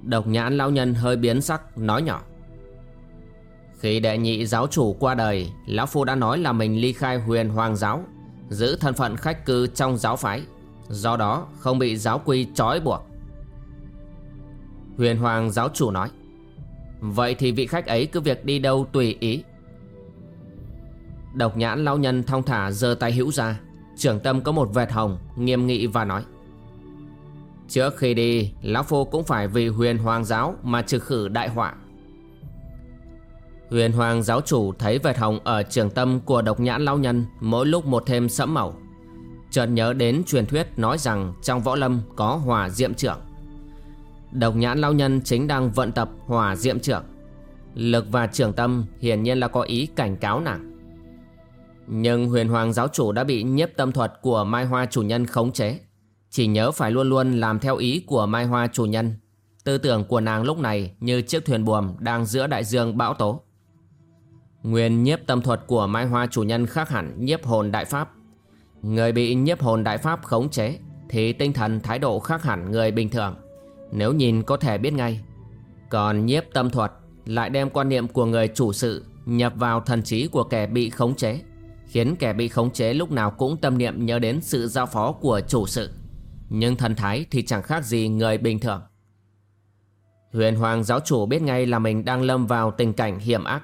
Độc nhãn lão nhân hơi biến sắc, Nói nhỏ, Khi đệ nhị giáo chủ qua đời, Lão Phu đã nói là mình ly khai huyền hoàng giáo, Giữ thân phận khách cư trong giáo phái. Do đó, không bị giáo quy trói buộc. Huyền hoàng giáo chủ nói, Vậy thì vị khách ấy cứ việc đi đâu tùy ý. Độc nhãn lão nhân thong thả giơ tay hữu ra, Trưởng tâm có một vệt hồng, Nghiêm nghị và nói, Trước khi đi, Lão Phu cũng phải vì huyền hoàng giáo Mà trừ khử đại họa. Huyền hoàng giáo chủ thấy vệt hồng Ở trường tâm của độc nhãn lão nhân Mỗi lúc một thêm sẫm màu. Chợt nhớ đến truyền thuyết nói rằng Trong võ lâm có hòa diệm trưởng. Độc nhãn lao nhân chính đang vận tập hòa diệm trưởng. Lực và trưởng tâm hiển nhiên là có ý cảnh cáo nàng. Nhưng huyền hoàng giáo chủ đã bị nhiếp tâm thuật của Mai Hoa chủ nhân khống chế. Chỉ nhớ phải luôn luôn làm theo ý của Mai Hoa chủ nhân. Tư tưởng của nàng lúc này như chiếc thuyền buồm đang giữa đại dương bão tố. Nguyên nhiếp tâm thuật của Mai Hoa chủ nhân khác hẳn nhiếp hồn đại pháp. Người bị nhiếp hồn đại pháp khống chế, Thì tinh thần thái độ khác hẳn người bình thường. Nếu nhìn có thể biết ngay. Còn nhiếp tâm thuật Lại đem quan niệm của người chủ sự Nhập vào thần trí của kẻ bị khống chế, Khiến kẻ bị khống chế lúc nào cũng tâm niệm nhớ đến sự giao phó của chủ sự. Nhưng thần thái thì chẳng khác gì người bình thường. Huyền Hoàng giáo chủ biết ngay là mình đang lâm vào tình cảnh hiểm ác.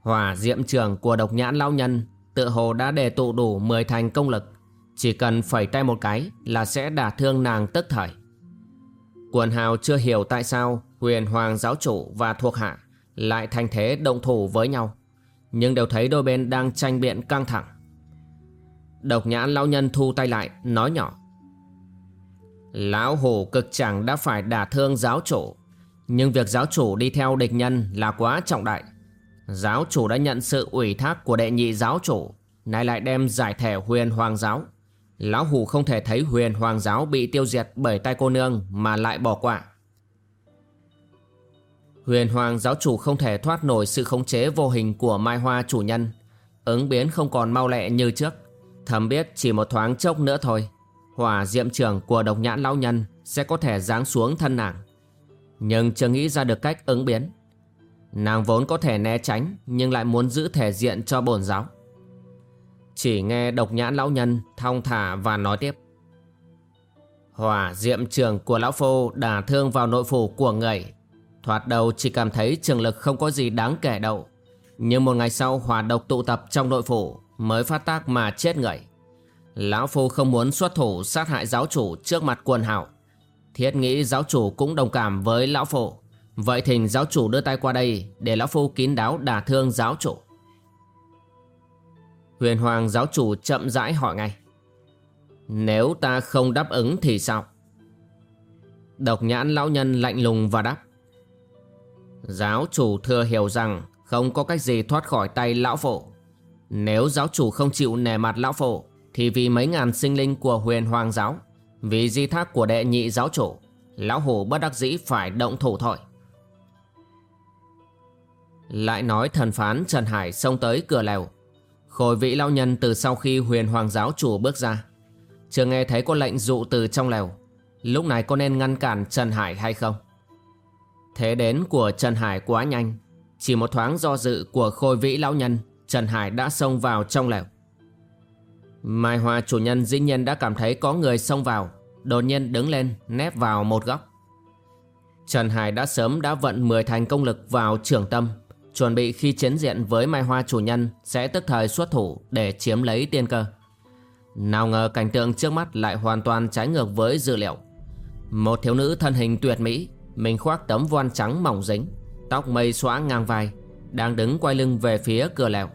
Hỏa diệm trường của độc nhãn lao nhân tự hồ đã đề tụ đủ 10 thành công lực. Chỉ cần phẩy tay một cái là sẽ đả thương nàng tức thời. Quần hào chưa hiểu tại sao huyền hoàng giáo chủ và thuộc hạ lại thành thế động thủ với nhau, Nhưng đều thấy đôi bên đang tranh biện căng thẳng. Độc nhãn lão nhân thu tay lại, nói nhỏ, Lão hổ cực chẳng đã phải đả thương giáo chủ, Nhưng việc giáo chủ đi theo địch nhân là quá trọng đại. Giáo chủ đã nhận sự ủy thác của đệ nhị giáo chủ. Nay lại đem giải thể huyền hoàng giáo. Lão hủ không thể thấy huyền hoàng giáo bị tiêu diệt bởi tay cô nương mà lại bỏ qua. Huyền hoàng giáo chủ không thể thoát nổi sự khống chế vô hình của mai hoa chủ nhân. Ứng biến không còn mau lẹ như trước. Thầm biết chỉ một thoáng chốc nữa thôi, Hỏa diệm trưởng của độc nhãn lão nhân sẽ có thể giáng xuống thân nàng. Nhưng chưa nghĩ ra được cách ứng biến. Nàng vốn có thể né tránh, nhưng lại muốn giữ thể diện cho bổn giáo. Chỉ nghe độc nhãn lão nhân thong thả và nói tiếp. Hỏa diệm trường của lão phu đả thương vào nội phủ của người. Thoạt đầu chỉ cảm thấy trường lực không có gì đáng kể đâu. Nhưng một ngày sau, hỏa độc tụ tập trong nội phủ Mới phát tác mà chết người. Lão phu không muốn xuất thủ sát hại giáo chủ trước mặt quần hảo Thiết nghĩ giáo chủ cũng đồng cảm với lão phu. Vậy thỉnh giáo chủ đưa tay qua đây Để lão phu kín đáo đả thương giáo chủ. Huyền Hoàng giáo chủ chậm rãi hỏi ngay. Nếu ta không đáp ứng thì sao? Độc nhãn lão nhân lạnh lùng và đáp. Giáo chủ thừa hiểu rằng không có cách gì thoát khỏi tay lão phổ Nếu giáo chủ không chịu nề mặt lão phổ Thì vì mấy ngàn sinh linh của huyền hoàng giáo, Vì di thác của đệ nhị giáo chủ, Lão hổ bất đắc dĩ phải động thủ thôi. Lại nói thần phán Trần Hải xông tới cửa lèo Khôi vị lão nhân từ sau khi huyền hoàng giáo chủ bước ra. Chưa nghe thấy có lệnh dụ từ trong lèo Lúc này có nên ngăn cản Trần Hải hay không? Thế đến của Trần Hải quá nhanh. Chỉ một thoáng do dự của khôi vĩ lão nhân, Trần Hải đã xông vào trong lèo Mai Hoa chủ nhân dĩ nhiên đã cảm thấy có người xông vào, Đột nhiên đứng lên, nép vào một góc. Trần Hải đã sớm đã vận 10 thành công lực vào trưởng tâm chuẩn bị khi chiến diện với Mai Hoa chủ nhân sẽ tức thời xuất thủ để chiếm lấy tiên cơ. Nào ngờ cảnh tượng trước mắt lại hoàn toàn trái ngược với dự liệu. Một thiếu nữ thân hình tuyệt mỹ, mình khoác tấm voan trắng mỏng dính, tóc mây xóa ngang vai, đang đứng quay lưng về phía cửa lèo.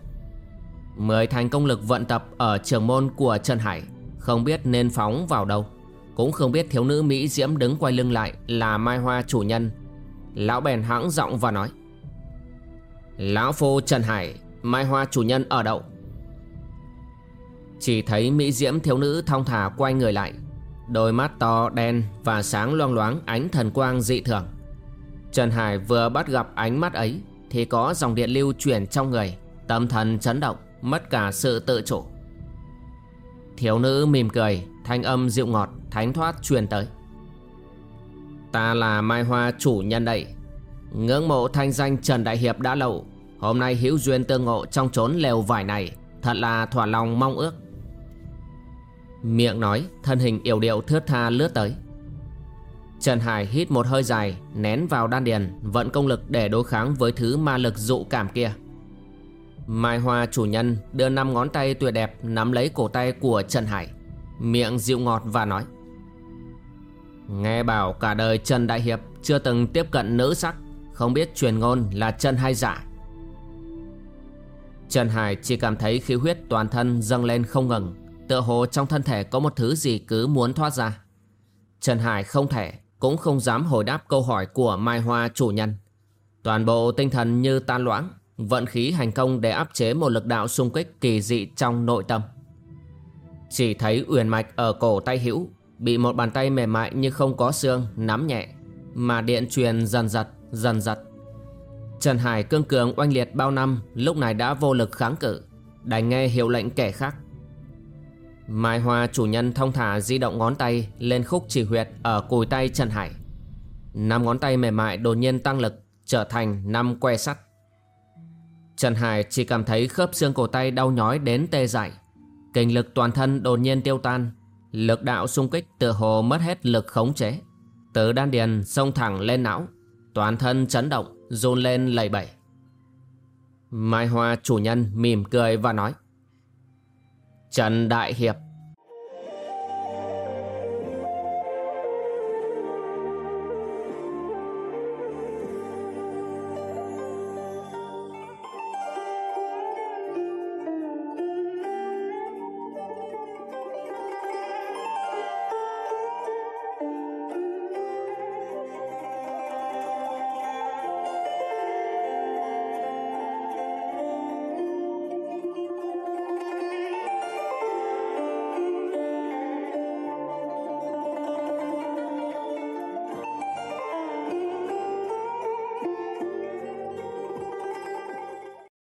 Mười thành công lực vận tập ở trường môn của Trần Hải, không biết nên phóng vào đâu. Cũng không biết thiếu nữ Mỹ Diễm đứng quay lưng lại là Mai Hoa chủ nhân. Lão bèn hãng giọng và nói Lão phu Trần Hải, Mai Hoa chủ nhân ở đậu Chỉ thấy Mỹ Diễm thiếu nữ thong thả quay người lại. Đôi mắt to, đen và sáng loang loáng ánh thần quang dị thường. Trần Hải vừa bắt gặp ánh mắt ấy Thì có dòng điện lưu chuyển trong người, Tâm thần chấn động, Mất cả sự tự chủ. Thiếu nữ mỉm cười, Thanh âm dịu ngọt, Thánh thoát truyền tới. Ta là Mai Hoa chủ nhân đây. Ngưỡng mộ thanh danh Trần Đại Hiệp đã lâu Hôm nay hữu duyên tương ngộ trong chốn lều vải này, Thật là thỏa lòng mong ước. Miệng nói, Thân hình yểu điệu thướt tha lướt tới. Trần Hải hít một hơi dài, Nén vào đan điền, Vận công lực để đối kháng với thứ ma lực dụ cảm kia. Mai Hoa chủ nhân đưa năm ngón tay tuyệt đẹp Nắm lấy cổ tay của Trần Hải, Miệng dịu ngọt và nói, Nghe bảo cả đời Trần Đại Hiệp Chưa từng tiếp cận nữ sắc, Không biết truyền ngôn là chân hay giả. Trần Hải chỉ cảm thấy khí huyết toàn thân dâng lên không ngừng, Tựa hồ trong thân thể có một thứ gì cứ muốn thoát ra. Trần Hải không thể, Cũng không dám hồi đáp câu hỏi của Mai Hoa chủ nhân. Toàn bộ tinh thần như tan loãng, Vận khí hành công để áp chế một lực đạo xung kích kỳ dị trong nội tâm. Chỉ thấy uyển mạch ở cổ tay hữu, Bị một bàn tay mềm mại như không có xương nắm nhẹ, Mà điện truyền dần giật dần giật Trần Hải cương cường oanh liệt bao năm lúc này đã vô lực kháng cự, đành nghe hiệu lệnh kẻ khác. Mai Hoa chủ nhân thông thả di động ngón tay lên khúc chỉ huyệt ở cùi tay Trần Hải. Năm ngón tay mềm mại đột nhiên tăng lực trở thành năm que sắt. Trần Hải chỉ cảm thấy khớp xương cổ tay đau nhói đến tê dại. Kinh lực toàn thân đột nhiên tiêu tan. Lực đạo xung kích tựa hồ mất hết lực khống chế Từ đan điền xông thẳng lên não Toàn thân chấn động, Run lên lầy bẩy. Mai Hoa chủ nhân mỉm cười và nói, Trần Đại Hiệp